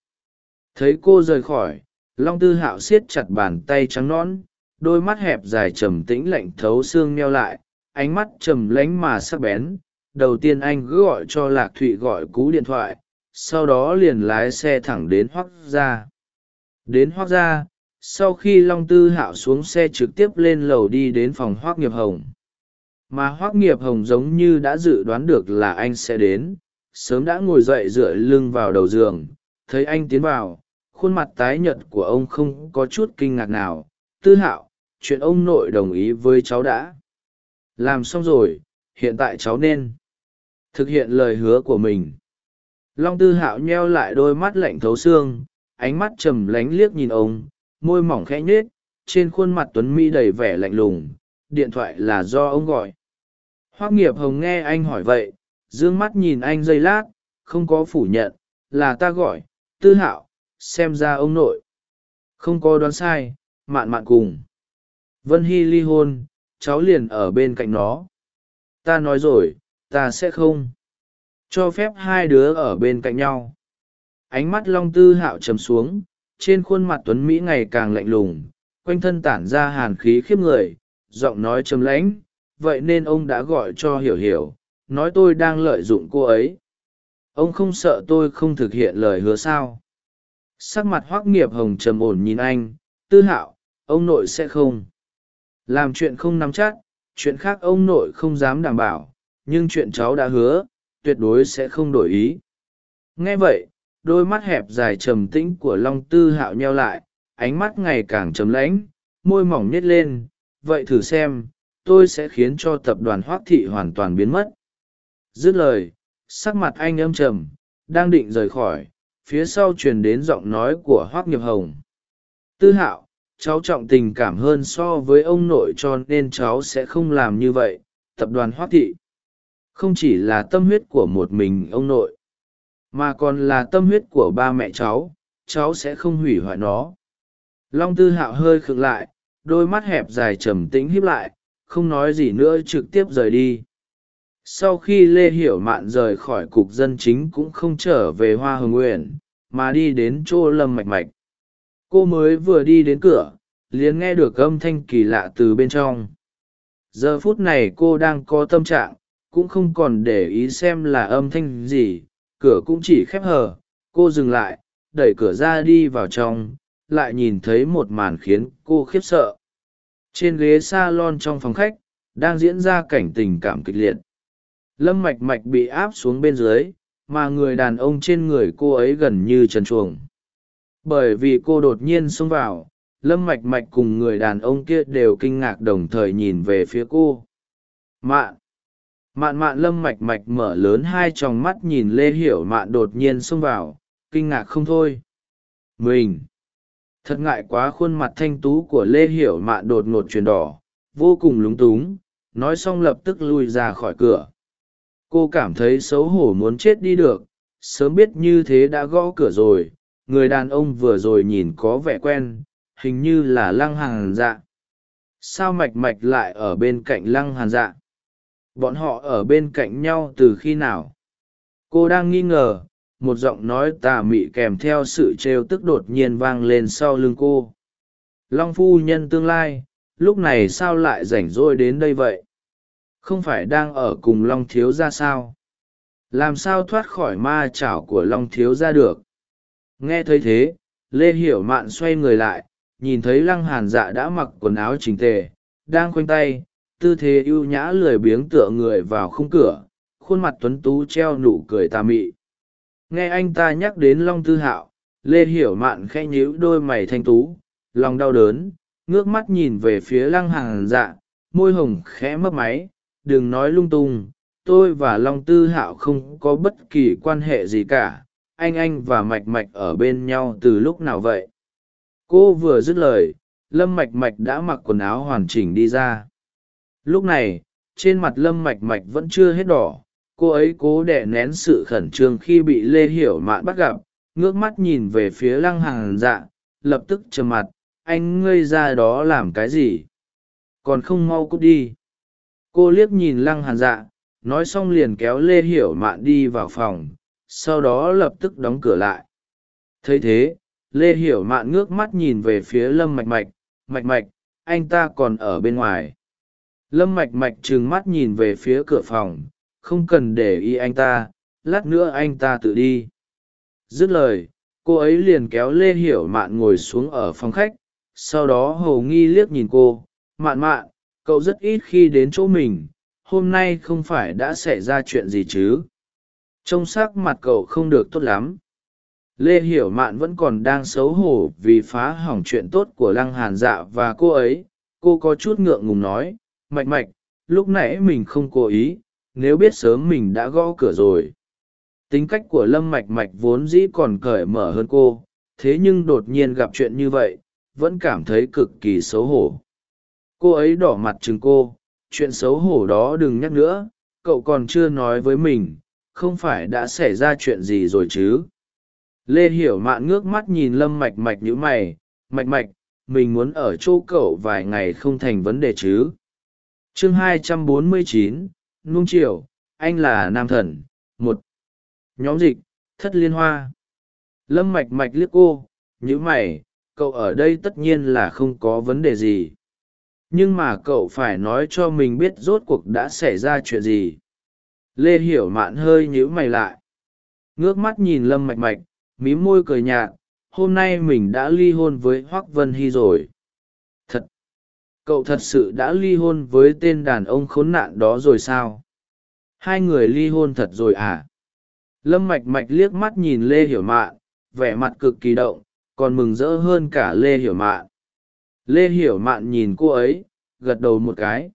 Thấy cô rời khỏi, long tư hạo siết chặt bàn tay trắng nõn, đôi mắt hẹp dài trầm tĩnh lạnh thấu xương meo lại, ánh mắt trầm lánh mà sắc bén. Đầu tiên anh cứ gọi cho lạc thụy gọi cú điện thoại, sau đó liền lái xe thẳng đến hoác gia. Đến hoác gia sau khi long tư hạo xuống xe trực tiếp lên lầu đi đến phòng hoác nghiệp hồng. Mà hoác nghiệp hồng giống như đã dự đoán được là anh sẽ đến, sớm đã ngồi dậy dựa lưng vào đầu giường, thấy anh tiến vào, khuôn mặt tái nhợt của ông không có chút kinh ngạc nào. Tư hạo, chuyện ông nội đồng ý với cháu đã. Làm xong rồi, hiện tại cháu nên thực hiện lời hứa của mình. Long tư hạo nheo lại đôi mắt lạnh thấu xương, ánh mắt trầm lánh liếc nhìn ông môi mỏng khẽ nhết trên khuôn mặt tuấn mỹ đầy vẻ lạnh lùng, điện thoại là do ông gọi. Hoác nghiệp hồng nghe anh hỏi vậy d ư ơ n g mắt nhìn anh giây lát, không có phủ nhận, là ta gọi, tư hạo, xem ra ông nội. Không có đoán sai, mạn mạn cùng. Vân hy ly hôn, cháu liền ở bên cạnh nó. Ta nói rồi, ta sẽ không. Cho phép hai đứa ở bên cạnh nhau. Ánh mắt long tư hạo trầm xuống trên khuôn mặt tuấn mỹ ngày càng lạnh lùng, quanh thân tản ra hàn khí khiếp người, giọng nói chấm lãnh, vậy nên ông đã gọi cho hiểu hiểu, nói tôi đang lợi dụng cô ấy. Ông không sợ tôi không thực hiện lời hứa sao? Sắc mặt hoác nghiệp hồng trầm ổn nhìn anh, tư hạo, ông nội sẽ không. Làm chuyện không nắm chắc, chuyện khác ông nội không dám đảm bảo, nhưng chuyện cháu đã hứa, tuyệt đối sẽ không đổi ý. Nghe vậy đôi mắt hẹp dài trầm tĩnh của long tư hạo nheo lại, ánh mắt ngày càng trầm lãnh, môi mỏng nhét lên, vậy thử xem, tôi sẽ khiến cho tập đoàn hoác thị hoàn toàn biến mất. Dứt lời, sắc mặt anh âm trầm, đang định rời khỏi, phía sau truyền đến giọng nói của hoác nghiệp hồng. Tư hạo, cháu trọng tình cảm hơn so với ông nội cho nên cháu sẽ không làm như vậy, tập đoàn hoác thị. Không chỉ là tâm huyết của một mình ông nội mà còn là tâm huyết của ba mẹ cháu cháu sẽ không hủy hoại nó. Long tư hạo hơi khựng lại, đôi mắt hẹp dài trầm tĩnh híp lại, không nói gì nữa trực tiếp rời đi. Sau khi lê hiểu mạn rời khỏi cục dân chính cũng không trở về hoa hồng nguyện mà đi đến chỗ lâm mạch mạch. Cô mới vừa đi đến cửa, liền nghe được âm thanh kỳ lạ từ bên trong. Giờ phút này cô đang có tâm trạng, cũng không còn để ý xem là âm thanh gì cửa cũng chỉ khép hờ, cô dừng lại, đẩy cửa ra đi vào trong, lại nhìn thấy một màn khiến cô khiếp sợ. Trên ghế s a lon trong phòng khách, đang diễn ra cảnh tình cảm kịch liệt. Lâm mạch mạch bị áp xuống bên dưới, mà người đàn ông trên người cô ấy gần như trần chuồng bởi vì cô đột nhiên xông vào, lâm mạch mạch cùng người đàn ông kia đều kinh ngạc đồng thời nhìn về phía cô. Mạn! Mạn mạn lâm mạch mạch mở lớn hai t r ò n g mắt nhìn lê hiểu mạn đột nhiên xông vào, kinh ngạc không thôi. Mình! Thật ngại quá khuôn mặt thanh tú của lê hiểu mạn đột ngột chuyển đỏ, vô cùng lúng túng, nói xong lập tức lui ra khỏi cửa. Cô cảm thấy xấu hổ muốn chết đi được, sớm biết như thế đã gõ cửa rồi, người đàn ông vừa rồi nhìn có vẻ quen, hình như là lăng hàn dạ. Sao mạch mạch lại ở bên cạnh lăng hàn dạ? Bọn họ ở bên cạnh nhau từ khi nào? Cô đang nghi ngờ, một giọng nói tà mị kèm theo sự trêu tức đột nhiên vang lên sau lưng cô. Long phu nhân tương lai, lúc này sao lại rảnh rỗi đến đây vậy? Không phải đang ở cùng long thiếu ra sao? Làm sao thoát khỏi ma chảo của long thiếu ra được? Nghe thấy thế, lê hiểu mạn xoay người lại, nhìn thấy lăng hàn dạ đã mặc quần áo chỉnh tề, đang khoanh tay tư thế ưu nhã lười biếng tựa người vào khung cửa, khuôn mặt tuấn tú treo nụ cười tà mị. Nghe anh ta nhắc đến long tư hạo, lê hiểu mạn khẽ nhíu đôi mày thanh tú, lòng đau đớn, ngước mắt nhìn về phía lăng hàng dạ môi hồng khẽ mấp máy, đừng nói lung tung, tôi và long tư hạo không có bất kỳ quan hệ gì cả, anh anh và mạch mạch ở bên nhau từ lúc nào vậy? Cô vừa dứt lời, lâm mạch mạch đã mặc quần áo hoàn chỉnh đi ra lúc này, trên mặt lâm mạch mạch vẫn chưa hết đỏ. Cô ấy cố đẻ nén sự khẩn trương khi bị lê hiểu mạn bắt gặp, ngước mắt nhìn về phía lăng hàng dạ lập tức trầm mặt. Anh ngây ra đó làm cái gì? Còn không mau cút đi. Cô liếc nhìn lăng hàn dạ nói xong liền kéo lê hiểu mạn đi vào phòng, sau đó lập tức đóng cửa lại. Thấy thế, lê hiểu mạn ngước mắt nhìn về phía lâm mạch mạch. Mạch mạch, anh ta còn ở bên ngoài lâm mạch mạch trừng mắt nhìn về phía cửa phòng, không cần để ý anh ta, lát nữa anh ta tự đi. Dứt lời, cô ấy liền kéo lê hiểu mạn ngồi xuống ở phòng khách, sau đó hầu nghi liếc nhìn cô, mạn mạn, cậu rất ít khi đến chỗ mình, hôm nay không phải đã xảy ra chuyện gì chứ? Trông sắc mặt cậu không được tốt lắm. Lê hiểu mạn vẫn còn đang xấu hổ vì phá hỏng chuyện tốt của lăng hàn dạ và cô ấy, cô có chút ngượng ngùng nói mạch mạch, lúc nãy mình không cố ý, nếu biết sớm mình đã gõ cửa rồi. Tính cách của lâm mạch mạch vốn dĩ còn cởi mở hơn cô, thế nhưng đột nhiên gặp chuyện như vậy, vẫn cảm thấy cực kỳ xấu hổ. Cô ấy đỏ mặt chừng cô, chuyện xấu hổ đó đừng nhắc nữa, cậu còn chưa nói với mình, không phải đã xảy ra chuyện gì rồi chứ? Lê hiểu mạn ngước mắt nhìn lâm mạch mạch nhữ mày, mạch mạch, mình muốn ở chỗ cậu vài ngày không thành vấn đề chứ? Chương 249, nung triều anh là nam thần một. Nhóm dịch thất liên hoa. Lâm mạch mạch liếc cô như mày cậu ở đây tất nhiên là không có vấn đề gì. Nhưng mà cậu phải nói cho mình biết rốt cuộc đã xảy ra chuyện gì. Lê hiểu mạn hơi nhíu mày lại. Ngước mắt nhìn lâm mạch mạch mí môi cười nhạt hôm nay mình đã ly hôn với hoác vân hy rồi cậu thật sự đã ly hôn với tên đàn ông khốn nạn đó rồi sao? Hai người ly hôn thật rồi à? Lâm mạch mạch liếc mắt nhìn lê hiểu mạn, vẻ mặt cực kỳ động, còn mừng rỡ hơn cả lê hiểu mạn. Lê hiểu mạn nhìn cô ấy, gật đầu một cái.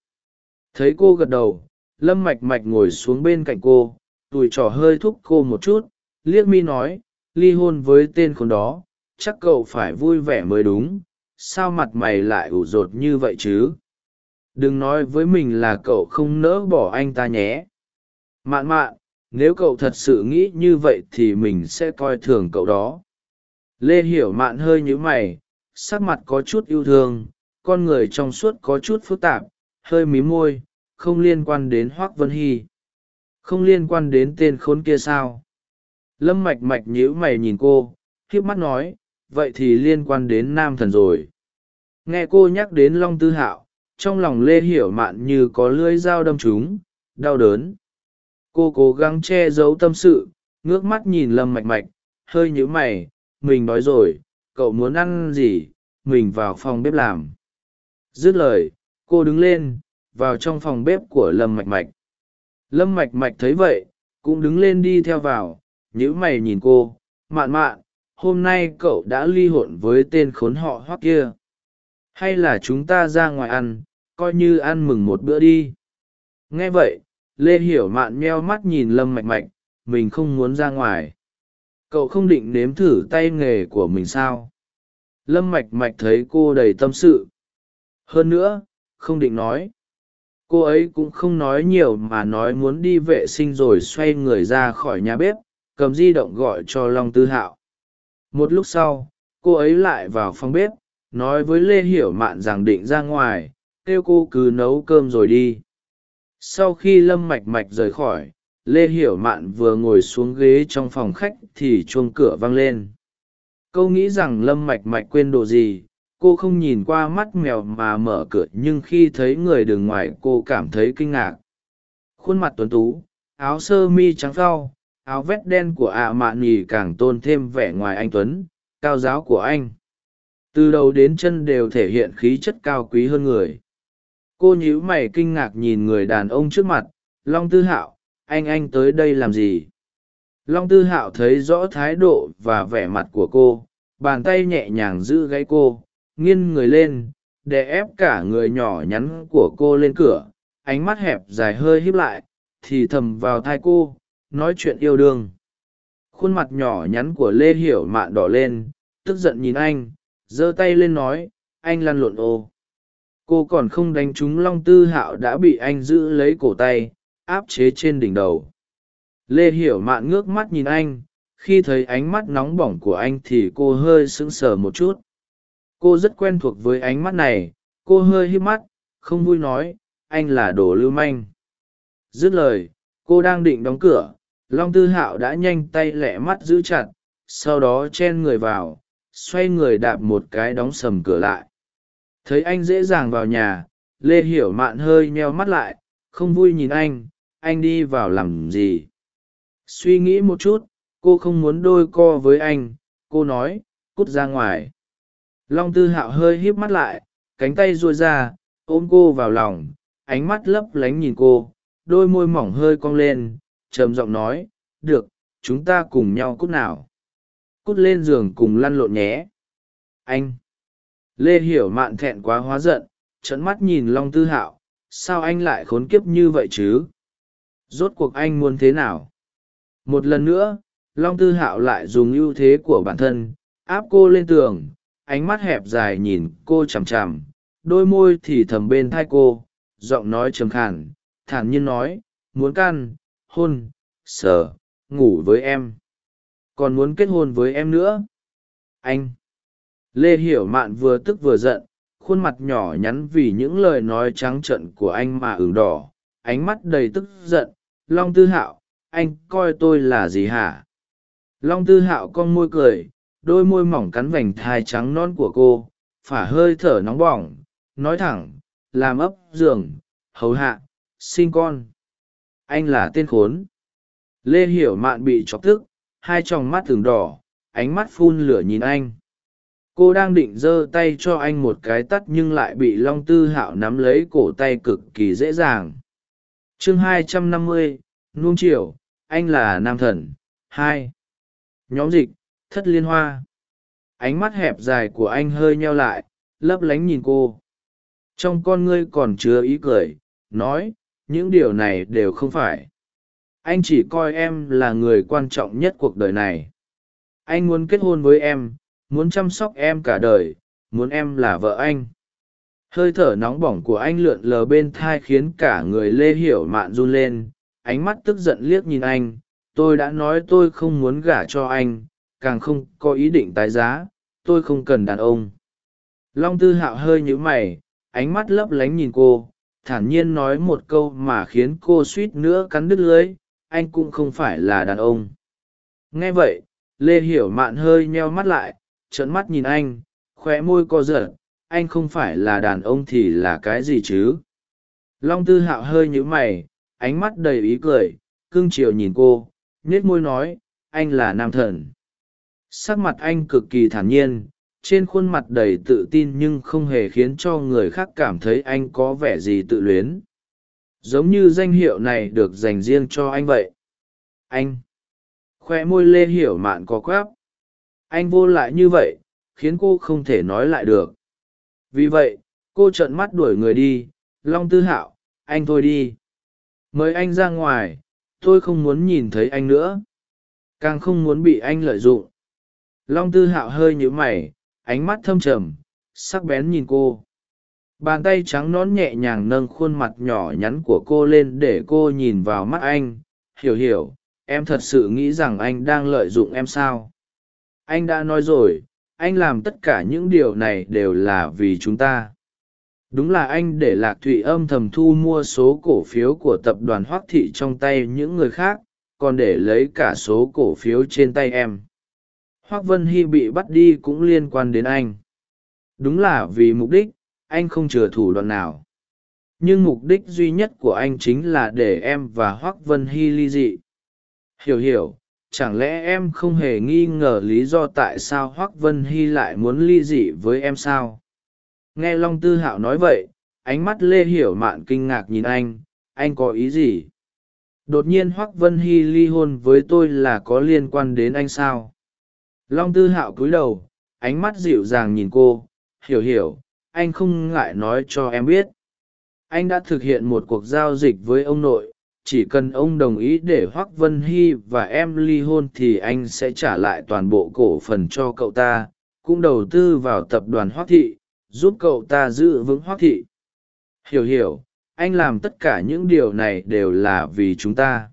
Thấy cô gật đầu, lâm mạch mạch ngồi xuống bên cạnh cô, tùi trò hơi thúc cô một chút, liếc mi nói, ly hôn với tên khốn đó, chắc cậu phải vui vẻ mới đúng sao mặt mày lại ủ rột như vậy chứ? Đừng nói với mình là cậu không nỡ bỏ anh ta nhé. Mạn mạn, nếu cậu thật sự nghĩ như vậy thì mình sẽ coi thường cậu đó. Lê hiểu mạn hơi nhíu mày, sắc mặt có chút yêu thương, con người trong suốt có chút phức tạp, hơi mí môi, không liên quan đến hoác vân hy. Không liên quan đến tên khốn kia sao? Lâm mạch mạch nhíu mày nhìn cô, khiếp mắt nói, vậy thì liên quan đến nam thần rồi nghe cô nhắc đến long tư hạo, trong lòng lê hiểu mạn như có lưỡi dao đâm chúng đau đớn. Cô cố gắng che giấu tâm sự, ngước mắt nhìn lâm mạch mạch, hơi nhíu mày, mình nói rồi, cậu muốn ăn gì? Mình vào phòng bếp làm. Dứt lời, cô đứng lên, vào trong phòng bếp của lâm mạch mạch. Lâm mạch mạch thấy vậy, cũng đứng lên đi theo vào nhữ mày nhìn cô, mạn mạn, hôm nay cậu đã ly hộn với tên khốn họ hoắc kia hay là chúng ta ra ngoài ăn, coi như ăn mừng một bữa đi. Nghe vậy, lê hiểu mạn meo mắt nhìn lâm mạch mạch, mình không muốn ra ngoài. Cậu không định nếm thử tay nghề của mình sao? Lâm mạch mạch thấy cô đầy tâm sự. Hơn nữa, không định nói. Cô ấy cũng không nói nhiều mà nói muốn đi vệ sinh rồi xoay người ra khỏi nhà bếp, cầm di động gọi cho long tư hạo. Một lúc sau, cô ấy lại vào phòng bếp nói với lê hiểu mạn rằng định ra ngoài, kêu cô cứ nấu cơm rồi đi. Sau khi lâm mạch mạch rời khỏi, lê hiểu mạn vừa ngồi xuống ghế trong phòng khách thì chuông cửa vang lên. Câu nghĩ rằng lâm mạch mạch quên đồ gì, cô không nhìn qua mắt mèo mà mở cửa nhưng khi thấy người đường ngoài cô cảm thấy kinh ngạc. Khuôn mặt tuấn tú, áo sơ mi trắng phao áo vét đen của ạ mạn nhì càng tôn thêm vẻ ngoài anh tuấn, cao giáo của anh từ đầu đến chân đều thể hiện khí chất cao quý hơn người. Cô nhíu mày kinh ngạc nhìn người đàn ông trước mặt, long tư hạo, anh anh tới đây làm gì? Long tư hạo thấy rõ thái độ và vẻ mặt của cô, bàn tay nhẹ nhàng giữ gáy cô, nghiêng người lên để ép cả người nhỏ nhắn của cô lên cửa, ánh mắt hẹp dài hơi híp lại, thì thầm vào thai cô, nói chuyện yêu đương. Khuôn mặt nhỏ nhắn của lê hiểu mạn đỏ lên, tức giận nhìn anh giơ tay lên nói, anh lăn lộn ô. Cô còn không đánh trúng long tư hạo đã bị anh giữ lấy cổ tay, áp chế trên đỉnh đầu. Lê hiểu mạn ngước mắt nhìn anh, khi thấy ánh mắt nóng bỏng của anh thì cô hơi sững sờ một chút. Cô rất quen thuộc với ánh mắt này, cô hơi hít mắt, không vui nói, anh là đồ lưu manh. Dứt lời, cô đang định đóng cửa, long tư hạo đã nhanh tay lẹ mắt giữ chặt, sau đó chen người vào xoay người đạp một cái đóng sầm cửa lại. Thấy anh dễ dàng vào nhà, lê hiểu mạn hơi nheo mắt lại, không vui nhìn anh anh đi vào làm gì? Suy nghĩ một chút, cô không muốn đôi co với anh, cô nói, cút ra ngoài. Long tư hạo hơi híp mắt lại, cánh tay ruôi ra, ôm cô vào lòng, ánh mắt lấp lánh nhìn cô, đôi môi mỏng hơi cong lên, trầm giọng nói, được, chúng ta cùng nhau cút nào cút lên giường cùng lăn lộn nhé. Anh. Lê hiểu mạn thẹn quá hóa giận trấn mắt nhìn long tư hạo, sao anh lại khốn kiếp như vậy chứ? Rốt cuộc anh muốn thế nào? Một lần nữa, long tư hạo lại dùng ưu thế của bản thân, áp cô lên tường, ánh mắt hẹp dài nhìn cô chằm chằm, đôi môi thì thầm bên thai cô, giọng nói trầm khàn, thản nhiên nói, muốn căn hôn, sờ, ngủ với em còn muốn kết hôn với em nữa. Anh. Lê hiểu mạn vừa tức vừa giận, khuôn mặt nhỏ nhắn vì những lời nói trắng trợn của anh mà ửng đỏ, ánh mắt đầy tức giận. Long tư hạo, anh coi tôi là gì hả? Long tư hạo con môi cười, đôi môi mỏng cắn vành thai trắng non của cô, phả hơi thở nóng bỏng, nói thẳng, làm ấp giường, hầu hạ, sinh con. Anh là tên khốn. Lê hiểu mạn bị chọc tức hai tròng mắt thường đỏ, ánh mắt phun lửa nhìn anh. Cô đang định giơ tay cho anh một cái tắt nhưng lại bị long tư hạo nắm lấy cổ tay cực kỳ dễ dàng. Chương hai trăm năm mươi, nuông triều, anh là nam thần, hai. Nhóm dịch, thất liên hoa. Ánh mắt hẹp dài của anh hơi nheo lại, lấp lánh nhìn cô. Trong con ngươi còn chứa ý cười, nói, những điều này đều không phải anh chỉ coi em là người quan trọng nhất cuộc đời này. Anh muốn kết hôn với em, muốn chăm sóc em cả đời, muốn em là vợ anh. Hơi thở nóng bỏng của anh lượn lờ bên thai khiến cả người lê hiểu mạn run lên, ánh mắt tức giận liếc nhìn anh, tôi đã nói tôi không muốn gả cho anh, càng không có ý định tái giá, tôi không cần đàn ông. Long tư hạo hơi nhíu mày, ánh mắt lấp lánh nhìn cô, thản nhiên nói một câu mà khiến cô suýt nữa cắn đứt lưới anh cũng không phải là đàn ông. Nghe vậy, lê hiểu mạn hơi nheo mắt lại, trợn mắt nhìn anh khoe môi co giật, anh không phải là đàn ông thì là cái gì chứ? Long tư hạo hơi nhữ mày, ánh mắt đầy ý cười, cưng chiều nhìn cô nhết môi nói, anh là nam thần. Sắc mặt anh cực kỳ thản nhiên, trên khuôn mặt đầy tự tin nhưng không hề khiến cho người khác cảm thấy anh có vẻ gì tự luyến giống như danh hiệu này được dành riêng cho anh vậy. Anh. Khoe môi lê hiểu mạn có quáp. Anh vô lại như vậy, khiến cô không thể nói lại được. Vì vậy, cô trợn mắt đuổi người đi. Long tư hạo, anh thôi đi. Mời anh ra ngoài, tôi không muốn nhìn thấy anh nữa. Càng không muốn bị anh lợi dụng. Long tư hạo hơi nhũ mày, ánh mắt thâm trầm, sắc bén nhìn cô bàn tay trắng nón nhẹ nhàng nâng khuôn mặt nhỏ nhắn của cô lên để cô nhìn vào mắt anh. Hiểu hiểu, em thật sự nghĩ rằng anh đang lợi dụng em sao? Anh đã nói rồi, anh làm tất cả những điều này đều là vì chúng ta. Đúng là anh để lạc thụy âm thầm thu mua số cổ phiếu của tập đoàn hoác thị trong tay những người khác, còn để lấy cả số cổ phiếu trên tay em. Hoác vân hy bị bắt đi cũng liên quan đến anh. Đúng là vì mục đích anh không chừa thủ đoạn nào. Nhưng mục đích duy nhất của anh chính là để em và hoác vân hy ly dị. Hiểu hiểu, chẳng lẽ em không hề nghi ngờ lý do tại sao hoác vân hy lại muốn ly dị với em sao? Nghe long tư hạo nói vậy, ánh mắt lê hiểu mạn kinh ngạc nhìn anh anh có ý gì? Đột nhiên hoác vân hy ly hôn với tôi là có liên quan đến anh sao? Long tư hạo cúi đầu, ánh mắt dịu dàng nhìn cô, hiểu hiểu anh không ngại nói cho em biết. Anh đã thực hiện một cuộc giao dịch với ông nội, chỉ cần ông đồng ý để hoác vân hy và em ly hôn thì anh sẽ trả lại toàn bộ cổ phần cho cậu ta, cũng đầu tư vào tập đoàn hoác thị, giúp cậu ta giữ vững hoác thị. Hiểu hiểu, anh làm tất cả những điều này đều là vì chúng ta.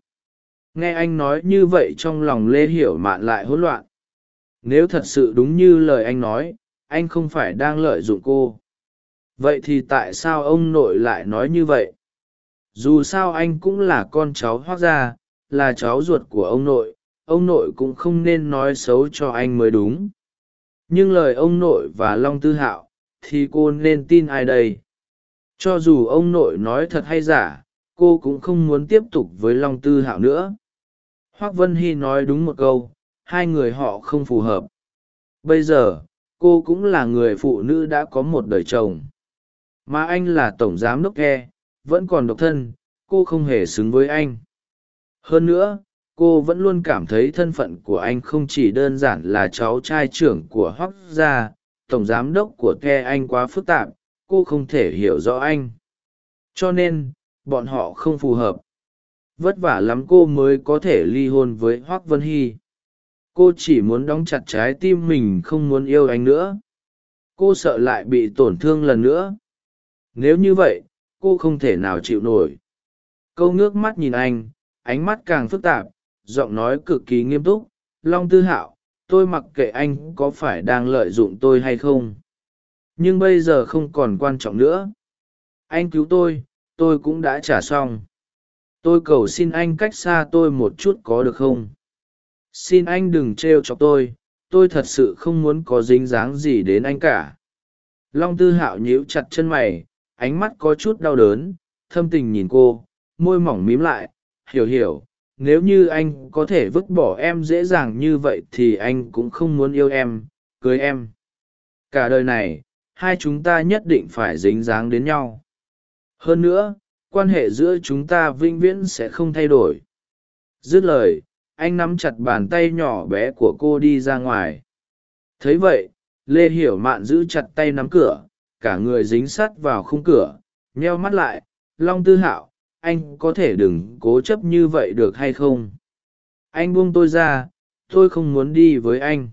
Nghe anh nói như vậy trong lòng lê hiểu mạn lại hỗn loạn. Nếu thật sự đúng như lời anh nói, anh không phải đang lợi dụng cô vậy thì tại sao ông nội lại nói như vậy? Dù sao anh cũng là con cháu hoác gia, là cháu ruột của ông nội ông nội cũng không nên nói xấu cho anh mới đúng. Nhưng lời ông nội và long tư hạo thì cô nên tin ai đây? Cho dù ông nội nói thật hay giả, cô cũng không muốn tiếp tục với long tư hạo nữa. Hoác vân hy nói đúng một câu, hai người họ không phù hợp. Bây giờ, cô cũng là người phụ nữ đã có một đời chồng mà anh là tổng giám đốc ke vẫn còn độc thân, cô không hề xứng với anh. Hơn nữa, cô vẫn luôn cảm thấy thân phận của anh không chỉ đơn giản là cháu trai trưởng của hoác gia, tổng giám đốc của the anh quá phức tạp, cô không thể hiểu rõ anh. Cho nên, bọn họ không phù hợp. Vất vả lắm cô mới có thể ly hôn với hoác vân hy. Cô chỉ muốn đóng chặt trái tim mình không muốn yêu anh nữa. Cô sợ lại bị tổn thương lần nữa nếu như vậy, cô không thể nào chịu nổi. Câu ngước mắt nhìn anh, ánh mắt càng phức tạp, giọng nói cực kỳ nghiêm túc. Long tư hạo, tôi mặc kệ anh có phải đang lợi dụng tôi hay không. Nhưng bây giờ không còn quan trọng nữa. Anh cứu tôi tôi cũng đã trả xong. Tôi cầu xin anh cách xa tôi một chút có được không? Xin anh đừng t r e o chọc tôi tôi thật sự không muốn có dính dáng gì đến anh cả. Long tư hạo nhíu chặt chân mày ánh mắt có chút đau đớn, thâm tình nhìn cô, môi mỏng mím lại, hiểu hiểu, nếu như anh có thể vứt bỏ em dễ dàng như vậy thì anh cũng không muốn yêu em, cưới em. Cả đời này, hai chúng ta nhất định phải dính dáng đến nhau. Hơn nữa, quan hệ giữa chúng ta vĩnh viễn sẽ không thay đổi. Dứt lời, anh nắm chặt bàn tay nhỏ bé của cô đi ra ngoài. Thấy vậy, lê hiểu mạn giữ chặt tay nắm cửa cả người dính sắt vào khung cửa, nheo mắt lại, long tư hạo, anh có thể đừng cố chấp như vậy được hay không? Anh buông tôi ra, tôi không muốn đi với anh.